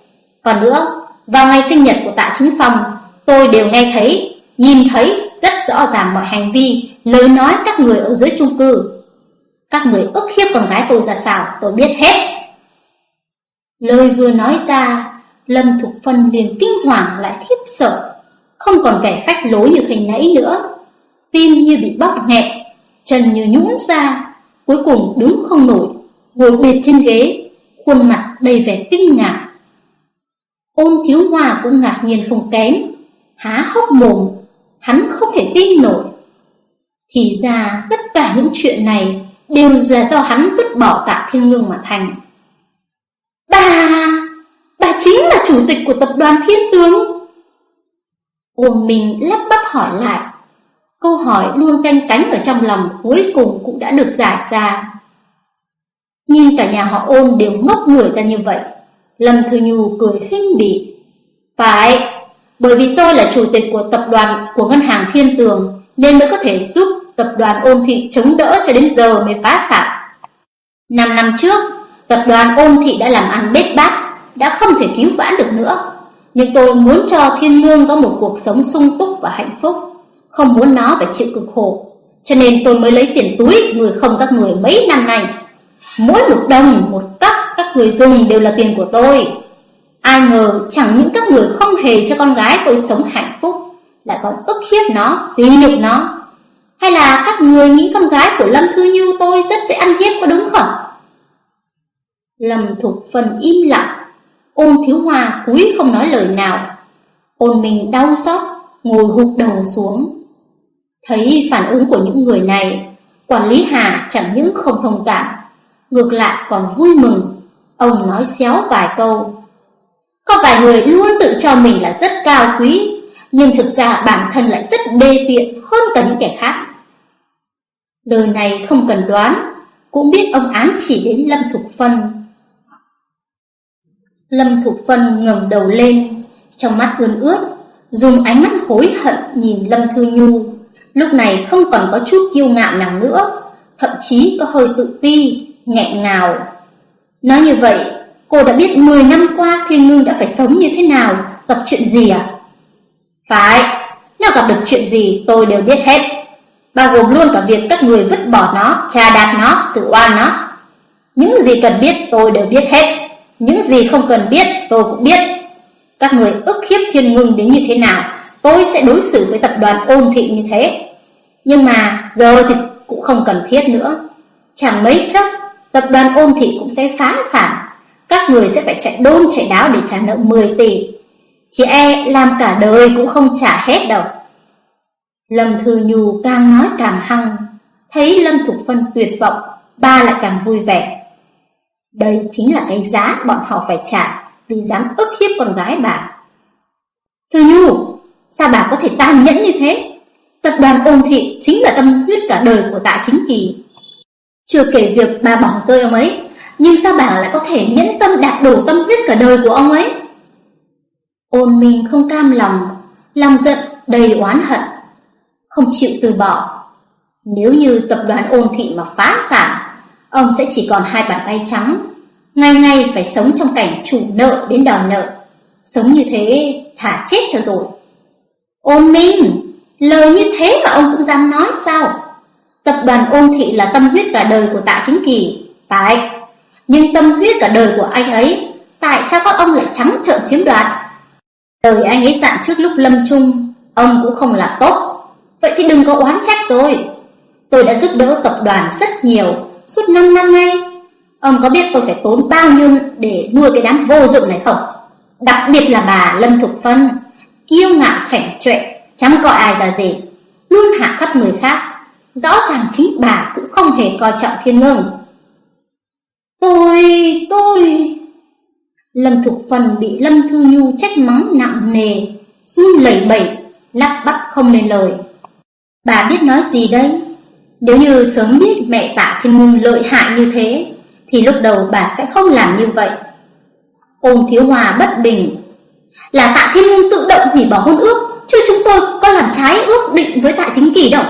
Speaker 1: Còn nữa, vào ngày sinh nhật của tạ chính phong, tôi đều nghe thấy, nhìn thấy rất rõ ràng mọi hành vi, lời nói các người ở dưới chung cư. Các người ức hiếp con gái tôi ra sao, tôi biết hết. Lời vừa nói ra, Lâm Thục Phân liền kinh hoàng lại khiếp sợ, không còn vẻ phách lối như hình nãy nữa. Tim như bị bóp nghẹt, chân như nhũn ra, cuối cùng đứng không nổi, ngồi bệt trên ghế, khuôn mặt đầy vẻ kinh ngạc. Ôn thiếu hòa cũng ngạc nhiên không kém, há hốc mồm, hắn không thể tin nổi. Thì ra tất cả những chuyện này đều là do hắn vứt bỏ tạ thiên ngưng mà thành. Bà, bà chính là chủ tịch của tập đoàn thiên tướng. Uông mình lắp bắp hỏi lại, câu hỏi luôn canh cánh ở trong lòng cuối cùng cũng đã được giải ra. Nhìn cả nhà họ ôn đều ngốc người ra như vậy, Lâm Thư Nhu cười khinh bỉ. Phải, bởi vì tôi là chủ tịch của tập đoàn của ngân hàng Thiên Tường nên mới có thể giúp tập đoàn ôn thị chống đỡ cho đến giờ mới phá sản. Năm năm trước, tập đoàn ôn thị đã làm ăn bết bát, đã không thể cứu vãn được nữa. Nhưng tôi muốn cho Thiên Lương có một cuộc sống sung túc và hạnh phúc, không muốn nó phải chịu cực khổ. Cho nên tôi mới lấy tiền túi nuôi không các người mấy năm nay. Mỗi một đồng, một cắp các người dùng đều là tiền của tôi. Ai ngờ chẳng những các người không hề cho con gái tôi sống hạnh phúc, lại còn ức hiếp nó, dí nhục nó, hay là các người nghĩ con gái của Lâm Thư Như tôi rất dễ ăn hiếp có đúng không? Lâm Thục phần im lặng, ôn thiếu hòa cúi không nói lời nào. Ôn mình đau xót, ngồi gục đầu xuống. Thấy phản ứng của những người này, quản lý Hà chẳng những không thông cảm, ngược lại còn vui mừng. Ông nói xéo vài câu. Có vài người luôn tự cho mình là rất cao quý, nhưng thực ra bản thân lại rất đê tiện hơn cả những kẻ khác. Lời này không cần đoán, cũng biết ông ám chỉ đến Lâm Thục Phân. Lâm Thục Phân ngẩng đầu lên, trong mắt ươn ướt, dùng ánh mắt hối hận nhìn Lâm Thư Nhu, lúc này không còn có chút kiêu ngạo nào nữa, thậm chí có hơi tự ti, nghẹn ngào. Nói như vậy, cô đã biết 10 năm qua Thiên Ngưng đã phải sống như thế nào, gặp chuyện gì à? Phải, nếu gặp được chuyện gì tôi đều biết hết, bao gồm luôn cả việc các người vứt bỏ nó, trà đạp nó, xử oan nó. Những gì cần biết tôi đều biết hết, những gì không cần biết tôi cũng biết. Các người ức hiếp Thiên Ngưng đến như thế nào, tôi sẽ đối xử với tập đoàn ôn thị như thế. Nhưng mà giờ thì cũng không cần thiết nữa. Chẳng mấy chốc, tập đoàn ôn thị cũng sẽ phá sản. Các người sẽ phải chạy đôn chạy đáo để trả nợ 10 tỷ. Chị e làm cả đời cũng không trả hết đâu. Lâm Thư Nhu càng nói càng hăng, thấy Lâm Thục Phân tuyệt vọng, ba lại càng vui vẻ. Đây chính là cái giá bọn họ phải trả vì dám ức hiếp con gái bà. Thư Nhu, sao bà có thể tàn nhẫn như thế? Tập đoàn ôn thị chính là tâm huyết cả đời của tạ chính kỳ. Chưa kể việc bà bỏ rơi ông ấy, nhưng sao bà lại có thể nhẫn tâm đạt đổ tâm huyết cả đời của ông ấy? Ôn mình không cam lòng, lòng giận đầy oán hận, không chịu từ bỏ. Nếu như tập đoàn ôn thị mà phá sản, ông sẽ chỉ còn hai bàn tay trắng, ngày ngày phải sống trong cảnh chủ nợ đến đòi nợ. Sống như thế thả chết cho rồi. Ôn Minh, lời như thế mà ông cũng dám nói sao? Tập đoàn ôn thị là tâm huyết cả đời của tạ chính kỳ, phải. Nhưng tâm huyết cả đời của anh ấy, tại sao các ông lại trắng trợn chiếm đoạt? Đời anh ấy dặn trước lúc lâm chung, ông cũng không làm tốt. Vậy thì đừng có oán trách tôi. Tôi đã giúp đỡ tập đoàn rất nhiều, suốt 5 năm nay. Ông có biết tôi phải tốn bao nhiêu để nuôi cái đám vô dụng này không? Đặc biệt là bà Lâm Thục Phân, kiêu ngạo chảnh chọe, chẳng coi ai ra gì, luôn hạ thấp người khác. Rõ ràng chính bà cũng không hề coi trọng Thiên Ngưng. Tôi, tôi... Lâm Thục Phân bị Lâm Thư Nhu trách mắng nặng nề, run lẩy bẩy, lắp bắp không lên lời. Bà biết nói gì đây? Nếu như sớm biết mẹ tạ thiên ngưng lợi hại như thế, thì lúc đầu bà sẽ không làm như vậy. Ôn thiếu hòa bất bình. Là tạ thiên ngưng tự động hủy bỏ hôn ước, chứ chúng tôi có làm trái ước định với tạ chính kỳ đâu.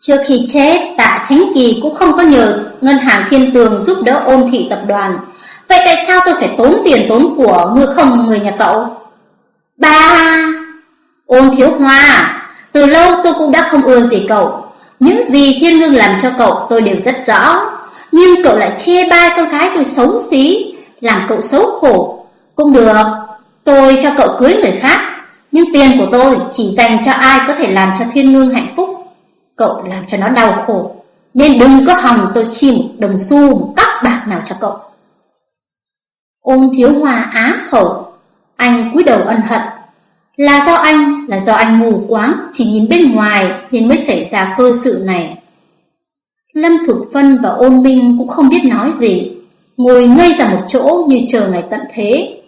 Speaker 1: Trước khi chết, tạ chính kỳ cũng không có nhờ ngân hàng thiên tường giúp đỡ ôn thị tập đoàn. Vậy tại sao tôi phải tốn tiền tốn của người không người nhà cậu? Ba! Ôn thiếu hòa! Từ lâu tôi cũng đã không ưa gì cậu. Những gì thiên ngưng làm cho cậu tôi đều rất rõ. Nhưng cậu lại chê bai con gái tôi xấu xí, Làm cậu xấu khổ Cũng được, Tôi cho cậu cưới người khác. Nhưng tiền của tôi chỉ dành cho ai có thể làm cho thiên ngưng hạnh phúc. Cậu làm cho nó đau khổ. Nên đừng có hòng tôi chi một đồng xu, một cắp bạc nào cho cậu. Ôn thiếu hòa á khẩu. Anh cúi đầu ân hận là do anh, là do anh mù quáng, chỉ nhìn bên ngoài nên mới xảy ra cơ sự này. Lâm Thục Phân và Ôn Minh cũng không biết nói gì, ngồi ngây ra một chỗ như chờ ngày tận thế.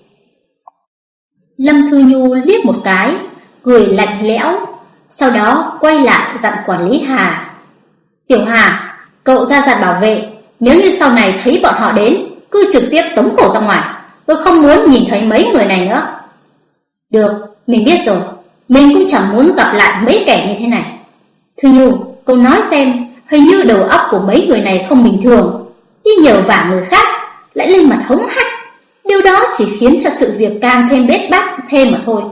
Speaker 1: Lâm Thư Nhu liếc một cái, cười lạnh lẽo, sau đó quay lại dặn quản lý Hà. Tiểu Hà, cậu ra dặn bảo vệ, nếu như sau này thấy bọn họ đến, cứ trực tiếp tống cổ ra ngoài. Tôi không muốn nhìn thấy mấy người này nữa. Được, mình biết rồi, mình cũng chẳng muốn gặp lại mấy kẻ như thế này. Thư Nhu, cậu nói xem, hình như đầu óc của mấy người này không bình thường, đi nhờ vả người khác, lại lên mặt hống hách. Điều đó chỉ khiến cho sự việc càng thêm bết bát thêm mà thôi.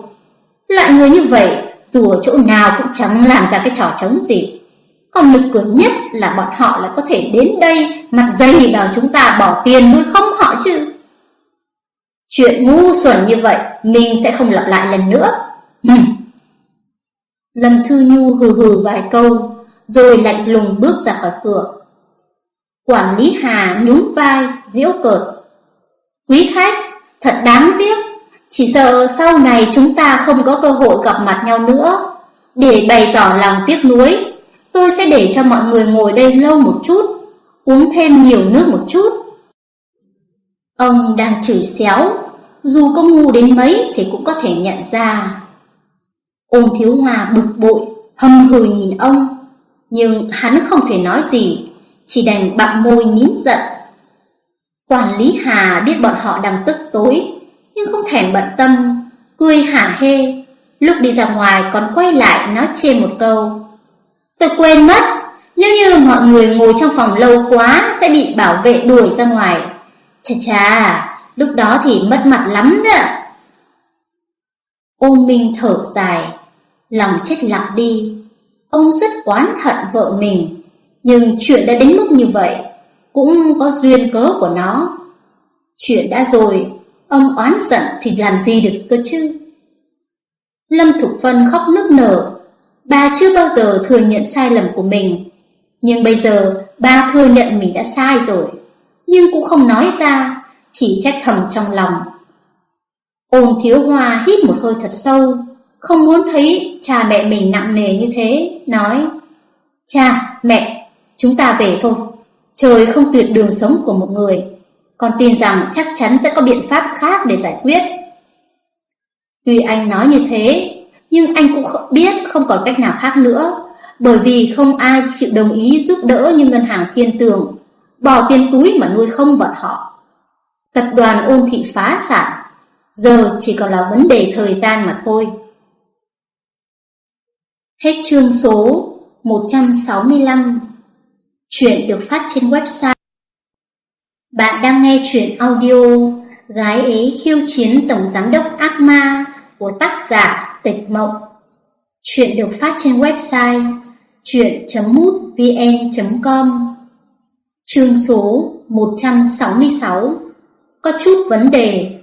Speaker 1: Loại người như vậy, dù ở chỗ nào cũng chẳng làm ra cái trò trống gì. Còn lực cửa nhất là bọn họ lại có thể đến đây mặt dày bảo chúng ta bỏ tiền nuôi không họ chứ. Chuyện ngu xuẩn như vậy, Mình sẽ không lặp lại lần nữa. Ừ. Lâm Thư Nhu hừ hừ vài câu, Rồi lạnh lùng bước ra khỏi cửa. Quản lý Hà nhún vai Diễu cợt. Quý khách, Thật đáng tiếc, Chỉ sợ sau này chúng ta không có cơ hội gặp mặt nhau nữa. Để bày tỏ lòng tiếc nuối, Tôi sẽ để cho mọi người ngồi đây lâu một chút, Uống thêm nhiều nước một chút. Ông đang chửi xéo, dù có ngu đến mấy thì cũng có thể nhận ra. Ôn thiếu hòa bực bội, hâm hừ nhìn ông, nhưng hắn không thể nói gì, chỉ đành bặm môi nhím giận. Quản lý Hà biết bọn họ đang tức tối, nhưng không thèm bận tâm, cười hả hê, lúc đi ra ngoài còn quay lại nói chê một câu. Tôi quên mất, nếu như mọi người ngồi trong phòng lâu quá sẽ bị bảo vệ đuổi ra ngoài. Chà chà, lúc đó thì mất mặt lắm đó. Ôn Minh thở dài, lòng chết lặng đi. Ông rất oán hận vợ mình, nhưng chuyện đã đến mức như vậy, cũng có duyên cớ của nó. Chuyện đã rồi, ông oán giận thì làm gì được cơ chứ? Lâm Thục Phân khóc nức nở, bà chưa bao giờ thừa nhận sai lầm của mình. Nhưng bây giờ bà thừa nhận mình đã sai rồi, nhưng cũng không nói ra, chỉ trách thầm trong lòng. Ôn thiếu hoa hít một hơi thật sâu, không muốn thấy cha mẹ mình nặng nề như thế, nói Cha, mẹ, chúng ta về thôi, trời không tuyệt đường sống của một người, con tin rằng chắc chắn sẽ có biện pháp khác để giải quyết. Tuy anh nói như thế, nhưng anh cũng không biết không còn cách nào khác nữa, bởi vì không ai chịu đồng ý giúp đỡ như ngân hàng thiên tường, bỏ tiền túi mà nuôi không bọn họ. Tập đoàn ôn thị phá sản, giờ chỉ còn là vấn đề thời gian mà thôi. Hết chương số 165 Chuyện được phát trên website. Bạn đang nghe chuyện audio Gái ế khiêu chiến tổng giám đốc ác ma của tác giả Tịch Mộng. Chuyện được phát trên website chuyện.mútvn.com Chương số 166 Có chút vấn đề.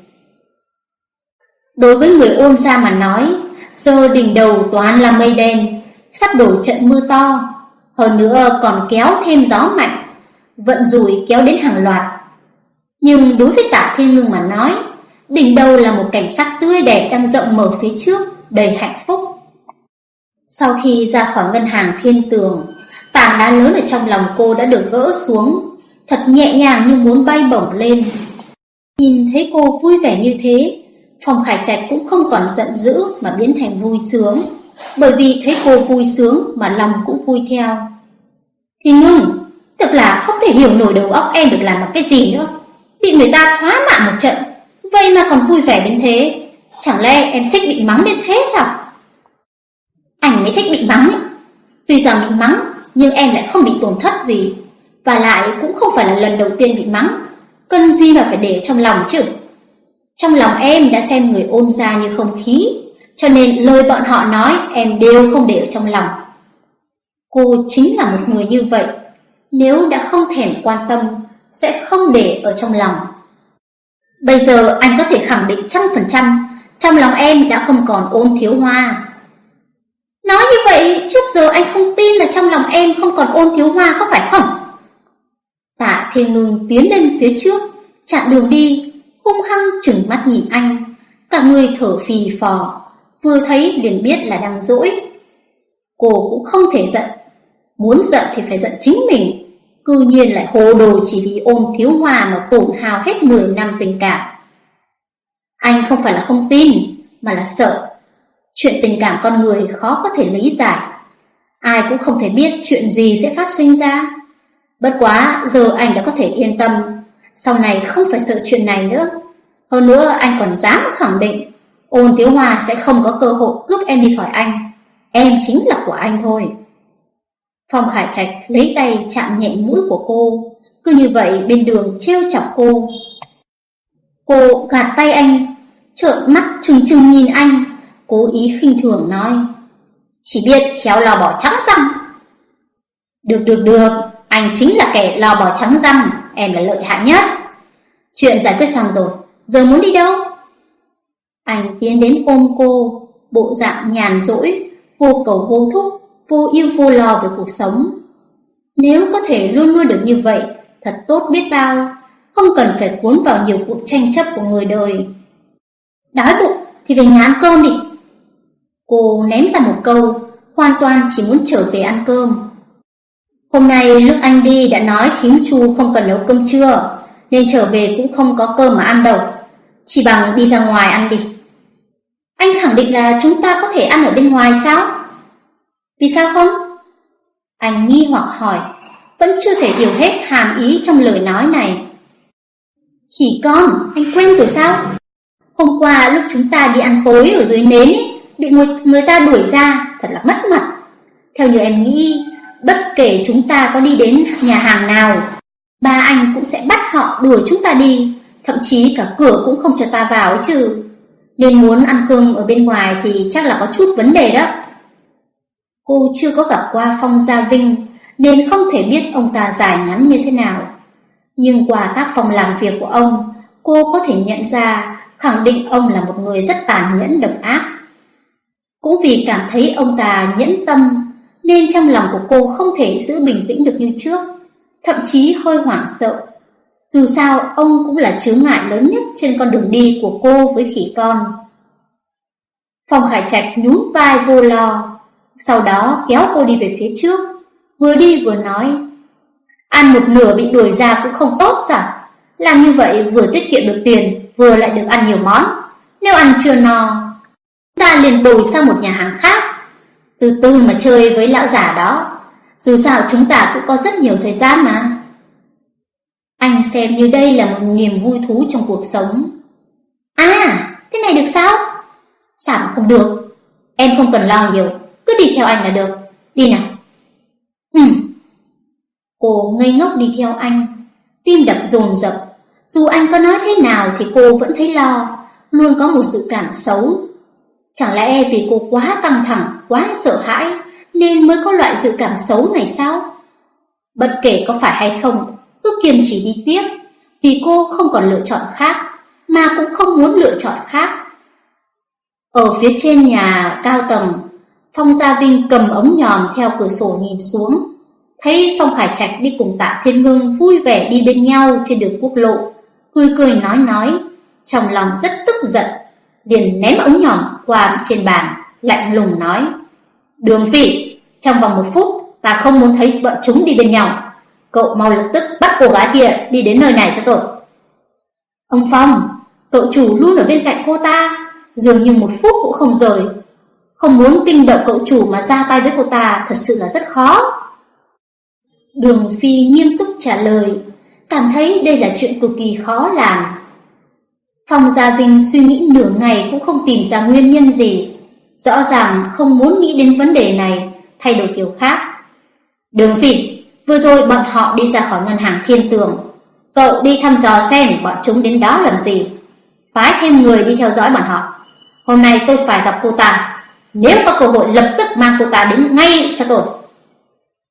Speaker 1: Đối với người ôn ra mà nói, Giờ đỉnh đầu toàn là mây đen, Sắp đổ trận mưa to. Hơn nữa còn kéo thêm gió mạnh, Vận rủi kéo đến hàng loạt. Nhưng đối với tạ thiên ngưng mà nói, Đỉnh đầu là một cảnh sắc tươi đẹp đang rộng mở phía trước, Đầy hạnh phúc. Sau khi ra khỏi ngân hàng thiên tường Tảng đá lớn ở trong lòng cô đã được gỡ xuống Thật nhẹ nhàng như muốn bay bổng lên Nhìn thấy cô vui vẻ như thế Phòng Khải Trạch cũng không còn giận dữ mà biến thành vui sướng, bởi vì thấy cô vui sướng mà lòng cũng vui theo. Thì ngưng, thật là không thể hiểu nổi đầu óc em được làm một cái gì nữa. Bị người ta thoá mạ một trận, vậy mà còn vui vẻ đến thế. Chẳng lẽ em thích bị mắng đến thế sao? Anh mới thích bị mắng ấy. Tuy rằng bị mắng, nhưng em lại không bị tổn thất gì. Và lại cũng không phải là lần đầu tiên bị mắng, cần gì mà phải để trong lòng chứ. Trong lòng em đã xem người ôm ra như không khí, cho nên lời bọn họ nói em đều không để ở trong lòng. Cô chính là một người như vậy, nếu đã không thèm quan tâm, sẽ không để ở trong lòng. Bây giờ anh có thể khẳng định trăm phần trăm, trong lòng em đã không còn ôn thiếu hoa. Nói như vậy, trước giờ anh không tin là trong lòng em không còn ôn thiếu hoa có phải không? Tạ Thiên Ngưng tiến lên phía trước, chặn đường đi, hung hăng chừng mắt nhìn anh, cả người thở phì phò, vừa thấy liền biết là đang dỗi. Cô cũng không thể giận, muốn giận thì phải giận chính mình, cư nhiên lại hồ đồ chỉ vì ôn thiếu hòa mà tổn hào hết 10 năm tình cảm. Anh không phải là không tin, mà là sợ. Chuyện tình cảm con người khó có thể lý giải. Ai cũng không thể biết chuyện gì sẽ phát sinh ra. Bất quá, giờ anh đã có thể yên tâm sau này không phải sợ chuyện này nữa. Hơn nữa anh còn dám khẳng định Ôn Tiếu Hòa sẽ không có cơ hội cướp em đi khỏi anh. Em chính là của anh thôi. Phong Khải Trạch lấy tay chạm nhẹ mũi của cô, cứ như vậy bên đường treo chọc cô. Cô gạt tay anh, trợn mắt trừng trừng nhìn anh, cố ý khinh thường nói. Chỉ biết khéo lò bỏ trắng răng. Được được được, anh chính là kẻ lò bỏ trắng răng, em là lợi hại nhất. Chuyện giải quyết xong rồi, giờ muốn đi đâu? Anh tiến đến ôm cô, bộ dạng nhàn rỗi, vô cầu vô thúc, vô yêu vô lo về cuộc sống. Nếu có thể luôn luôn được như vậy, thật tốt biết bao, không cần phải cuốn vào nhiều cuộc tranh chấp của người đời. Đói bụng thì về nhà ăn cơm đi. Cô ném ra một câu, hoàn toàn chỉ muốn trở về ăn cơm. Hôm nay lúc anh đi đã nói khiếm chu không cần nấu cơm trưa, nên trở về cũng không có cơm mà ăn đâu. Chỉ bằng đi ra ngoài ăn đi. Anh khẳng định là chúng ta có thể ăn ở bên ngoài sao? Vì sao không? Anh nghi hoặc hỏi, vẫn chưa thể hiểu hết hàm ý trong lời nói này. Khỉ con, anh quên rồi sao? Hôm qua lúc chúng ta đi ăn tối ở dưới nến ấy, bị người, người ta đuổi ra, thật là mất mặt. Theo như em nghĩ, bất kể chúng ta có đi đến nhà hàng nào, ba anh cũng sẽ bắt họ đuổi chúng ta đi, thậm chí cả cửa cũng không cho ta vào ấy chứ. Nên muốn ăn cơm ở bên ngoài thì chắc là có chút vấn đề đó. Cô chưa có gặp qua Phong Gia Vinh nên không thể biết ông ta dài ngắn như thế nào. Nhưng qua tác phong làm việc của ông, cô có thể nhận ra khẳng định ông là một người rất tàn nhẫn độc ác. Cũng vì cảm thấy ông ta nhẫn tâm nên trong lòng của cô không thể giữ bình tĩnh được như trước, thậm chí hơi hoảng sợ. Dù sao, ông cũng là chướng ngại lớn nhất trên con đường đi của cô với khỉ con. Phong Khải Trạch nhún vai vô lo, sau đó kéo cô đi về phía trước, vừa đi vừa nói: "Ăn một nửa bị đuổi ra cũng không tốt sao? Làm như vậy vừa tiết kiệm được tiền, vừa lại được ăn nhiều món. Nếu ăn chưa no, ta liền bồi sang một nhà hàng khác, từ từ mà chơi với lão già đó. Dù sao chúng ta cũng có rất nhiều thời gian mà." Anh xem như đây là một niềm vui thú trong cuộc sống. À, thế này được sao? Sao không được? Em không cần lo nhiều, cứ đi theo anh là được. Đi nào. Ừm. Cô ngây ngốc đi theo anh, tim đập dồn dập. Dù anh có nói thế nào thì cô vẫn thấy lo, luôn có một sự cảm xấu. Chẳng lẽ vì cô quá căng thẳng, quá sợ hãi nên mới có loại dự cảm xấu này sao? Bất kể có phải hay không, cứ kiên trì đi tiếp, vì cô không còn lựa chọn khác, mà cũng không muốn lựa chọn khác. Ở phía trên nhà cao tầng, Phong Gia Vinh cầm ống nhòm theo cửa sổ nhìn xuống, thấy Phong Khải Trạch đi cùng Tạ Thiên Ngưng vui vẻ đi bên nhau trên đường quốc lộ, cười cười nói nói, trong lòng rất tức giận, liền ném ống nhòm qua trên bàn, lạnh lùng nói: "Đường Phỉ, trong vòng một phút ta không muốn thấy bọn chúng đi bên nhau." Cậu mau lập tức bắt cô gái kia đi đến nơi này cho tôi. Ông Phong, cậu chủ luôn ở bên cạnh cô ta, dường như một phút cũng không rời. Không muốn kinh động cậu chủ mà ra tay với cô ta thật sự là rất khó. Đường Phi nghiêm túc trả lời, cảm thấy đây là chuyện cực kỳ khó làm. Phong Gia Vinh suy nghĩ nửa ngày cũng không tìm ra nguyên nhân gì. Rõ ràng không muốn nghĩ đến vấn đề này, thay đổi kiểu khác. Đường Phi, Vừa rồi bọn họ đi ra khỏi ngân hàng thiên tường. Cậu đi thăm dò xem bọn chúng đến đó làm gì. Phái thêm người đi theo dõi bọn họ. Hôm nay tôi phải gặp cô ta. Nếu có cơ hội lập tức mang cô ta đến ngay cho tôi.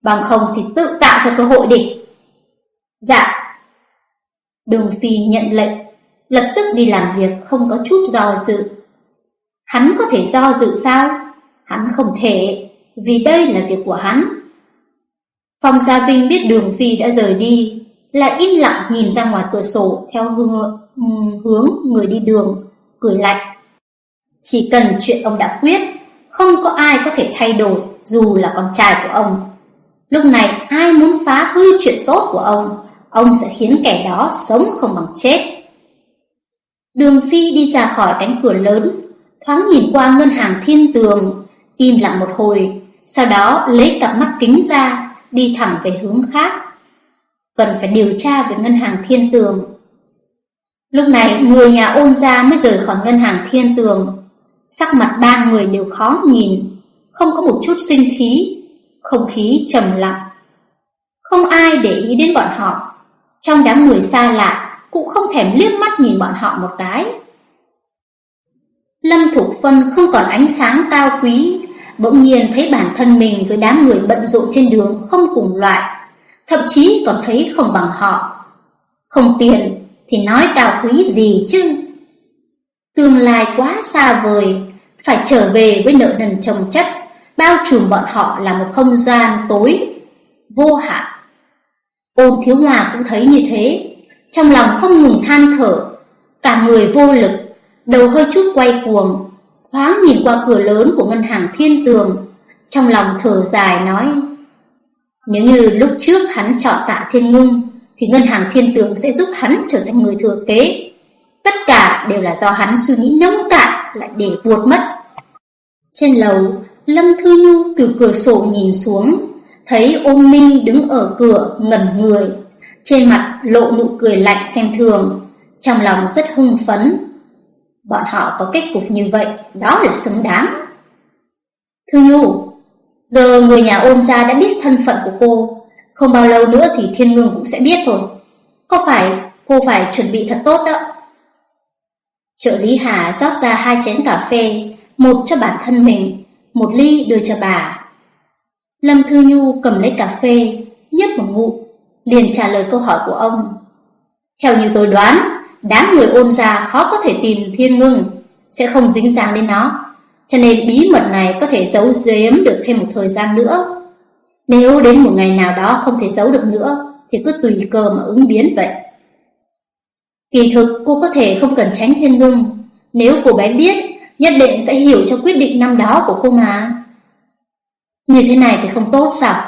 Speaker 1: Bằng không thì tự tạo cho cơ hội đi. Dạ. Đường Phi nhận lệnh. Lập tức đi làm việc không có chút do dự Hắn có thể do dự sao? Hắn không thể Vì đây là việc của hắn Phong Gia Vinh biết Đường Phi đã rời đi, lại im lặng nhìn ra ngoài cửa sổ theo hướng, hướng người đi đường, cười lạnh. Chỉ cần chuyện ông đã quyết, không có ai có thể thay đổi dù là con trai của ông. Lúc này ai muốn phá hư chuyện tốt của ông, ông sẽ khiến kẻ đó sống không bằng chết. Đường Phi đi ra khỏi cánh cửa lớn, thoáng nhìn qua ngân hàng thiên tường, im lặng một hồi, sau đó lấy cặp mắt kính ra đi thẳng về hướng khác. Cần phải điều tra về ngân hàng thiên tường. Lúc này, người nhà ôn gia mới rời khỏi ngân hàng thiên tường. Sắc mặt ba người đều khó nhìn, không có một chút sinh khí, không khí trầm lặng. Không ai để ý đến bọn họ. Trong đám người xa lạ, cũng không thèm liếc mắt nhìn bọn họ một cái. Lâm Thục Phân không còn ánh sáng cao quý bỗng nhiên thấy bản thân mình với đám người bận rộn trên đường không cùng loại, thậm chí còn thấy không bằng họ. Không tiền thì nói cao quý gì chứ? Tương lai quá xa vời, phải trở về với nợ nần chồng chất, bao trùm bọn họ là một không gian tối, vô hạn. Ôn thiếu hòa cũng thấy như thế, trong lòng không ngừng than thở, cả người vô lực, đầu hơi chút quay cuồng, thoáng nhìn qua cửa lớn của ngân hàng thiên tường, trong lòng thở dài nói, nếu như lúc trước hắn chọn tạ thiên ngưng, thì ngân hàng thiên tường sẽ giúp hắn trở thành người thừa kế. Tất cả đều là do hắn suy nghĩ nông cạn lại để vuột mất. Trên lầu, Lâm Thư Nhu từ cửa sổ nhìn xuống, thấy ôn minh đứng ở cửa ngẩn người, trên mặt lộ nụ cười lạnh xem thường, trong lòng rất hưng phấn. Bọn họ có kết cục như vậy, đó là xứng đáng. Thư Nhu, giờ người nhà ôn gia đã biết thân phận của cô, không bao lâu nữa thì thiên ngưng cũng sẽ biết thôi. Có phải cô phải chuẩn bị thật tốt đó. Trợ lý Hà rót ra hai chén cà phê, một cho bản thân mình, một ly đưa cho bà. Lâm Thư Nhu cầm lấy cà phê, nhấp một ngụm, liền trả lời câu hỏi của ông. Theo như tôi đoán, đám người ôn gia khó có thể tìm thiên ngưng, sẽ không dính dáng đến nó. Cho nên bí mật này có thể giấu giếm được thêm một thời gian nữa. Nếu đến một ngày nào đó không thể giấu được nữa, thì cứ tùy cơ mà ứng biến vậy. Kỳ thực cô có thể không cần tránh thiên ngưng, nếu cô bé biết, nhất định sẽ hiểu cho quyết định năm đó của cô mà. Như thế này thì không tốt sao?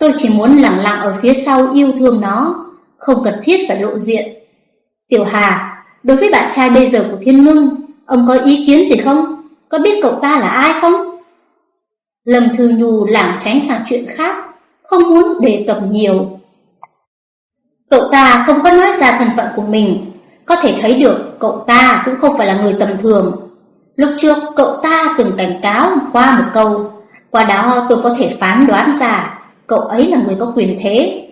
Speaker 1: Tôi chỉ muốn lặng lặng ở phía sau yêu thương nó, không cần thiết phải lộ diện. Tiểu Hà, đối với bạn trai bây giờ của Thiên Ngưng, ông có ý kiến gì không? Có biết cậu ta là ai không? Lâm Thư Nhu lảng tránh sang chuyện khác, không muốn đề cập nhiều. Cậu ta không có nói ra thân phận của mình, có thể thấy được cậu ta cũng không phải là người tầm thường. Lúc trước cậu ta từng cảnh cáo qua một câu, qua đó tôi có thể phán đoán ra cậu ấy là người có quyền thế.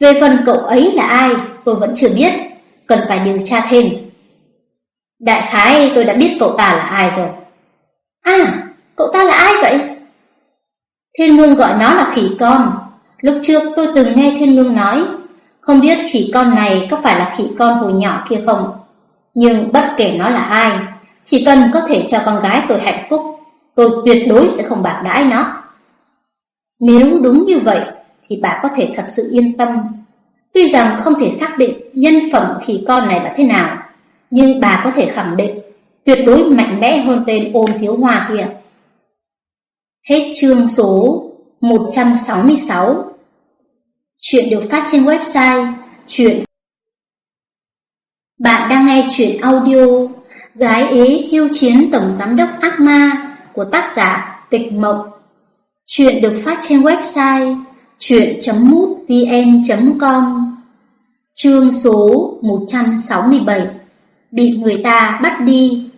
Speaker 1: Về phần cậu ấy là ai, tôi vẫn chưa biết, cần phải điều tra thêm. Đại khái tôi đã biết cậu ta là ai rồi. À, cậu ta là ai vậy? Thiên Ngưng gọi nó là khỉ con. Lúc trước tôi từng nghe Thiên Ngưng nói, không biết khỉ con này có phải là khỉ con hồi nhỏ kia không. Nhưng bất kể nó là ai, chỉ cần có thể cho con gái tôi hạnh phúc, tôi tuyệt đối sẽ không bạc đãi nó. Nếu đúng như vậy, thì bà có thể thật sự yên tâm. Tuy rằng không thể xác định nhân phẩm khỉ con này là thế nào, nhưng bà có thể khẳng định tuyệt đối mạnh mẽ hơn tên ôn thiếu hoa kia. Hết chương số 166 Chuyện được phát trên website chuyện Bạn đang nghe chuyện audio Gái ế khiêu chiến tổng giám đốc ác ma của tác giả Tịch Mộng Chuyện được phát trên website chuyện.mútvn.com Chương số 167 Bị người ta bắt đi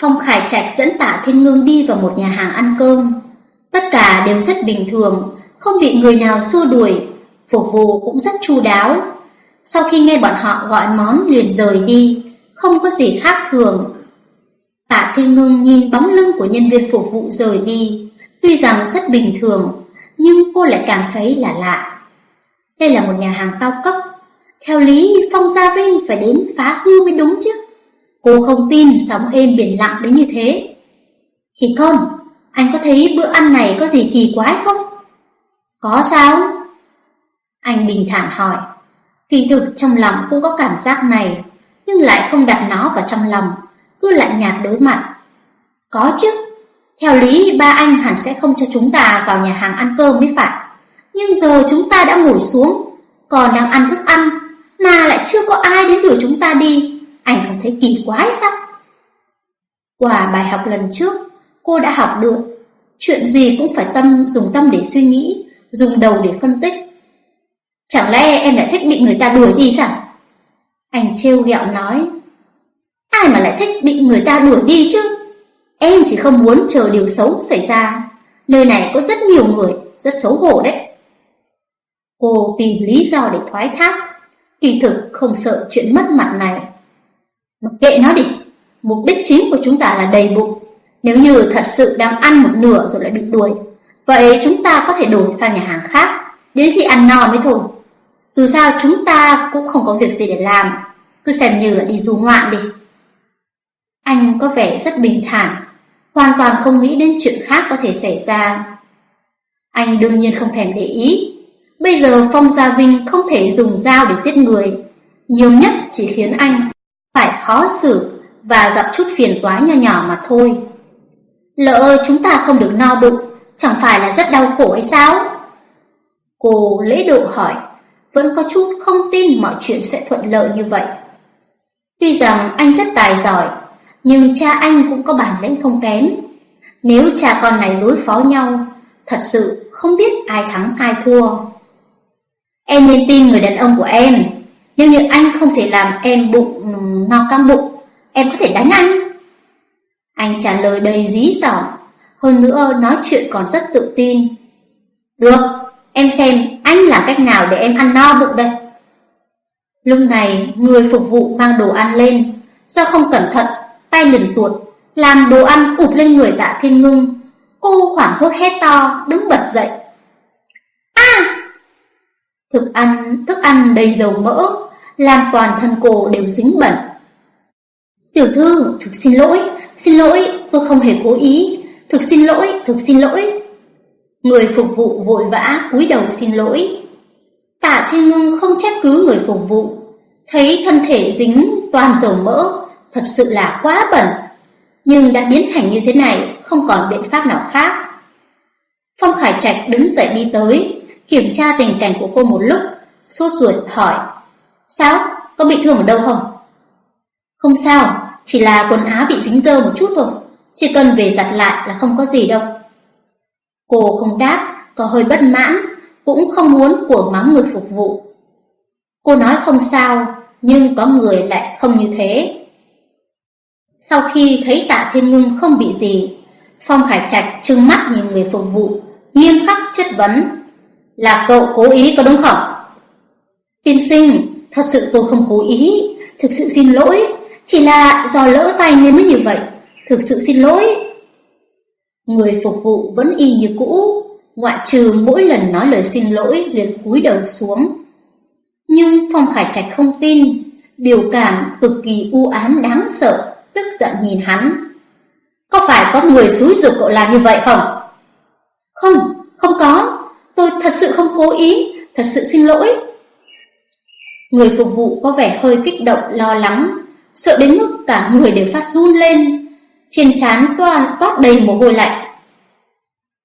Speaker 1: Phong Khải Trạch dẫn tả Thiên Ngưng đi vào một nhà hàng ăn cơm. Tất cả đều rất bình thường, không bị người nào xua đuổi, phục vụ cũng rất chu đáo. Sau khi nghe bọn họ gọi món liền rời đi, không có gì khác thường. Tạ Thiên Ngưng nhìn bóng lưng của nhân viên phục vụ rời đi, tuy rằng rất bình thường, nhưng cô lại cảm thấy là lạ. Đây là một nhà hàng cao cấp, theo lý Phong Gia Vinh phải đến phá hư mới đúng chứ. Cô không tin sóng êm biển lặng đến như thế. Khi con, anh có thấy bữa ăn này có gì kỳ quái không? Có sao? Anh bình thản hỏi. Kỳ thực trong lòng cũng có cảm giác này, nhưng lại không đặt nó vào trong lòng, cứ lạnh nhạt đối mặt. Có chứ, theo lý ba anh hẳn sẽ không cho chúng ta vào nhà hàng ăn cơm mới phải. Nhưng giờ chúng ta đã ngồi xuống, còn đang ăn thức ăn, mà lại chưa có ai đến đuổi chúng ta đi. Anh không thấy kỳ quái sao? Qua bài học lần trước, cô đã học được. Chuyện gì cũng phải tâm dùng tâm để suy nghĩ, dùng đầu để phân tích. Chẳng lẽ em lại thích bị người ta đuổi đi sao? Anh trêu ghẹo nói. Ai mà lại thích bị người ta đuổi đi chứ? Em chỉ không muốn chờ điều xấu xảy ra. Nơi này có rất nhiều người, rất xấu hổ đấy. Cô tìm lý do để thoái thác, kỳ thực không sợ chuyện mất mặt này. Mặc kệ nó đi, mục đích chính của chúng ta là đầy bụng. Nếu như thật sự đang ăn một nửa rồi lại bị đuổi, vậy chúng ta có thể đổi sang nhà hàng khác, đến khi ăn no mới thôi. Dù sao chúng ta cũng không có việc gì để làm, cứ xem như là đi du ngoạn đi. Anh có vẻ rất bình thản, hoàn toàn không nghĩ đến chuyện khác có thể xảy ra. Anh đương nhiên không thèm để ý. Bây giờ Phong Gia Vinh không thể dùng dao để giết người, nhiều nhất chỉ khiến anh phải khó xử và gặp chút phiền toái nhỏ nhỏ mà thôi. Lỡ chúng ta không được no bụng, chẳng phải là rất đau khổ hay sao? Cô lễ độ hỏi, vẫn có chút không tin mọi chuyện sẽ thuận lợi như vậy. Tuy rằng anh rất tài giỏi, nhưng cha anh cũng có bản lĩnh không kém. Nếu cha con này đối phó nhau, thật sự không biết ai thắng ai thua. Em nên tin người đàn ông của em, nếu như anh không thể làm em bụng no căng bụng, em có thể đánh anh. Anh trả lời đầy dí dỏm, hơn nữa nói chuyện còn rất tự tin. Được, em xem anh làm cách nào để em ăn no bụng đây. Lúc này, người phục vụ mang đồ ăn lên, do không cẩn thận, tay liền tuột, làm đồ ăn ụp lên người tạ thiên ngưng. Cô hoảng hốt hét to, đứng bật dậy. À! thực ăn, thức ăn đầy dầu mỡ, làm toàn thân cô đều dính bẩn. Tiểu thư, thực xin lỗi, xin lỗi, tôi không hề cố ý, thực xin lỗi, thực xin lỗi. Người phục vụ vội vã cúi đầu xin lỗi. Tạ Thiên Ngưng không trách cứ người phục vụ, thấy thân thể dính toàn dầu mỡ, thật sự là quá bẩn, nhưng đã biến thành như thế này, không còn biện pháp nào khác. Phong Khải Trạch đứng dậy đi tới, kiểm tra tình cảnh của cô một lúc, sốt ruột hỏi: "Sao? Có bị thương ở đâu không?" "Không sao, chỉ là quần áo bị dính dơ một chút thôi, chỉ cần về giặt lại là không có gì đâu." Cô không đáp, có hơi bất mãn, cũng không muốn của mắng người phục vụ. Cô nói không sao, nhưng có người lại không như thế. Sau khi thấy tạ thiên ngưng không bị gì, Phong Khải Trạch trừng mắt nhìn người phục vụ, nghiêm khắc chất vấn. Là cậu cố ý có đúng không? Tiên sinh, thật sự tôi không cố ý, thực sự xin lỗi, chỉ là do lỡ tay nên mới như vậy, thực sự xin lỗi. Người phục vụ vẫn y như cũ, ngoại trừ mỗi lần nói lời xin lỗi liền cúi đầu xuống. Nhưng Phong Khải Trạch không tin, biểu cảm cực kỳ u ám đáng sợ, tức giận nhìn hắn. Có phải có người xúi dục cậu làm như vậy không? Không, không có, tôi thật sự không cố ý, thật sự xin lỗi. Người phục vụ có vẻ hơi kích động lo lắng, sợ đến mức cả người đều phát run lên, trên trán toan toát đầy mồ hôi lạnh.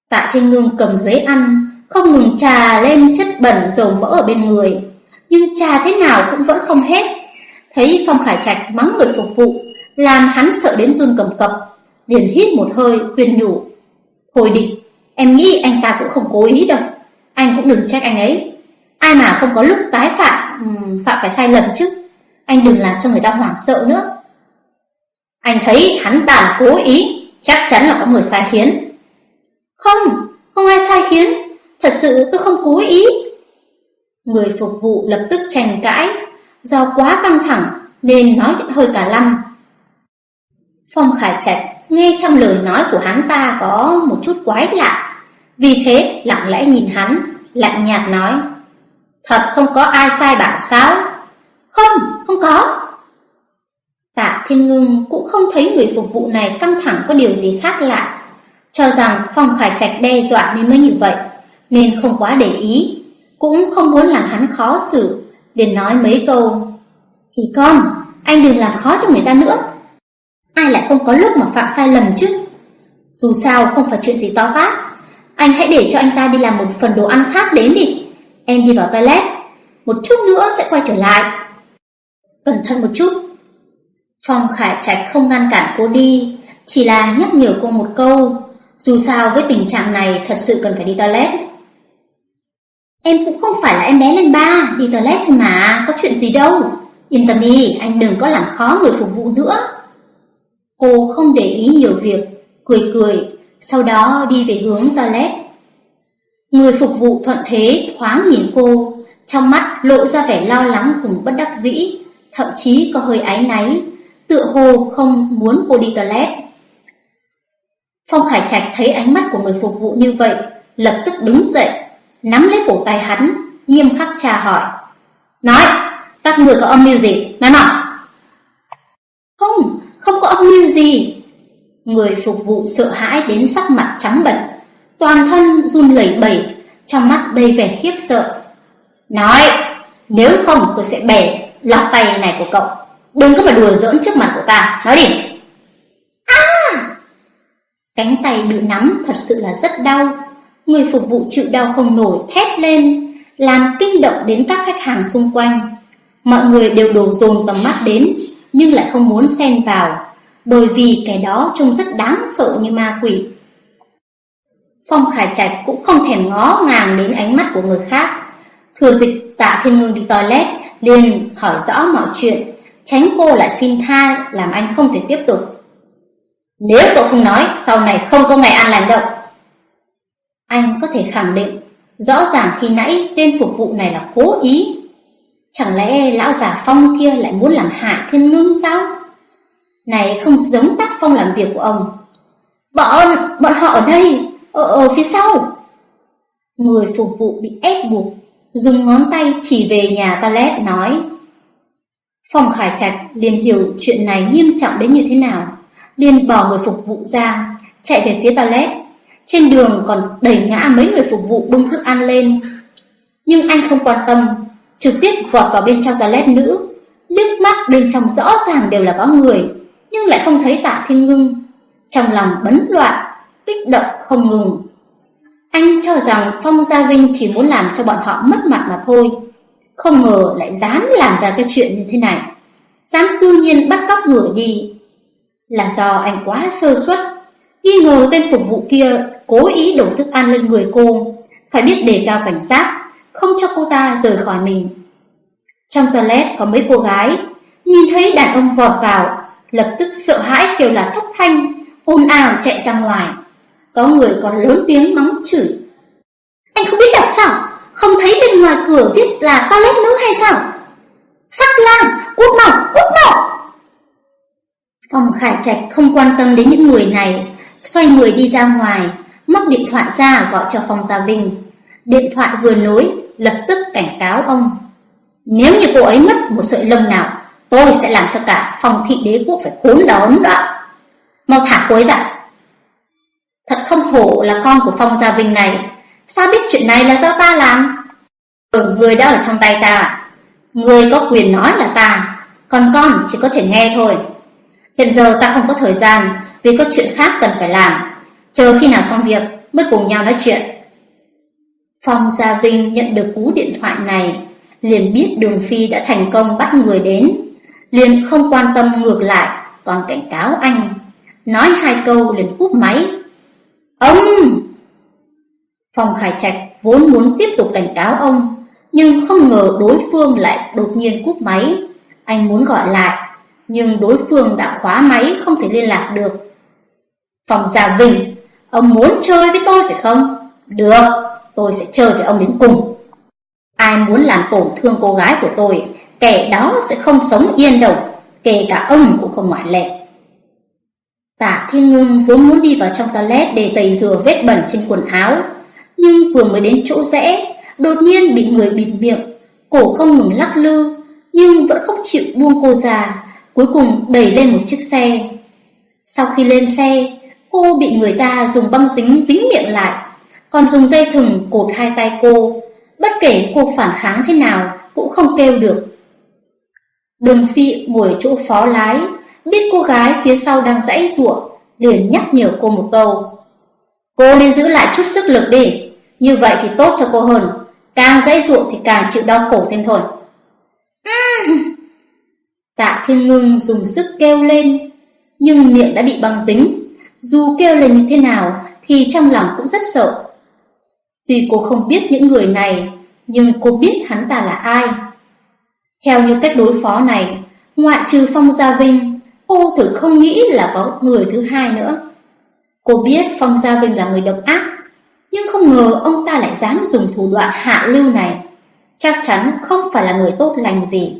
Speaker 1: Tạ Thiên Ngương cầm giấy ăn, không ngừng trà lên chất bẩn dầu mỡ ở bên người, nhưng trà thế nào cũng vẫn không hết. Thấy Phong Khải Trạch mắng người phục vụ, làm hắn sợ đến run cầm cập, liền hít một hơi khuyên nhủ. Thôi đi, em nghĩ anh ta cũng không cố ý đâu, anh cũng đừng trách anh ấy. Ai mà không có lúc tái phạm, phạm phải sai lầm chứ. Anh đừng làm cho người ta hoảng sợ nữa. Anh thấy hắn ta là cố ý, chắc chắn là có người sai khiến. Không, không ai sai khiến, thật sự tôi không cố ý. Người phục vụ lập tức tranh cãi, do quá căng thẳng nên nói hơi cả lăm. Phong Khải Trạch nghe trong lời nói của hắn ta có một chút quái lạ, vì thế lặng lẽ nhìn hắn, lạnh nhạt nói: "Thật không có ai sai bảo sao?" "Không, không có." Tạ Thiên Ngưng cũng không thấy người phục vụ này căng thẳng có điều gì khác lạ, cho rằng Phong Khải Trạch đe dọa nên mới như vậy, nên không quá để ý, cũng không muốn làm hắn khó xử, liền nói mấy câu. "Thì con, anh đừng làm khó cho người ta nữa." Ai lại không có lúc mà phạm sai lầm chứ? Dù sao, không phải chuyện gì to tát Anh hãy để cho anh ta đi làm một phần đồ ăn khác đến đi. Em đi vào toilet. Một chút nữa sẽ quay trở lại. Cẩn thận một chút. Phong Khải Trạch không ngăn cản cô đi, Chỉ là nhắc nhở cô một câu. Dù sao, với tình trạng này, Thật sự cần phải đi toilet. Em cũng không phải là em bé lên ba, Đi toilet thôi mà, Có chuyện gì đâu. Yên tâm đi, Anh đừng có làm khó người phục vụ nữa. Cô không để ý nhiều việc, cười cười, sau đó đi về hướng toilet. Người phục vụ thuận thế thoáng nhìn cô, trong mắt lộ ra vẻ lo lắng cùng bất đắc dĩ, thậm chí có hơi áy náy, tựa hồ không muốn cô đi toilet. Phong Khải Trạch thấy ánh mắt của người phục vụ như vậy, lập tức đứng dậy, nắm lấy cổ tay hắn, nghiêm khắc tra hỏi. Nói, các người có âm mưu gì? Nói nào. Không, mưu gì. Người phục vụ sợ hãi đến sắc mặt trắng bệch, toàn thân run lẩy bẩy, trong mắt đầy vẻ khiếp sợ. Nói, nếu không tôi sẽ bẻ lọt tay này của cậu. Đừng có mà đùa giỡn trước mặt của ta, nói đi. À! Cánh tay bị nắm thật sự là rất đau. Người phục vụ chịu đau không nổi thét lên, làm kinh động đến các khách hàng xung quanh. Mọi người đều đổ dồn tầm mắt đến, nhưng lại không muốn xen vào, bởi vì cái đó trông rất đáng sợ như ma quỷ. Phong Khải Trạch cũng không thèm ngó ngàng đến ánh mắt của người khác. Thừa dịch tạ thiên ngưng đi toilet, liền hỏi rõ mọi chuyện, tránh cô lại xin tha làm anh không thể tiếp tục. Nếu cậu không nói, sau này không có ngày an lành đâu. Anh có thể khẳng định, rõ ràng khi nãy tên phục vụ này là cố ý. Chẳng lẽ lão giả Phong kia lại muốn làm hại thiên ngưng sao? Này không giống tác phong làm việc của ông. Bọn, bọn họ ở đây, ở, ở phía sau. Người phục vụ bị ép buộc, dùng ngón tay chỉ về nhà toilet nói. Phòng Khải Trạch liền hiểu chuyện này nghiêm trọng đến như thế nào, liền bỏ người phục vụ ra, chạy về phía toilet. Trên đường còn đẩy ngã mấy người phục vụ bưng thức ăn lên. Nhưng anh không quan tâm, trực tiếp vọt vào bên trong toilet nữ. Liếc mắt bên trong rõ ràng đều là có người, nhưng lại không thấy tạ thiên ngưng. Trong lòng bấn loạn, kích động không ngừng. Anh cho rằng Phong Gia Vinh chỉ muốn làm cho bọn họ mất mặt mà thôi. Không ngờ lại dám làm ra cái chuyện như thế này. Dám cư nhiên bắt cóc người đi. Là do anh quá sơ suất, nghi ngờ tên phục vụ kia cố ý đổ thức ăn lên người cô. Phải biết đề cao cảnh giác, không cho cô ta rời khỏi mình. Trong toilet có mấy cô gái, nhìn thấy đàn ông vọt vào, lập tức sợ hãi kêu là thất thanh, ồn ào chạy ra ngoài. Có người còn lớn tiếng mắng chửi. Anh không biết đọc sao? Không thấy bên ngoài cửa viết là toilet nữ hay sao? Sắc lang, cút mau, cút mau! Phòng Khải Trạch không quan tâm đến những người này, xoay người đi ra ngoài, móc điện thoại ra gọi cho phòng Gia Vinh. Điện thoại vừa nối, lập tức cảnh cáo ông. Nếu như cô ấy mất một sợi lông nào, tôi sẽ làm cho cả phòng thị đế quốc phải khốn đón đó. Mau thả cô ấy ra. Thật không hổ là con của Phong Gia Vinh này, sao biết chuyện này là do ta làm? Ừ, người đã ở trong tay ta, người có quyền nói là ta, còn con chỉ có thể nghe thôi. Hiện giờ ta không có thời gian vì có chuyện khác cần phải làm, chờ khi nào xong việc mới cùng nhau nói chuyện. Phong Gia Vinh nhận được cú điện thoại này, liền biết Đường Phi đã thành công bắt người đến, liền không quan tâm ngược lại, còn cảnh cáo anh. Nói hai câu liền cúp máy. Ông! Phong Khải Trạch vốn muốn tiếp tục cảnh cáo ông, nhưng không ngờ đối phương lại đột nhiên cúp máy. Anh muốn gọi lại, nhưng đối phương đã khóa máy không thể liên lạc được. Phong già Vinh, ông muốn chơi với tôi phải không? Được, tôi sẽ chơi với ông đến cùng. Ai muốn làm tổn thương cô gái của tôi, kẻ đó sẽ không sống yên đâu, kể cả ông cũng không ngoại lệ. Tạ Thiên Ngưng vốn muốn đi vào trong toilet để tẩy rửa vết bẩn trên quần áo, nhưng vừa mới đến chỗ rẽ, đột nhiên bị người bịt miệng, cổ không ngừng lắc lư, nhưng vẫn không chịu buông cô ra, cuối cùng đẩy lên một chiếc xe. Sau khi lên xe, cô bị người ta dùng băng dính dính miệng lại, còn dùng dây thừng cột hai tay cô, bất kể cô phản kháng thế nào cũng không kêu được. Đường Phi ngồi chỗ phó lái, biết cô gái phía sau đang dãy giụa, liền nhắc nhở cô một câu. Cô nên giữ lại chút sức lực đi, như vậy thì tốt cho cô hơn, càng dãy giụa thì càng chịu đau khổ thêm thôi. Tạ Thiên Ngưng dùng sức kêu lên, nhưng miệng đã bị băng dính, dù kêu lên như thế nào thì trong lòng cũng rất sợ. Tuy cô không biết những người này, nhưng cô biết hắn ta là ai. Theo như cách đối phó này, ngoại trừ Phong Gia Vinh, cô thử không nghĩ là có người thứ hai nữa. Cô biết Phong Gia Vinh là người độc ác, nhưng không ngờ ông ta lại dám dùng thủ đoạn hạ lưu này. Chắc chắn không phải là người tốt lành gì.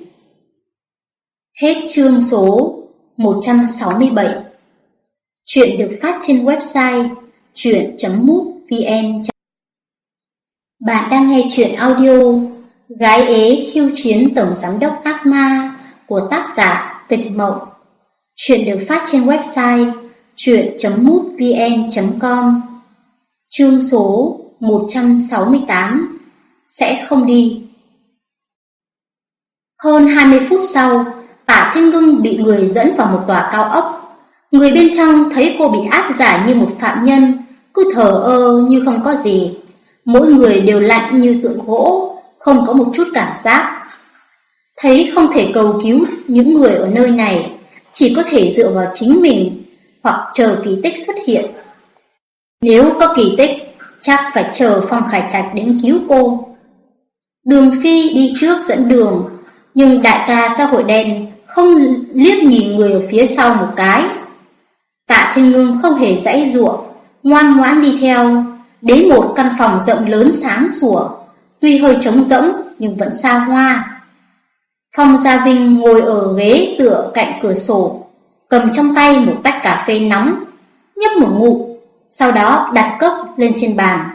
Speaker 1: Hết chương số 167 Chuyện được phát trên website chuyện.mútvn Bạn đang nghe chuyện audio Gái ế khiêu chiến tổng giám đốc ác ma của tác giả Tịch Mộng. Chuyện được phát trên website truyện.mútvn.com. Chương số 168 Sẽ không đi Hơn 20 phút sau, Tả Thiên Ngưng bị người dẫn vào một tòa cao ốc. Người bên trong thấy cô bị áp giải như một phạm nhân, cứ thở ơ như không có gì. Mỗi người đều lạnh như tượng gỗ, không có một chút cảm giác. Thấy không thể cầu cứu những người ở nơi này, chỉ có thể dựa vào chính mình hoặc chờ kỳ tích xuất hiện. Nếu có kỳ tích, chắc phải chờ Phong Khải Trạch đến cứu cô. Đường Phi đi trước dẫn đường, nhưng đại ca xã hội đen không liếc nhìn người ở phía sau một cái. Tạ Thiên Ngưng không hề dãy ruộng, ngoan ngoãn đi theo, đến một căn phòng rộng lớn sáng sủa, tuy hơi trống rỗng nhưng vẫn xa hoa. Phong Gia Vinh ngồi ở ghế tựa cạnh cửa sổ, cầm trong tay một tách cà phê nóng, nhấp một ngụm, sau đó đặt cốc lên trên bàn.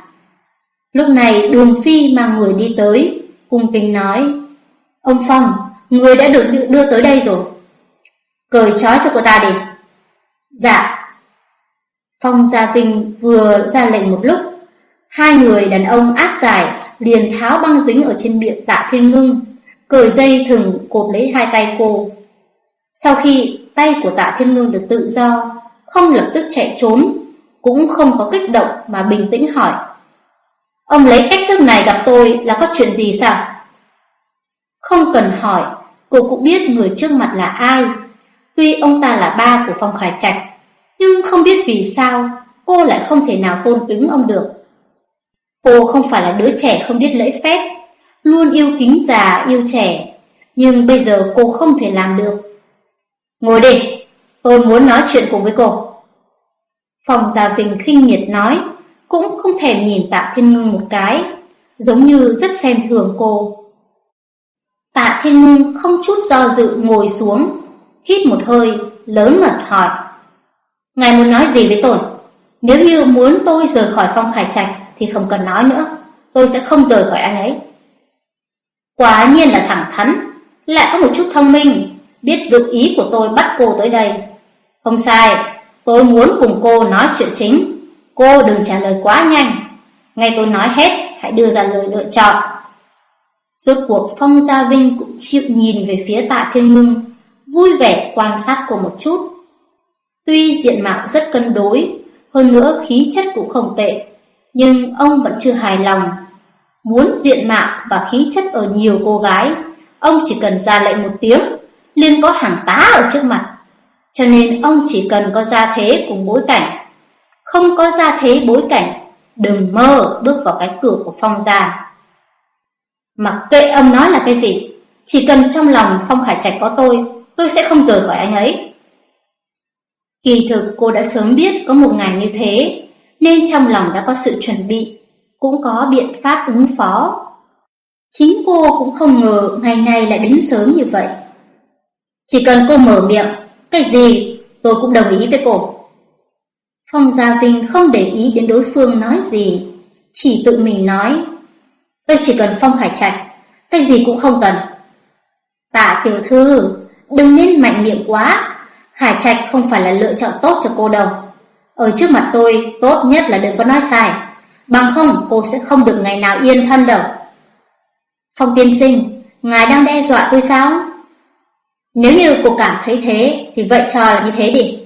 Speaker 1: Lúc này Đường Phi mang người đi tới, cung kính nói, Ông Phong, người đã được đưa tới đây rồi. Cởi trói cho cô ta đi. Dạ. Phong Gia Vinh vừa ra lệnh một lúc, hai người đàn ông áp giải liền tháo băng dính ở trên miệng tạ thiên ngưng, cởi dây thừng cột lấy hai tay cô. Sau khi tay của tạ thiên ngưng được tự do, không lập tức chạy trốn, cũng không có kích động mà bình tĩnh hỏi. Ông lấy cách thức này gặp tôi là có chuyện gì sao? Không cần hỏi, cô cũng biết người trước mặt là ai. Tuy ông ta là ba của Phong Khải Trạch, nhưng không biết vì sao cô lại không thể nào tôn kính ông được. Cô không phải là đứa trẻ không biết lễ phép, luôn yêu kính già yêu trẻ, nhưng bây giờ cô không thể làm được. Ngồi đi, tôi muốn nói chuyện cùng với cô. Phong Gia Vinh khinh miệt nói, cũng không thèm nhìn Tạ Thiên Ngưng một cái, giống như rất xem thường cô. Tạ Thiên Ngưng không chút do dự ngồi xuống, hít một hơi, lớn mật hỏi. Ngài muốn nói gì với tôi? Nếu như muốn tôi rời khỏi phong khải trạch thì không cần nói nữa, tôi sẽ không rời khỏi anh ấy. Quả nhiên là thẳng thắn, lại có một chút thông minh, biết dụng ý của tôi bắt cô tới đây. Không sai, tôi muốn cùng cô nói chuyện chính. Cô đừng trả lời quá nhanh. Ngay tôi nói hết, hãy đưa ra lời lựa chọn. Rốt cuộc Phong Gia Vinh cũng chịu nhìn về phía tạ thiên ngưng, vui vẻ quan sát cô một chút. Tuy diện mạo rất cân đối, hơn nữa khí chất cũng không tệ, nhưng ông vẫn chưa hài lòng. Muốn diện mạo và khí chất ở nhiều cô gái, ông chỉ cần ra lệnh một tiếng, liền có hàng tá ở trước mặt. Cho nên ông chỉ cần có gia thế cùng bối cảnh. Không có gia thế bối cảnh, đừng mơ bước vào cái cửa của phong gia. Mặc kệ ông nói là cái gì, chỉ cần trong lòng Phong Khải Trạch có tôi, tôi sẽ không rời khỏi anh ấy. Kỳ thực cô đã sớm biết có một ngày như thế, nên trong lòng đã có sự chuẩn bị, cũng có biện pháp ứng phó. Chính cô cũng không ngờ ngày này lại đến sớm như vậy. Chỉ cần cô mở miệng, cái gì tôi cũng đồng ý với cô. Phong Gia Vinh không để ý đến đối phương nói gì, chỉ tự mình nói Tôi chỉ cần Phong hải Trạch, cái gì cũng không cần. Tạ tiểu thư, đừng nên mạnh miệng quá. hải Trạch không phải là lựa chọn tốt cho cô đâu. Ở trước mặt tôi, tốt nhất là đừng có nói sai. Bằng không, cô sẽ không được ngày nào yên thân đâu. Phong tiên sinh, ngài đang đe dọa tôi sao? Nếu như cô cảm thấy thế, thì vậy cho là như thế đi.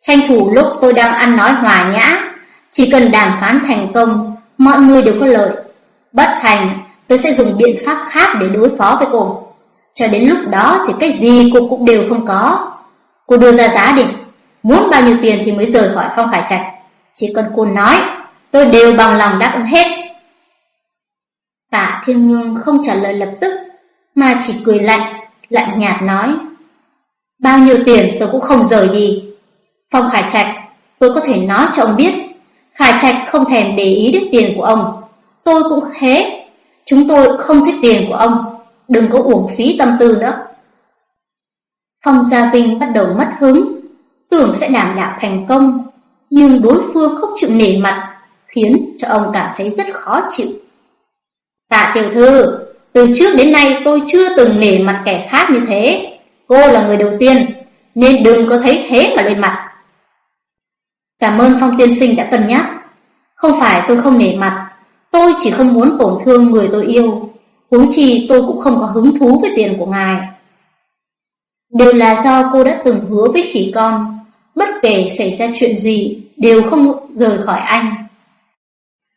Speaker 1: Tranh thủ lúc tôi đang ăn nói hòa nhã, chỉ cần đàm phán thành công, mọi người đều có lợi. Bất thành, tôi sẽ dùng biện pháp khác để đối phó với cô. Cho đến lúc đó thì cái gì cô cũng đều không có. Cô đưa ra giá đi, muốn bao nhiêu tiền thì mới rời khỏi phong khải trạch. Chỉ cần cô nói, tôi đều bằng lòng đáp ứng hết. Tạ Thiên Ngưng không trả lời lập tức, mà chỉ cười lạnh, lạnh nhạt nói. Bao nhiêu tiền tôi cũng không rời đi. Phong Khải Trạch, tôi có thể nói cho ông biết, Khải Trạch không thèm để ý đến tiền của ông, Tôi cũng thế, chúng tôi không thích tiền của ông, đừng có uổng phí tâm tư nữa. Phong Gia Vinh bắt đầu mất hứng, tưởng sẽ đảm đạo thành công, nhưng đối phương không chịu nể mặt, khiến cho ông cảm thấy rất khó chịu. Tạ tiểu thư, từ trước đến nay tôi chưa từng nể mặt kẻ khác như thế. Cô là người đầu tiên, nên đừng có thấy thế mà lên mặt. Cảm ơn Phong tiên sinh đã cân nhắc. Không phải tôi không nể mặt, Tôi chỉ không muốn tổn thương người tôi yêu, huống chi tôi cũng không có hứng thú với tiền của ngài. Đều là do cô đã từng hứa với khỉ con, bất kể xảy ra chuyện gì đều không rời khỏi anh.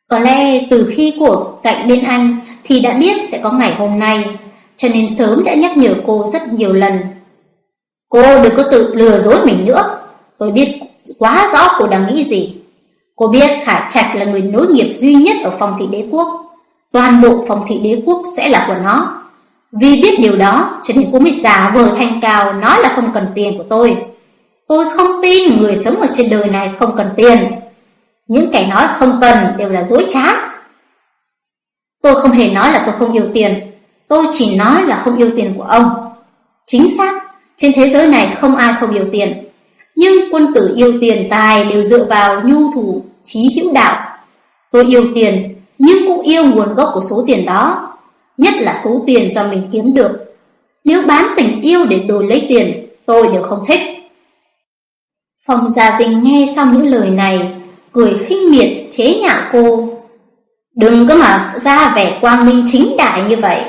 Speaker 1: Có lẽ từ khi của cạnh bên anh thì đã biết sẽ có ngày hôm nay, cho nên sớm đã nhắc nhở cô rất nhiều lần. Cô đừng có tự lừa dối mình nữa, tôi biết quá rõ cô đang nghĩ gì. Cô biết Khải Trạch là người nối nghiệp duy nhất ở phòng thị đế quốc. Toàn bộ phòng thị đế quốc sẽ là của nó. Vì biết điều đó cho nên cô mới giả vờ thanh cao nói là không cần tiền của tôi. Tôi không tin người sống ở trên đời này không cần tiền. Những kẻ nói không cần đều là dối trá. Tôi không hề nói là tôi không yêu tiền, tôi chỉ nói là không yêu tiền của ông. Chính xác, trên thế giới này không ai không yêu tiền. Nhưng quân tử yêu tiền tài đều dựa vào nhu thủ, trí hữu đạo. Tôi yêu tiền, nhưng cũng yêu nguồn gốc của số tiền đó, nhất là số tiền do mình kiếm được. Nếu bán tình yêu để đổi lấy tiền, tôi đều không thích. Phong Gia Vinh nghe xong những lời này, cười khinh miệt chế nhạo cô. Đừng có mà ra vẻ quang minh chính đại như vậy,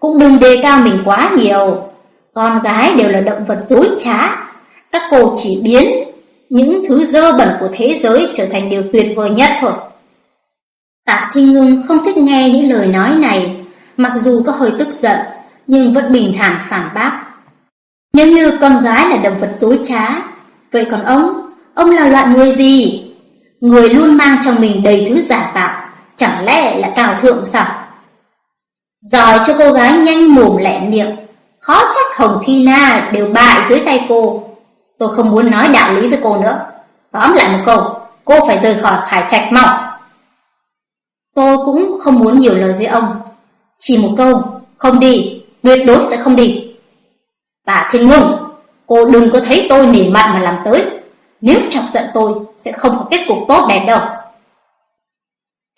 Speaker 1: cũng đừng đề cao mình quá nhiều. Con gái đều là động vật dối trá, các cô chỉ biến những thứ dơ bẩn của thế giới trở thành điều tuyệt vời nhất thôi. Tạ Thi Ngưng không thích nghe những lời nói này, mặc dù có hơi tức giận, nhưng vẫn bình thản phản bác. Nếu như con gái là động vật dối trá, vậy còn ông, ông là loại người gì? Người luôn mang trong mình đầy thứ giả tạo, chẳng lẽ là cao thượng sao? Giỏi cho cô gái nhanh mồm lẹ miệng, khó trách Hồng Thi Na đều bại dưới tay cô. Tôi không muốn nói đạo lý với cô nữa. Tóm lại một câu, cô phải rời khỏi khải trạch mỏng Tôi cũng không muốn nhiều lời với ông. Chỉ một câu, không đi, tuyệt đối sẽ không đi. Tạ Thiên Ngưng, cô đừng có thấy tôi nể mặt mà làm tới. Nếu chọc giận tôi, sẽ không có kết cục tốt đẹp đâu.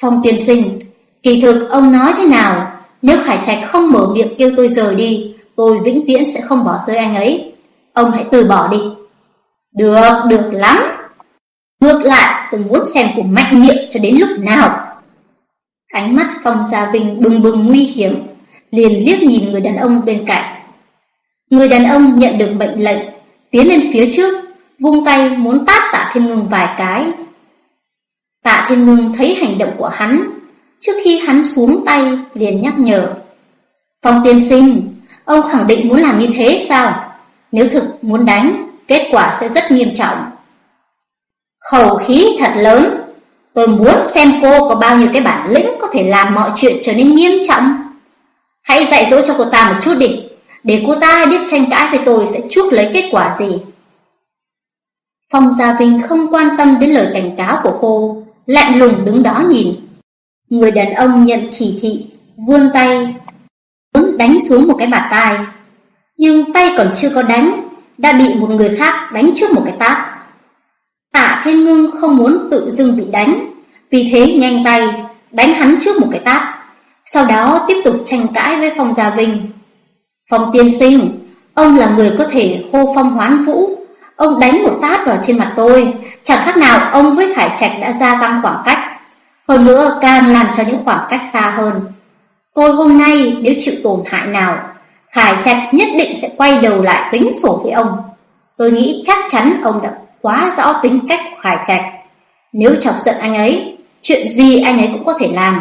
Speaker 1: Phong tiên sinh, kỳ thực ông nói thế nào, nếu Khải Trạch không mở miệng kêu tôi rời đi, tôi vĩnh viễn sẽ không bỏ rơi anh ấy. Ông hãy từ bỏ đi. Được, được lắm. Ngược lại, tôi muốn xem cô mạnh miệng cho đến lúc nào. Ánh mắt Phong Gia Vinh bừng bừng nguy hiểm, liền liếc nhìn người đàn ông bên cạnh. Người đàn ông nhận được mệnh lệnh, tiến lên phía trước, vung tay muốn tát Tạ Thiên Ngưng vài cái. Tạ Thiên Ngưng thấy hành động của hắn, trước khi hắn xuống tay liền nhắc nhở. Phong tiên sinh, ông khẳng định muốn làm như thế sao? Nếu thực muốn đánh, kết quả sẽ rất nghiêm trọng. Khẩu khí thật lớn, tôi muốn xem cô có bao nhiêu cái bản lĩnh có thể làm mọi chuyện trở nên nghiêm trọng. Hãy dạy dỗ cho cô ta một chút đi, để cô ta biết tranh cãi với tôi sẽ chuốc lấy kết quả gì. Phong Gia Vinh không quan tâm đến lời cảnh cáo của cô, lạnh lùng đứng đó nhìn. Người đàn ông nhận chỉ thị, vươn tay, muốn đánh xuống một cái bạt tai. Nhưng tay còn chưa có đánh, đã bị một người khác đánh trước một cái tát. Tạ Thiên Ngưng không muốn tự dưng bị đánh, vì thế nhanh tay đánh hắn trước một cái tát. Sau đó tiếp tục tranh cãi với Phong Gia Vinh. Phong tiên sinh, ông là người có thể hô phong hoán vũ. Ông đánh một tát vào trên mặt tôi, chẳng khác nào ông với Khải Trạch đã gia tăng khoảng cách. Hơn nữa càng làm cho những khoảng cách xa hơn. Tôi hôm nay nếu chịu tổn hại nào Khải Trạch nhất định sẽ quay đầu lại tính sổ với ông. Tôi nghĩ chắc chắn ông đã quá rõ tính cách của Khải Trạch. Nếu chọc giận anh ấy, chuyện gì anh ấy cũng có thể làm.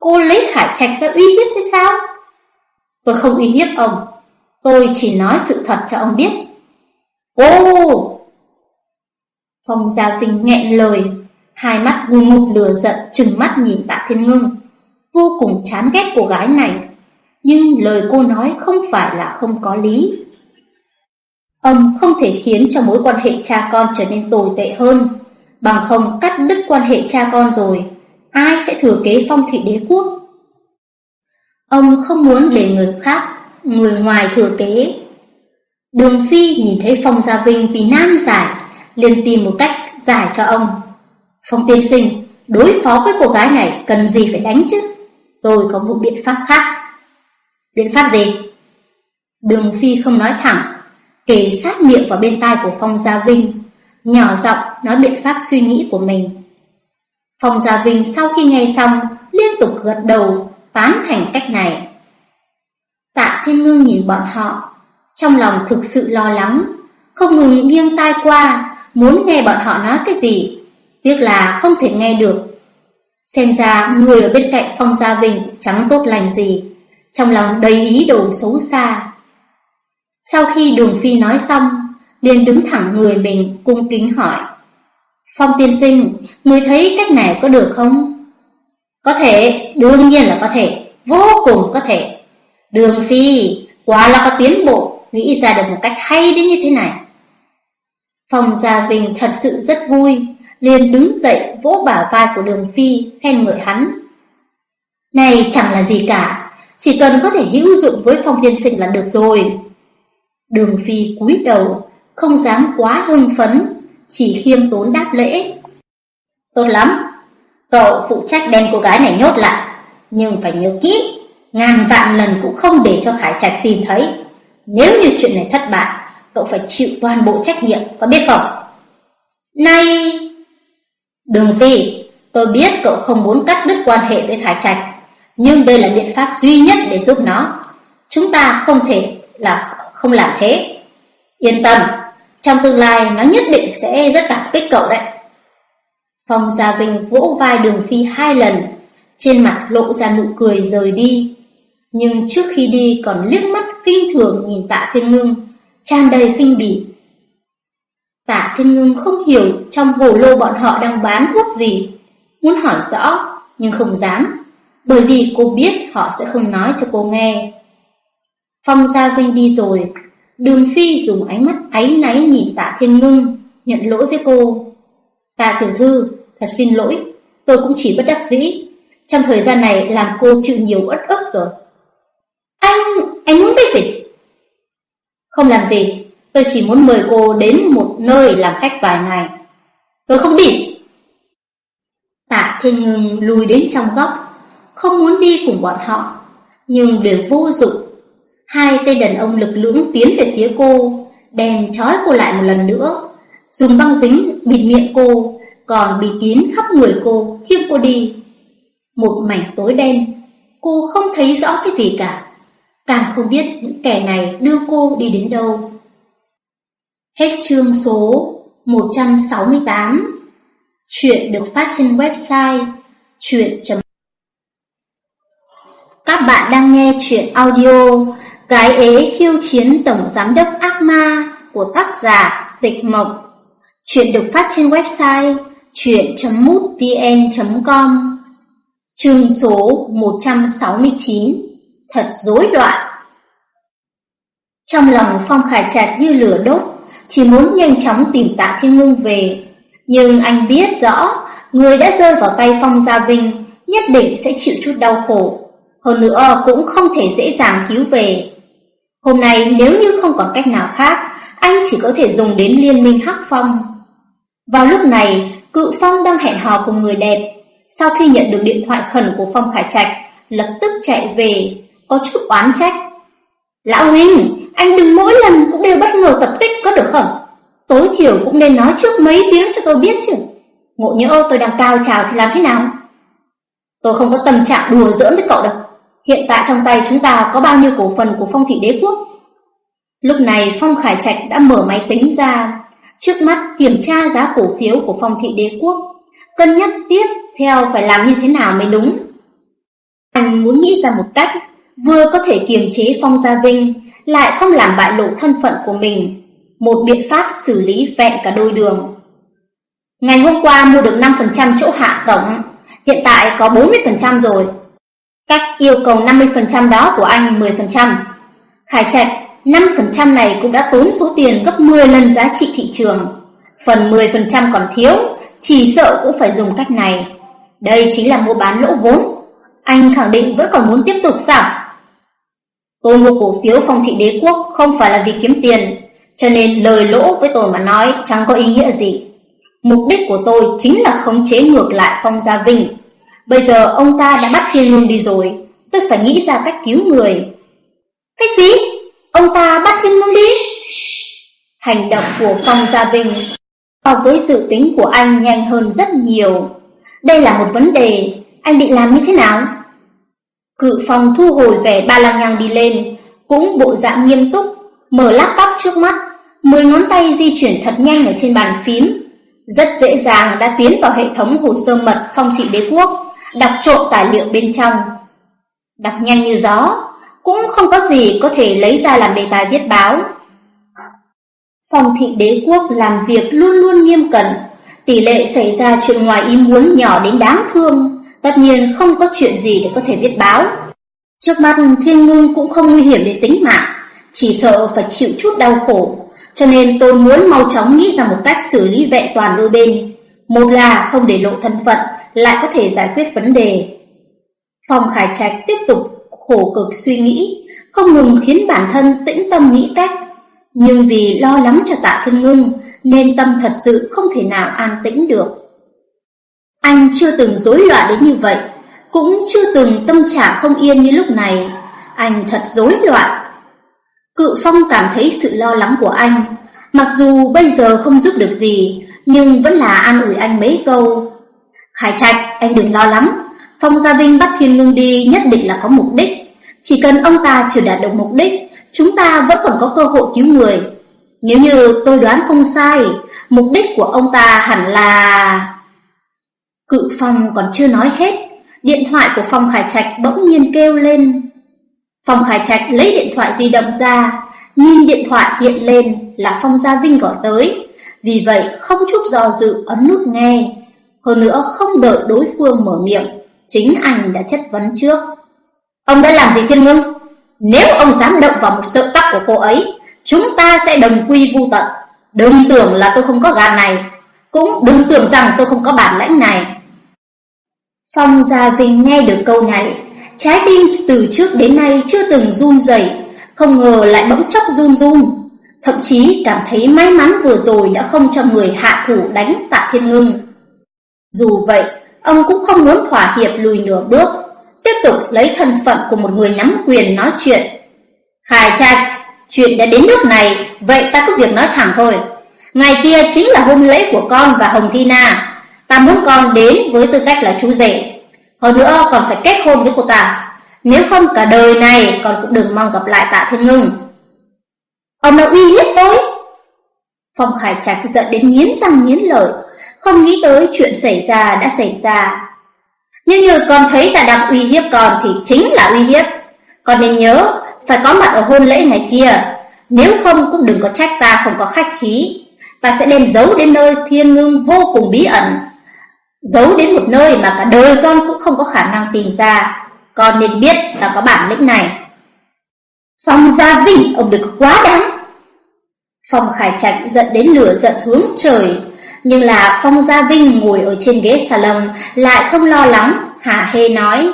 Speaker 1: Cô lấy Khải Trạch ra uy hiếp thế sao? Tôi không uy hiếp ông, tôi chỉ nói sự thật cho ông biết. Ô! Phong Gia Vinh nghẹn lời, hai mắt ngu ngục lừa giận trừng mắt nhìn Tạ Thiên Ngưng, vô cùng chán ghét cô gái này nhưng lời cô nói không phải là không có lý. Ông không thể khiến cho mối quan hệ cha con trở nên tồi tệ hơn, bằng không cắt đứt quan hệ cha con rồi, ai sẽ thừa kế phong thị đế quốc? Ông không muốn để người khác, người ngoài thừa kế. Đường Phi nhìn thấy Phong Gia Vinh vì nan giải, liền tìm một cách giải cho ông. Phong tiên sinh, đối phó với cô gái này cần gì phải đánh chứ? Tôi có một biện pháp khác. Biện pháp gì? Đường Phi không nói thẳng, kề sát miệng vào bên tai của Phong Gia Vinh, nhỏ giọng nói biện pháp suy nghĩ của mình. Phong Gia Vinh sau khi nghe xong, liên tục gật đầu, tán thành cách này. Tạ Thiên Ngưng nhìn bọn họ, trong lòng thực sự lo lắng, không ngừng nghiêng tai qua, muốn nghe bọn họ nói cái gì, tiếc là không thể nghe được. Xem ra người ở bên cạnh Phong Gia Vinh chẳng tốt lành gì, trong lòng đầy ý đồ xấu xa. Sau khi Đường Phi nói xong, liền đứng thẳng người mình cung kính hỏi. Phong tiên sinh, người thấy cách này có được không? Có thể, đương nhiên là có thể, vô cùng có thể. Đường Phi, quá là có tiến bộ, nghĩ ra được một cách hay đến như thế này. Phong Gia Vinh thật sự rất vui, liền đứng dậy vỗ bả vai của Đường Phi, khen ngợi hắn. Này chẳng là gì cả, chỉ cần có thể hữu dụng với Phong Tiên Sinh là được rồi. Đường Phi cúi đầu, không dám quá hưng phấn, chỉ khiêm tốn đáp lễ. Tốt lắm, cậu phụ trách đem cô gái này nhốt lại, nhưng phải nhớ kỹ, ngàn vạn lần cũng không để cho Khải Trạch tìm thấy. Nếu như chuyện này thất bại, cậu phải chịu toàn bộ trách nhiệm, có biết không? Này... Đường Phi, tôi biết cậu không muốn cắt đứt quan hệ với Khải Trạch, nhưng đây là biện pháp duy nhất để giúp nó. Chúng ta không thể là không làm thế. Yên tâm, trong tương lai nó nhất định sẽ rất cảm kích cậu đấy. Phong Gia Vinh vỗ vai Đường Phi hai lần, trên mặt lộ ra nụ cười rời đi. Nhưng trước khi đi còn liếc mắt kinh thường nhìn Tạ Thiên Ngưng, tràn đầy khinh bỉ. Tạ Thiên Ngưng không hiểu trong hồ lô bọn họ đang bán thuốc gì, muốn hỏi rõ nhưng không dám, bởi vì cô biết họ sẽ không nói cho cô nghe. Phong Gia Vinh đi rồi, Đường Phi dùng ánh mắt áy náy nhìn Tạ Thiên Ngưng, nhận lỗi với cô. Tạ tiểu thư, thật xin lỗi, tôi cũng chỉ bất đắc dĩ. Trong thời gian này làm cô chịu nhiều uất ức rồi. Anh, anh muốn biết gì? Không làm gì, tôi chỉ muốn mời cô đến một nơi làm khách vài ngày. Tôi không đi. Tạ Thiên Ngưng lùi đến trong góc, không muốn đi cùng bọn họ, nhưng đều vô dụng. Hai tên đàn ông lực lưỡng tiến về phía cô, đem trói cô lại một lần nữa, dùng băng dính bịt miệng cô, còn bị kín khắp người cô, khi cô đi. Một mảnh tối đen, cô không thấy rõ cái gì cả, càng không biết những kẻ này đưa cô đi đến đâu. Hết chương số 168 Chuyện được phát trên website chuyện. Các bạn đang nghe chuyện audio gái ế khiêu chiến tổng giám đốc ác ma của tác giả Tịch Mộc. Chuyện được phát trên website chuyện.mútvn.com Chương số 169 Thật rối loạn. Trong lòng Phong Khải Trạch như lửa đốt Chỉ muốn nhanh chóng tìm tạ thiên ngưng về. Nhưng anh biết rõ Người đã rơi vào tay Phong Gia Vinh Nhất định sẽ chịu chút đau khổ. Hơn nữa cũng không thể dễ dàng cứu về. Hôm nay nếu như không còn cách nào khác, anh chỉ có thể dùng đến liên minh Hắc Phong. Vào lúc này, Cự Phong đang hẹn hò cùng người đẹp. Sau khi nhận được điện thoại khẩn của Phong Khải Trạch, lập tức chạy về, có chút oán trách. Lão Huynh, anh đừng mỗi lần cũng đều bất ngờ tập kích có được không? Tối thiểu cũng nên nói trước mấy tiếng cho tôi biết chứ. Ngộ nhỡ tôi đang cao trào thì làm thế nào? Tôi không có tâm trạng đùa giỡn với cậu đâu. Hiện tại trong tay chúng ta có bao nhiêu cổ phần của phong thị đế quốc? Lúc này Phong Khải Trạch đã mở máy tính ra, trước mắt kiểm tra giá cổ phiếu của phong thị đế quốc, cân nhắc tiếp theo phải làm như thế nào mới đúng. Anh muốn nghĩ ra một cách vừa có thể kiềm chế Phong Gia Vinh, lại không làm bại lộ thân phận của mình, một biện pháp xử lý vẹn cả đôi đường. Ngày hôm qua mua được 5% chỗ hạ tổng, hiện tại có 40% rồi. Cách yêu cầu 50% đó của anh 10%. Khải Trạch, 5% này cũng đã tốn số tiền gấp 10 lần giá trị thị trường. Phần 10% còn thiếu, chỉ sợ cũng phải dùng cách này. Đây chính là mua bán lỗ vốn. Anh khẳng định vẫn còn muốn tiếp tục sao? Tôi mua cổ phiếu phong thị đế quốc không phải là vì kiếm tiền, cho nên lời lỗ với tôi mà nói chẳng có ý nghĩa gì. Mục đích của tôi chính là khống chế ngược lại Phong Gia Vinh, Bây giờ ông ta đã bắt Thiên lương đi rồi, tôi phải nghĩ ra cách cứu người. Cái gì? Ông ta bắt Thiên Ngưng đi? Hành động của Phong Gia Vinh so với dự tính của anh nhanh hơn rất nhiều. Đây là một vấn đề, anh định làm như thế nào? Cự Phong thu hồi vẻ ba lăng nhăng đi lên, cũng bộ dạng nghiêm túc, mở laptop trước mắt, mười ngón tay di chuyển thật nhanh ở trên bàn phím, rất dễ dàng đã tiến vào hệ thống hồ sơ mật phong thị đế quốc đọc trộm tài liệu bên trong. Đọc nhanh như gió, cũng không có gì có thể lấy ra làm đề tài viết báo. Phòng thị đế quốc làm việc luôn luôn nghiêm cẩn, tỷ lệ xảy ra chuyện ngoài ý muốn nhỏ đến đáng thương, tất nhiên không có chuyện gì để có thể viết báo. Trước mắt thiên ngưng cũng không nguy hiểm đến tính mạng, chỉ sợ phải chịu chút đau khổ, cho nên tôi muốn mau chóng nghĩ ra một cách xử lý vẹn toàn đôi bên. Một là không để lộ thân phận, lại có thể giải quyết vấn đề. phòng Khải Trạch tiếp tục khổ cực suy nghĩ, không ngừng khiến bản thân tĩnh tâm nghĩ cách. Nhưng vì lo lắng cho tạ thiên ngưng, nên tâm thật sự không thể nào an tĩnh được. Anh chưa từng rối loạn đến như vậy, cũng chưa từng tâm trạng không yên như lúc này. Anh thật rối loạn. Cự Phong cảm thấy sự lo lắng của anh, mặc dù bây giờ không giúp được gì, nhưng vẫn là an ủi anh mấy câu. Khải Trạch, anh đừng lo lắng, Phong Gia Vinh bắt Thiên Ngưng đi nhất định là có mục đích. Chỉ cần ông ta chưa đạt được mục đích, chúng ta vẫn còn có cơ hội cứu người. Nếu như tôi đoán không sai, mục đích của ông ta hẳn là... Cự Phong còn chưa nói hết, điện thoại của Phong Khải Trạch bỗng nhiên kêu lên. Phong Khải Trạch lấy điện thoại di động ra, nhìn điện thoại hiện lên là Phong Gia Vinh gọi tới. Vì vậy không chút do dự ấn nút nghe, hơn nữa không đợi đối phương mở miệng, chính anh đã chất vấn trước. Ông đã làm gì thiên ngưng? Nếu ông dám động vào một sợi tóc của cô ấy, chúng ta sẽ đồng quy vu tận. Đừng tưởng là tôi không có gan này, cũng đừng tưởng rằng tôi không có bản lãnh này. Phong Gia Vinh nghe được câu này, trái tim từ trước đến nay chưa từng run rẩy, không ngờ lại bỗng chốc run run, thậm chí cảm thấy may mắn vừa rồi đã không cho người hạ thủ đánh Tạ Thiên Ngưng. Dù vậy, ông cũng không muốn thỏa hiệp lùi nửa bước, tiếp tục lấy thân phận của một người nắm quyền nói chuyện. Khải Trạch, chuyện đã đến nước này, vậy ta cứ việc nói thẳng thôi. Ngày kia chính là hôn lễ của con và Hồng Thi Na. Ta muốn con đến với tư cách là chú rể. Hơn nữa còn phải kết hôn với cô ta. Nếu không cả đời này con cũng đừng mong gặp lại tạ thiên ngưng. Ông đã uy hiếp tôi. Phong Khải Trạch giận đến nghiến răng nghiến lợi, không nghĩ tới chuyện xảy ra đã xảy ra. Nếu như con thấy ta đang uy hiếp con thì chính là uy hiếp. Con nên nhớ, phải có mặt ở hôn lễ ngày kia. Nếu không cũng đừng có trách ta không có khách khí. Ta sẽ đem giấu đến nơi thiên ngưng vô cùng bí ẩn. Giấu đến một nơi mà cả đời con cũng không có khả năng tìm ra. Con nên biết ta có bản lĩnh này. Phong Gia Vinh, ông đừng quá đáng. Phong Khải Trạch giận đến lửa giận hướng trời, nhưng là Phong Gia Vinh ngồi ở trên ghế salon lại không lo lắng, Hà Hê nói: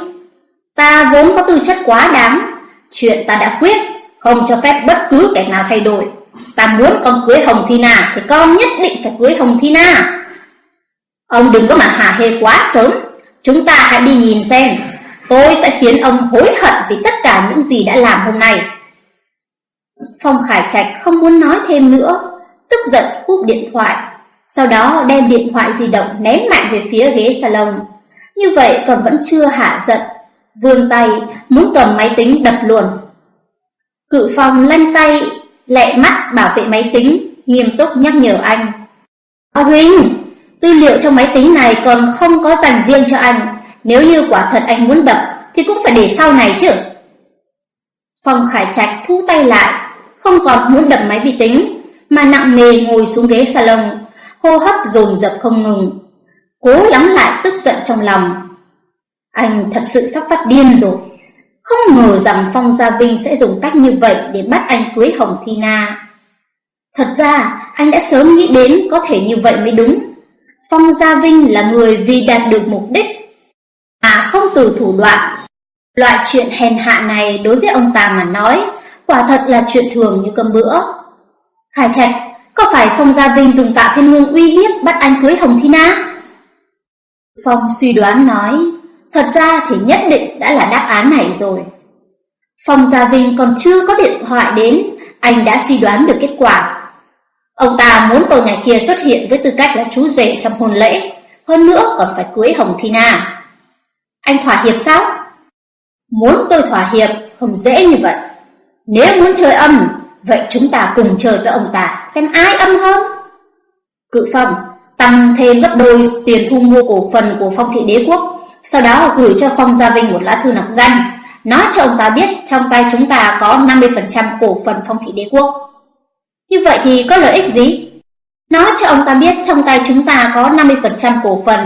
Speaker 1: "Ta vốn có tư chất quá đáng, chuyện ta đã quyết, không cho phép bất cứ kẻ nào thay đổi. Ta muốn con cưới Hồng Thi Na thì con nhất định phải cưới Hồng Thi Na." Ông đừng có mà hà hê quá sớm, chúng ta hãy đi nhìn xem, tôi sẽ khiến ông hối hận vì tất cả những gì đã làm hôm nay. Phong Khải Trạch không muốn nói thêm nữa, tức giận cúp điện thoại, sau đó đem điện thoại di động ném mạnh về phía ghế salon. Như vậy còn vẫn chưa hạ giận, vươn tay muốn cầm máy tính đập luôn. Cự Phong lăn tay, lẹ mắt bảo vệ máy tính, nghiêm túc nhắc nhở anh. A Huynh, tư liệu trong máy tính này còn không có dành riêng cho anh, nếu như quả thật anh muốn đập thì cũng phải để sau này chứ. Phong Khải Trạch thu tay lại, không còn muốn đập máy vi tính, mà nặng nề ngồi xuống ghế salon, hô hấp dồn dập không ngừng, cố lắng lại tức giận trong lòng. Anh thật sự sắp phát điên rồi. Không ngờ rằng Phong Gia Vinh sẽ dùng cách như vậy để bắt anh cưới Hồng Thi Na. Thật ra, anh đã sớm nghĩ đến có thể như vậy mới đúng. Phong Gia Vinh là người vì đạt được mục đích, mà không từ thủ đoạn. Loại chuyện hèn hạ này đối với ông ta mà nói, quả thật là chuyện thường như cơm bữa. Khải Trạch, có phải Phong Gia Vinh dùng Tạ Thiên Ngưng uy hiếp bắt anh cưới Hồng Thi Na? Phong suy đoán nói, thật ra thì nhất định đã là đáp án này rồi. Phong Gia Vinh còn chưa có điện thoại đến, anh đã suy đoán được kết quả. Ông ta muốn tôi ngày kia xuất hiện với tư cách là chú rể trong hôn lễ, hơn nữa còn phải cưới Hồng Thi Na. Anh thỏa hiệp sao? Muốn tôi thỏa hiệp không dễ như vậy. Nếu muốn chơi âm, vậy chúng ta cùng chơi với ông ta, xem ai âm hơn. Cự Phong tăng thêm gấp đôi tiền thu mua cổ phần của Phong thị đế quốc, sau đó gửi cho Phong Gia Vinh một lá thư nặc danh, nói cho ông ta biết trong tay chúng ta có 50% cổ phần Phong thị đế quốc. Như vậy thì có lợi ích gì? Nói cho ông ta biết trong tay chúng ta có 50% cổ phần,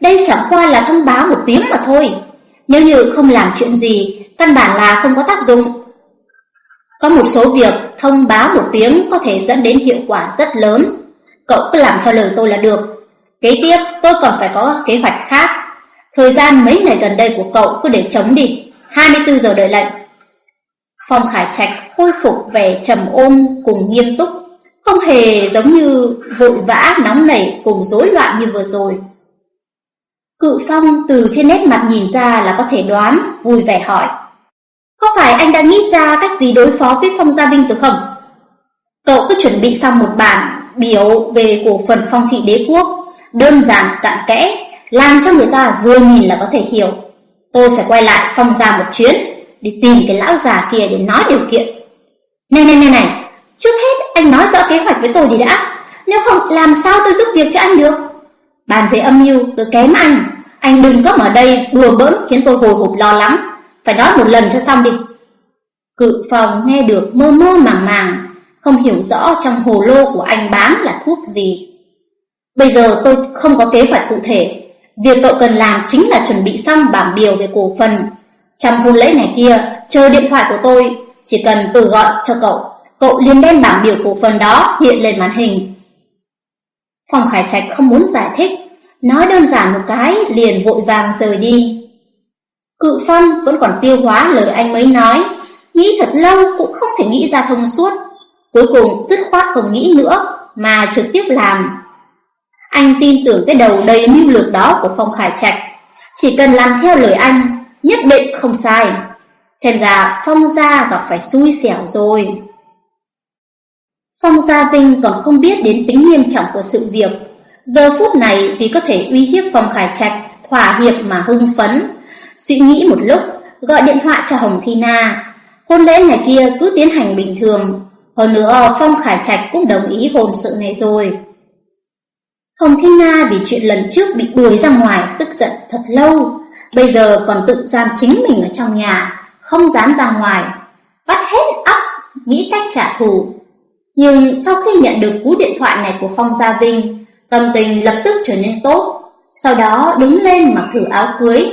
Speaker 1: đây chẳng qua là thông báo một tiếng mà thôi. Nếu như không làm chuyện gì căn bản là không có tác dụng. Có một số việc thông báo một tiếng có thể dẫn đến hiệu quả rất lớn. Cậu cứ làm theo lời tôi là được. Kế tiếp tôi còn phải có kế hoạch khác. Thời gian mấy ngày gần đây của cậu cứ để chống đi. 24 giờ đợi lệnh. Phong Khải Trạch khôi phục vẻ trầm ôm cùng nghiêm túc, không hề giống như vội vã nóng nảy cùng rối loạn như vừa rồi. Cự Phong từ trên nét mặt nhìn ra là có thể đoán, vui vẻ hỏi. Có phải anh đã nghĩ ra cách gì đối phó với Phong Gia Vinh rồi không? Cậu cứ chuẩn bị xong một bản biểu về cổ phần phong thị đế quốc, đơn giản cạn kẽ, làm cho người ta vừa nhìn là có thể hiểu. Tôi phải quay lại Phong Gia một chuyến, để tìm cái lão già kia để nói điều kiện. Này này này này, trước hết anh nói rõ kế hoạch với tôi đi đã, nếu không làm sao tôi giúp việc cho anh được? Bàn về âm mưu tôi kém anh, anh đừng có ở đây đùa bỡn khiến tôi hồi hộp lo lắng, phải nói một lần cho xong đi. Cự phòng nghe được mơ mơ màng màng, không hiểu rõ trong hồ lô của anh bán là thuốc gì. Bây giờ tôi không có kế hoạch cụ thể, việc cậu cần làm chính là chuẩn bị xong bảng biểu về cổ phần. Trong hôn lễ này kia, chờ điện thoại của tôi, chỉ cần từ gọi cho cậu, cậu liền đem bảng biểu cổ phần đó hiện lên màn hình. Phòng Khải Trạch không muốn giải thích, nói đơn giản một cái liền vội vàng rời đi. Cự Phong vẫn còn tiêu hóa lời anh mới nói, nghĩ thật lâu cũng không thể nghĩ ra thông suốt. Cuối cùng dứt khoát không nghĩ nữa, mà trực tiếp làm. Anh tin tưởng cái đầu đầy mưu lược đó của Phong Khải Trạch, chỉ cần làm theo lời anh, nhất định không sai. Xem ra Phong Gia gặp phải xui xẻo rồi. Phong Gia Vinh còn không biết đến tính nghiêm trọng của sự việc. Giờ phút này vì có thể uy hiếp Phong Khải Trạch, thỏa hiệp mà hưng phấn. Suy nghĩ một lúc, gọi điện thoại cho Hồng Thi Na. Hôn lễ ngày kia cứ tiến hành bình thường. Hơn nữa Phong Khải Trạch cũng đồng ý hôn sự này rồi. Hồng Thi Na vì chuyện lần trước bị đuổi ra ngoài tức giận thật lâu. Bây giờ còn tự giam chính mình ở trong nhà, không dám ra ngoài, bắt hết óc, nghĩ cách trả thù. Nhưng sau khi nhận được cú điện thoại này của Phong Gia Vinh, tâm tình lập tức trở nên tốt. Sau đó đứng lên mặc thử áo cưới,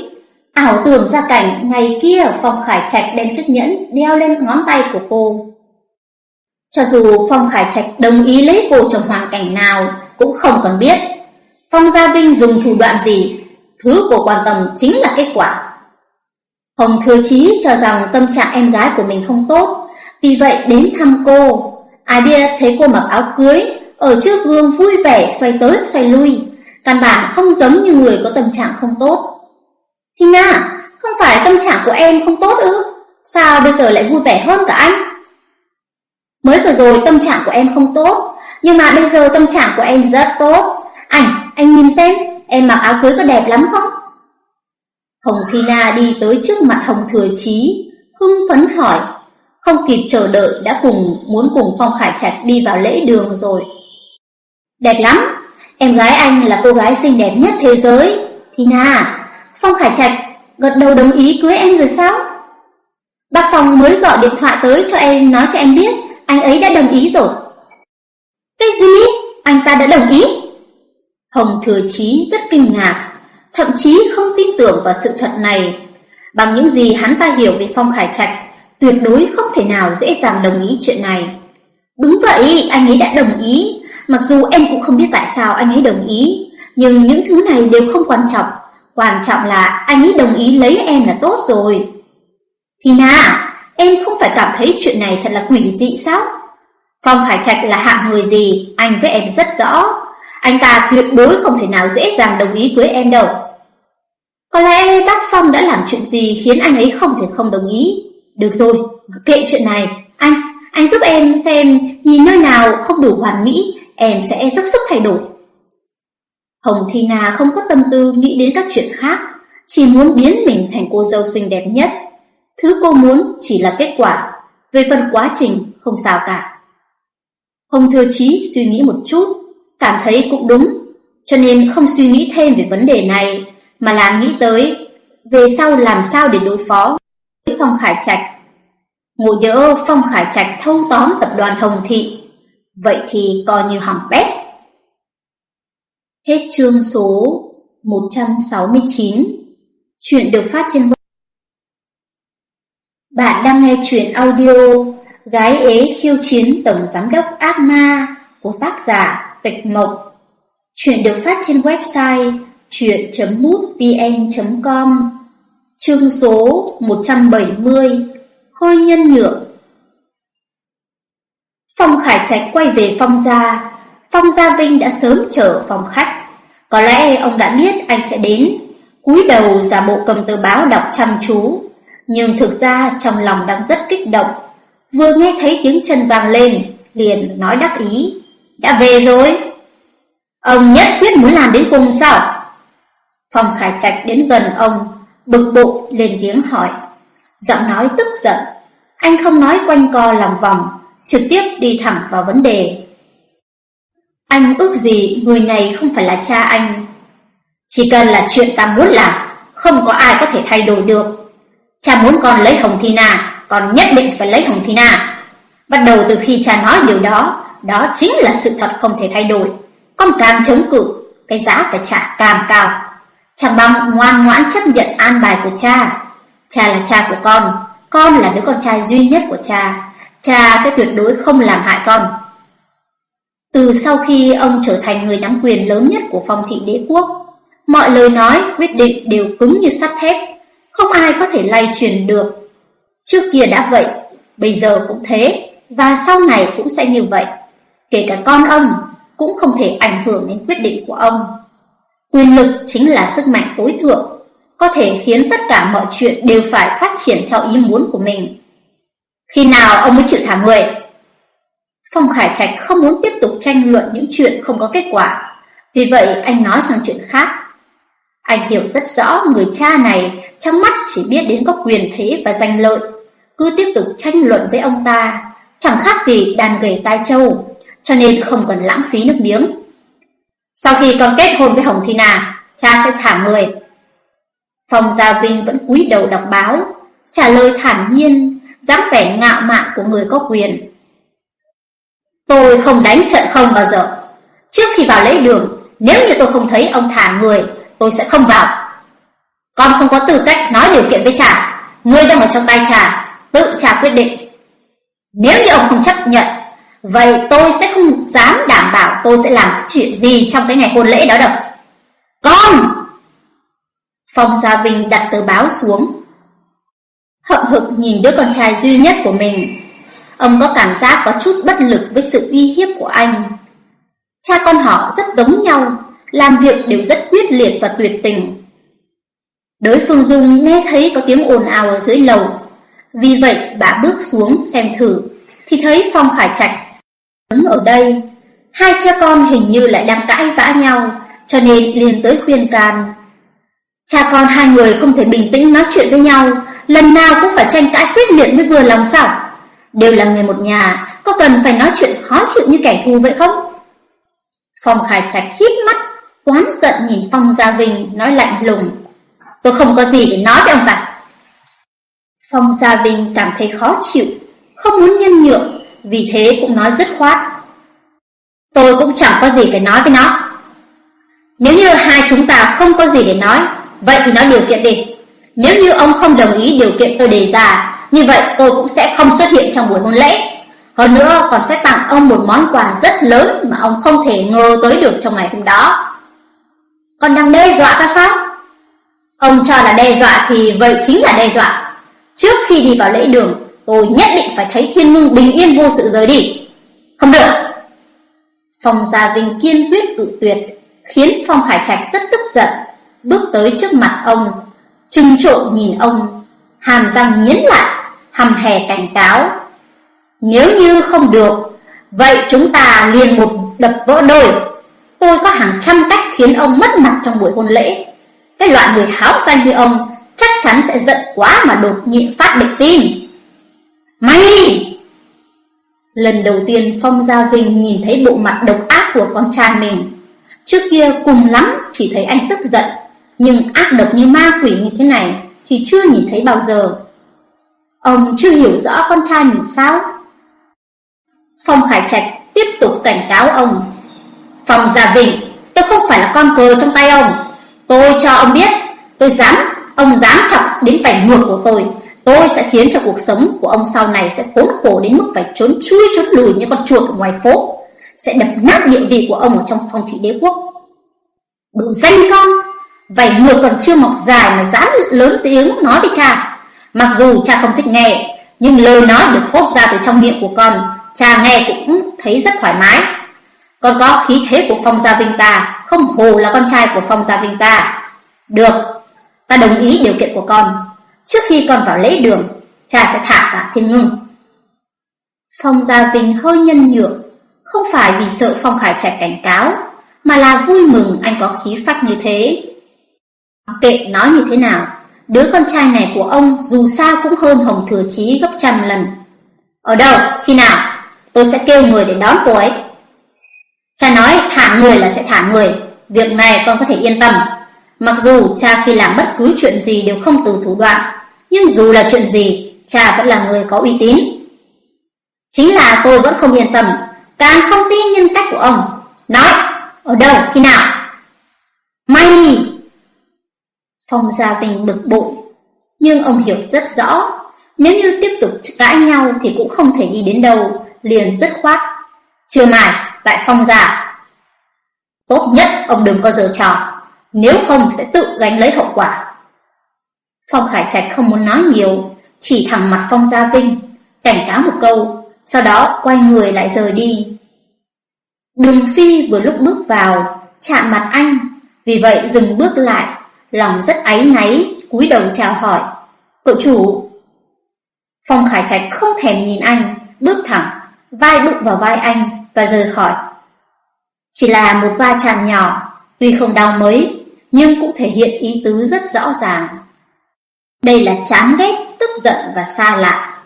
Speaker 1: ảo tưởng ra cảnh ngày kia Phong Khải Trạch đem chiếc nhẫn đeo lên ngón tay của cô. Cho dù Phong Khải Trạch đồng ý lấy cô trong hoàn cảnh nào cũng không cần biết. Phong Gia Vinh dùng thủ đoạn gì, thứ cô quan tâm chính là kết quả. Hồng Thừa Chí cho rằng tâm trạng em gái của mình không tốt, vì vậy đến thăm cô. Ai biết thấy cô mặc áo cưới, ở trước gương vui vẻ xoay tới xoay lui, căn bản không giống như người có tâm trạng không tốt. Thì à, không phải tâm trạng của em không tốt ư? Sao bây giờ lại vui vẻ hơn cả anh? Mới vừa rồi tâm trạng của em không tốt, nhưng mà bây giờ tâm trạng của em rất tốt. Anh, anh nhìn xem, em mặc áo cưới có đẹp lắm không? Hồng Thina đi tới trước mặt Hồng Thừa Chí, hưng phấn hỏi, không kịp chờ đợi đã cùng muốn cùng Phong Khải Trạch đi vào lễ đường rồi. Đẹp lắm, em gái anh là cô gái xinh đẹp nhất thế giới. Thina. Phong Khải Trạch gật đầu đồng ý cưới em rồi sao? Bác Phong mới gọi điện thoại tới cho em nói cho em biết anh ấy đã đồng ý rồi. Cái gì? Anh ta đã đồng ý? Hồng Thừa Chí rất kinh ngạc, thậm chí không tin tưởng vào sự thật này. Bằng những gì hắn ta hiểu về Phong Khải Trạch, tuyệt đối không thể nào dễ dàng đồng ý chuyện này. Đúng vậy, anh ấy đã đồng ý, mặc dù em cũng không biết tại sao anh ấy đồng ý, nhưng những thứ này đều không quan trọng, quan trọng là anh ấy đồng ý lấy em là tốt rồi. Thì na, em không phải cảm thấy chuyện này thật là quỷ dị sao? Phong Hải Trạch là hạng người gì, anh với em rất rõ. Anh ta tuyệt đối không thể nào dễ dàng đồng ý cưới em đâu. Có lẽ bác Phong đã làm chuyện gì khiến anh ấy không thể không đồng ý. Được rồi, kệ chuyện này. Anh, anh giúp em xem nhìn nơi nào không đủ hoàn mỹ, em sẽ dốc sức thay đổi. Hồng Thi Na không có tâm tư nghĩ đến các chuyện khác, chỉ muốn biến mình thành cô dâu xinh đẹp nhất. Thứ cô muốn chỉ là kết quả, về phần quá trình không sao cả. Hồng Thừa Chí suy nghĩ một chút, cảm thấy cũng đúng, cho nên không suy nghĩ thêm về vấn đề này, mà là nghĩ tới về sau làm sao để đối phó với Phong Khải Trạch. Ngộ nhỡ Phong Khải Trạch thâu tóm tập đoàn Hồng Thị, vậy thì coi như hỏng bét. Hết chương số 169 Chuyện được phát trên Bạn đang nghe chuyện audio Gái ế khiêu chiến tổng giám đốc ác ma của tác giả Tịch Mộc. Chuyện được phát trên website chuyện.mútvn.com Chương số 170 Hôi nhân nhượng. Phong Khải Trạch quay về Phong Gia. Phong Gia Vinh đã sớm chờ phòng khách Có lẽ ông đã biết anh sẽ đến cúi đầu giả bộ cầm tờ báo đọc chăm chú nhưng thực ra trong lòng đang rất kích động. Vừa nghe thấy tiếng chân vang lên, liền nói đắc ý. Đã về rồi. Ông nhất quyết muốn làm đến cùng sao? Phong Khải Trạch đến gần ông, bực bội lên tiếng hỏi. Giọng nói tức giận. Anh không nói quanh co lòng vòng, trực tiếp đi thẳng vào vấn đề. Anh ước gì người này không phải là cha anh. Chỉ cần là chuyện ta muốn làm, không có ai có thể thay đổi được. Cha muốn con lấy Hồng Thi Na, con nhất định phải lấy Hồng Thi Na. Bắt đầu từ khi cha nói điều đó, đó chính là sự thật không thể thay đổi. Con càng chống cự, cái giá phải trả càng cao. Chẳng bằng ngoan ngoãn chấp nhận an bài của cha. Cha là cha của con, con là đứa con trai duy nhất của cha. Cha sẽ tuyệt đối không làm hại con. Từ sau khi ông trở thành người nắm quyền lớn nhất của phong thị đế quốc, mọi lời nói, quyết định đều cứng như sắt thép, không ai có thể lay truyền được. Trước kia đã vậy, bây giờ cũng thế, và sau này cũng sẽ như vậy. Kể cả con ông cũng không thể ảnh hưởng đến quyết định của ông. Quyền lực chính là sức mạnh tối thượng, có thể khiến tất cả mọi chuyện đều phải phát triển theo ý muốn của mình. Khi nào ông mới chịu thả người? Phong Khải Trạch không muốn tiếp tục tranh luận những chuyện không có kết quả, vì vậy anh nói sang chuyện khác. Anh hiểu rất rõ người cha này trong mắt chỉ biết đến có quyền thế và danh lợi, cứ tiếp tục tranh luận với ông ta, chẳng khác gì đàn gầy tai trâu, cho nên không cần lãng phí nước miếng. Sau khi con kết hôn với Hồng Thi Na, cha sẽ thả người. Phong Gia Vinh vẫn cúi đầu đọc báo, trả lời thản nhiên, dáng vẻ ngạo mạn của người có quyền. Tôi không đánh trận không bao giờ. Trước khi vào lễ đường, nếu như tôi không thấy ông thả người, tôi sẽ không vào. Con không có tư cách nói điều kiện với trà Ngươi đang ở trong tay trà Tự trà quyết định. Nếu như ông không chấp nhận Vậy tôi sẽ không dám đảm bảo tôi sẽ làm chuyện gì trong cái ngày hôn lễ đó đâu. Con! Phong Gia Vinh đặt tờ báo xuống Hậm hực nhìn đứa con trai duy nhất của mình. Ông có cảm giác có chút bất lực với sự uy hiếp của anh Cha con họ rất giống nhau Làm việc đều rất quyết liệt và tuyệt tình Đối phương Dung nghe thấy có tiếng ồn ào ở dưới lầu. Vì vậy bà bước xuống xem thử, thì thấy Phong Khải Trạch đứng ở đây. Hai cha con hình như lại đang cãi vã nhau, cho nên liền tới khuyên can. Cha con hai người không thể bình tĩnh nói chuyện với nhau, lần nào cũng phải tranh cãi quyết liệt mới vừa lòng sao? Đều là người một nhà, có cần phải nói chuyện khó chịu như kẻ thù vậy không? Phong Khải Trạch híp mắt, oán giận nhìn Phong Gia Vinh nói lạnh lùng. Tôi không có gì để nói với ông ta. Phong Gia Vinh cảm thấy khó chịu, không muốn nhân nhượng, vì thế cũng nói dứt khoát. Tôi cũng chẳng có gì phải nói với nó. Nếu như hai chúng ta không có gì để nói, vậy thì nói điều kiện đi. Nếu như ông không đồng ý điều kiện tôi đề ra, như vậy tôi cũng sẽ không xuất hiện trong buổi hôn lễ. Hơn nữa còn sẽ tặng ông một món quà rất lớn mà ông không thể ngờ tới được trong ngày hôm đó. Còn đang đe dọa ta sao? Ông cho là đe dọa thì vậy chính là đe dọa. Trước khi đi vào lễ đường, tôi nhất định phải thấy thiên ngưng bình yên vô sự rời đi. Không được. Phong Gia Vinh kiên quyết cự tuyệt, khiến Phong Hải Trạch rất tức giận, bước tới trước mặt ông, trừng trộn nhìn ông, hàm răng nghiến lại, hầm hè cảnh cáo. Nếu như không được, vậy chúng ta liền một đập vỡ đôi. Tôi có hàng trăm cách khiến ông mất mặt trong buổi hôn lễ. Cái loại người háo danh như ông chắc chắn sẽ giận quá mà đột nhiên phát bệnh tim Mày! Lần đầu tiên Phong Gia Vinh nhìn thấy bộ mặt độc ác của con trai mình. Trước kia cùng lắm chỉ thấy anh tức giận, nhưng ác độc như ma quỷ như thế này thì chưa nhìn thấy bao giờ. Ông chưa hiểu rõ con trai mình sao? Phong Khải Trạch tiếp tục cảnh cáo ông. Phong Gia Vịnh, tôi không phải là con cờ trong tay ông. Tôi cho ông biết, tôi dám, ông dám chọc đến vành ngược của tôi, Tôi sẽ khiến cho cuộc sống của ông sau này sẽ khốn khổ đến mức phải trốn chui trốn lùi như con chuột ở ngoài phố. Sẽ đập nát địa vị của ông ở trong phong thị đế quốc. Đủ danh con, vảnh ngược còn chưa mọc dài mà dám lớn tiếng nói với cha. Mặc dù cha không thích nghe, nhưng lời nói được thốt ra từ trong miệng của con, cha nghe cũng thấy rất thoải mái. Con có khí thế của Phong Gia Vinh ta, không hồ là con trai của Phong Gia Vinh ta. Được, ta đồng ý điều kiện của con. Trước khi con vào lễ đường, cha sẽ thả tạ thiên ngưng. Phong Gia Vinh hơi nhân nhượng, không phải vì sợ Phong Khải Trạch cảnh cáo, mà là vui mừng anh có khí phách như thế. Kệ nói như thế nào, đứa con trai này của ông dù sao cũng hơn Hồng Thừa Chí gấp trăm lần. Ở đâu, khi nào? Tôi sẽ kêu người để đón cô ấy. Cha nói thả người là sẽ thả người, việc này con có thể yên tâm. Mặc dù cha khi làm bất cứ chuyện gì đều không từ thủ đoạn, nhưng dù là chuyện gì, cha vẫn là người có uy tín. Chính là tôi vẫn không yên tâm, càng không tin nhân cách của ông. Nói, ở đâu, khi nào? May! Phong Gia Vinh bực bội, nhưng ông hiểu rất rõ, nếu như tiếp tục cãi nhau thì cũng không thể đi đến đâu, liền dứt khoát. Chưa mải, tại Phong Gia. Tốt nhất ông đừng có giờ trò, nếu không sẽ tự gánh lấy hậu quả. Phong Khải Trạch không muốn nói nhiều, chỉ thẳng mặt Phong Gia Vinh, cảnh cáo một câu, sau đó quay người lại rời đi. Đường Phi vừa lúc bước vào, chạm mặt anh, vì vậy dừng bước lại, lòng rất áy náy, cúi đầu chào hỏi. Cậu chủ. Phong Khải Trạch không thèm nhìn anh, bước thẳng, vai đụng vào vai anh và rời khỏi. Chỉ là một va chạm nhỏ, tuy không đau mấy, nhưng cũng thể hiện ý tứ rất rõ ràng. Đây là chán ghét, tức giận và xa lạ.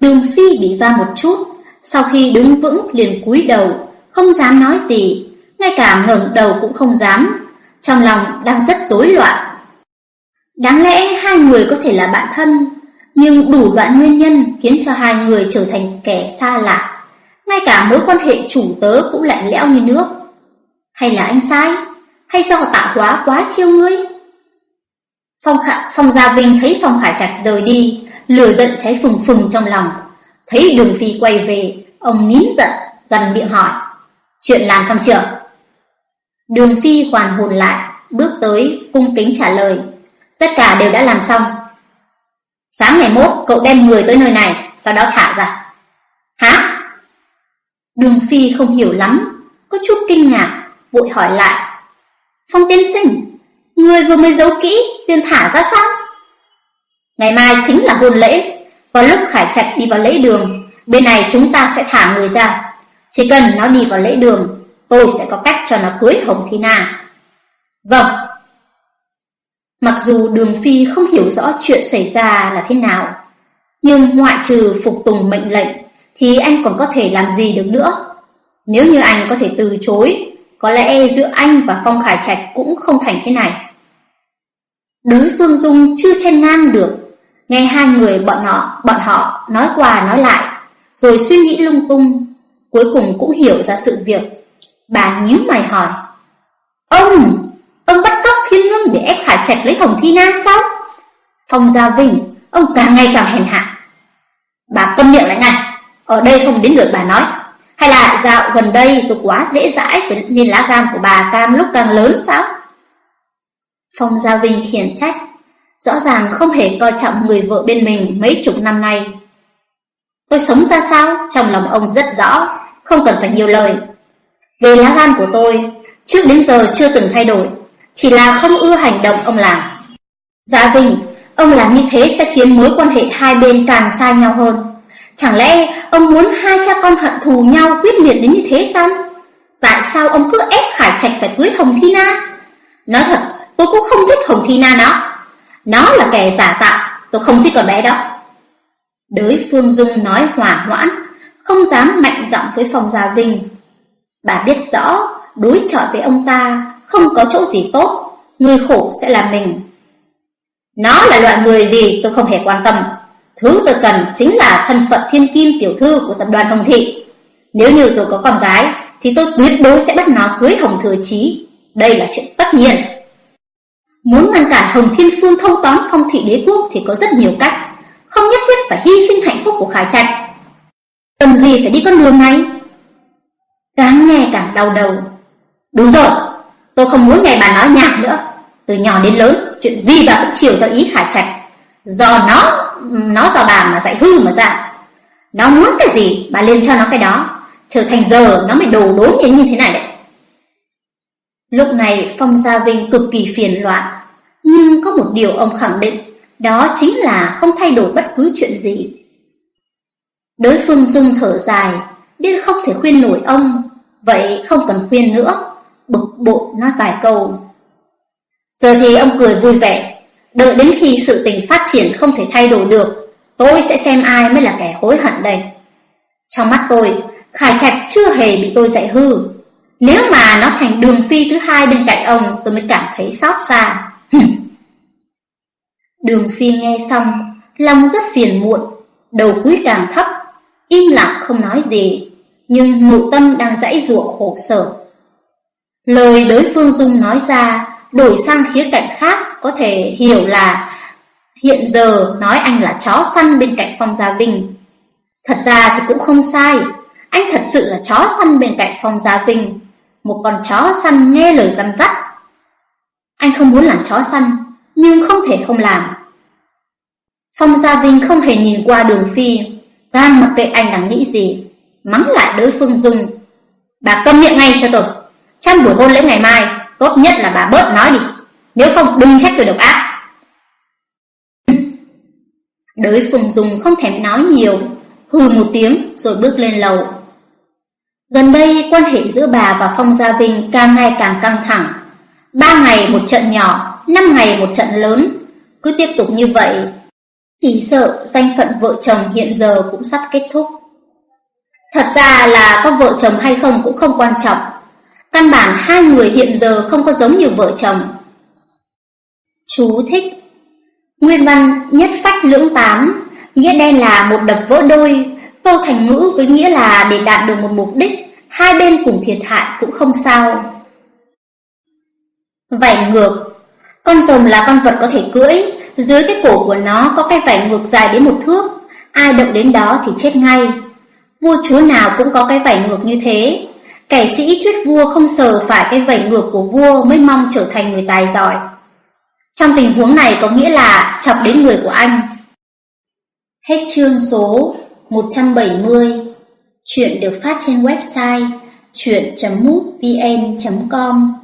Speaker 1: Đường Phi bị va một chút, sau khi đứng vững liền cúi đầu, không dám nói gì, ngay cả ngẩng đầu cũng không dám, trong lòng đang rất rối loạn. Đáng lẽ hai người có thể là bạn thân, nhưng đủ loại nguyên nhân khiến cho hai người trở thành kẻ xa lạ. Ngay cả mối quan hệ chủ tớ cũng lạnh lẽo như nước. Hay là anh sai? Hay do tạo hóa quá chiêu ngươi? Phong, Khả, Phong Gia Vinh thấy Phong Khải Trạch rời đi, lửa giận cháy phừng phừng trong lòng. Thấy Đường Phi quay về, ông nín giận, gần miệng hỏi. Chuyện làm xong chưa? Đường Phi hoàn hồn lại, bước tới, cung kính trả lời. Tất cả đều đã làm xong. Sáng ngày mốt, cậu đem người tới nơi này, sau đó thả ra. Hả? Đường Phi không hiểu lắm, có chút kinh ngạc, vội hỏi lại. Phong tiên sinh, người vừa mới giấu kỹ, tiền thả ra sao? Ngày mai chính là hôn lễ, vào lúc Khải Trạch đi vào lễ đường, bên này chúng ta sẽ thả người ra. Chỉ cần nó đi vào lễ đường, tôi sẽ có cách cho nó cưới Hồng Thi Na. Vâng. Mặc dù Đường Phi không hiểu rõ chuyện xảy ra là thế nào, nhưng ngoại trừ phục tùng mệnh lệnh thì anh còn có thể làm gì được nữa. Nếu như anh có thể từ chối, có lẽ giữa anh và Phong Khải Trạch cũng không thành thế này. Đối phương Dung chưa chen ngang được, nghe hai người bọn họ, bọn họ nói qua nói lại, rồi suy nghĩ lung tung, cuối cùng cũng hiểu ra sự việc. Bà nhíu mày hỏi, Ông, ông bắt cóc thiên ngưng để ép Khải Trạch lấy Hồng Thi Na sao? Phong Gia Vinh, ông càng ngày càng hèn hạ. Bà câm miệng lại ngay, ở đây không đến lượt bà nói. Hay là dạo gần đây tôi quá dễ dãi nên lá gan của bà càng lúc càng lớn sao? Phong Gia Vinh khiển trách, rõ ràng không hề coi trọng người vợ bên mình mấy chục năm nay. Tôi sống ra sao, trong lòng ông rất rõ, không cần phải nhiều lời. Về lá gan của tôi, trước đến giờ chưa từng thay đổi, chỉ là không ưa hành động ông làm. Dạ Vinh, ông làm như thế sẽ khiến mối quan hệ hai bên càng xa nhau hơn. Chẳng lẽ ông muốn hai cha con hận thù nhau quyết liệt đến như thế sao? Tại sao ông cứ ép Khải Trạch phải cưới Hồng Thi Na? Nói thật, tôi cũng không thích Hồng Thi Na nó. Nó là kẻ giả tạo, tôi không thích con bé đó. Đới Phương Dung nói hỏa hoãn, không dám mạnh giọng với Phong Gia dạ Vinh. Bà biết rõ, đối chọi với ông ta không có chỗ gì tốt, người khổ sẽ là mình. Nó là loại người gì tôi không hề quan tâm. Thứ tôi cần chính là thân phận thiên kim tiểu thư của tập đoàn Hồng Thị. Nếu như tôi có con gái, thì tôi tuyệt đối sẽ bắt nó cưới Hồng Thừa Chí. Đây là chuyện tất nhiên. Muốn ngăn cản Hồng Thiên Phương thâu tóm phong thị đế quốc thì có rất nhiều cách. không nhất thiết phải hy sinh hạnh phúc của Khải Trạch. Cần gì phải đi con đường này? Càng nghe càng đau đầu. Đúng rồi, tôi không muốn nghe bà nói nhảm nữa. Từ nhỏ đến lớn, chuyện gì bà cũng chiều theo ý Khả Trạch. Do nó, nó do bà mà dạy hư mà ra. Nó muốn cái gì, bà lên cho nó cái đó. Trở thành giờ nó mới đồ đốn như thế này đấy. Lúc này Phong Gia Vinh cực kỳ phiền loạn, nhưng có một điều ông khẳng định, đó chính là không thay đổi bất cứ chuyện gì. Đối phương Dung thở dài, biết không thể khuyên nổi ông, vậy không cần khuyên nữa, bực bội nói vài câu. Giờ thì ông cười vui vẻ, đợi đến khi sự tình phát triển không thể thay đổi được, tôi sẽ xem ai mới là kẻ hối hận đây. Trong mắt tôi, Khải Trạch chưa hề bị tôi dạy hư. Nếu mà nó thành đường phi thứ hai bên cạnh ông, tôi mới cảm thấy xót xa. đường phi nghe xong, lòng rất phiền muộn, đầu cúi càng thấp, im lặng không nói gì, nhưng nội tâm đang dãy ruộng khổ sở. Lời đối phương Dung nói ra, đổi sang khía cạnh khác có thể hiểu là hiện giờ nói anh là chó săn bên cạnh Phong Gia Vinh. Thật ra thì cũng không sai, anh thật sự là chó săn bên cạnh Phong Gia Vinh, một con chó săn nghe lời răn dắt. Anh không muốn làm chó săn, nhưng không thể không làm. Phong Gia Vinh không hề nhìn qua đường phi, đang mặc kệ anh đang nghĩ gì, mắng lại đối phương Dung. Bà câm miệng ngay cho tôi, trong buổi hôn lễ ngày mai, tốt nhất là bà bớt nói đi, nếu không đừng trách tôi độc ác. Đối phương Dung không thèm nói nhiều, hừ một tiếng rồi bước lên lầu. Gần đây quan hệ giữa bà và Phong Gia Vinh càng ngày càng căng thẳng. Ba ngày một trận nhỏ, năm ngày một trận lớn, cứ tiếp tục như vậy, chỉ sợ danh phận vợ chồng hiện giờ cũng sắp kết thúc. Thật ra là có vợ chồng hay không cũng không quan trọng. Căn bản hai người hiện giờ không có giống như vợ chồng. Chú thích Nguyên văn nhất phách lưỡng tám, nghĩa đen là một đập vỡ đôi, câu thành ngữ với nghĩa là để đạt được một mục đích, hai bên cùng thiệt hại cũng không sao. Vảy ngược Con rồng là con vật có thể cưỡi, dưới cái cổ của nó có cái vảy ngược dài đến một thước, ai động đến đó thì chết ngay. Vua chúa nào cũng có cái vảy ngược như thế. Kẻ sĩ thuyết vua không sờ phải cái vảy ngược của vua mới mong trở thành người tài giỏi. Trong tình huống này có nghĩa là chọc đến người của anh. Hết chương số 170. Chuyện được phát trên website chuyện.mútvn.com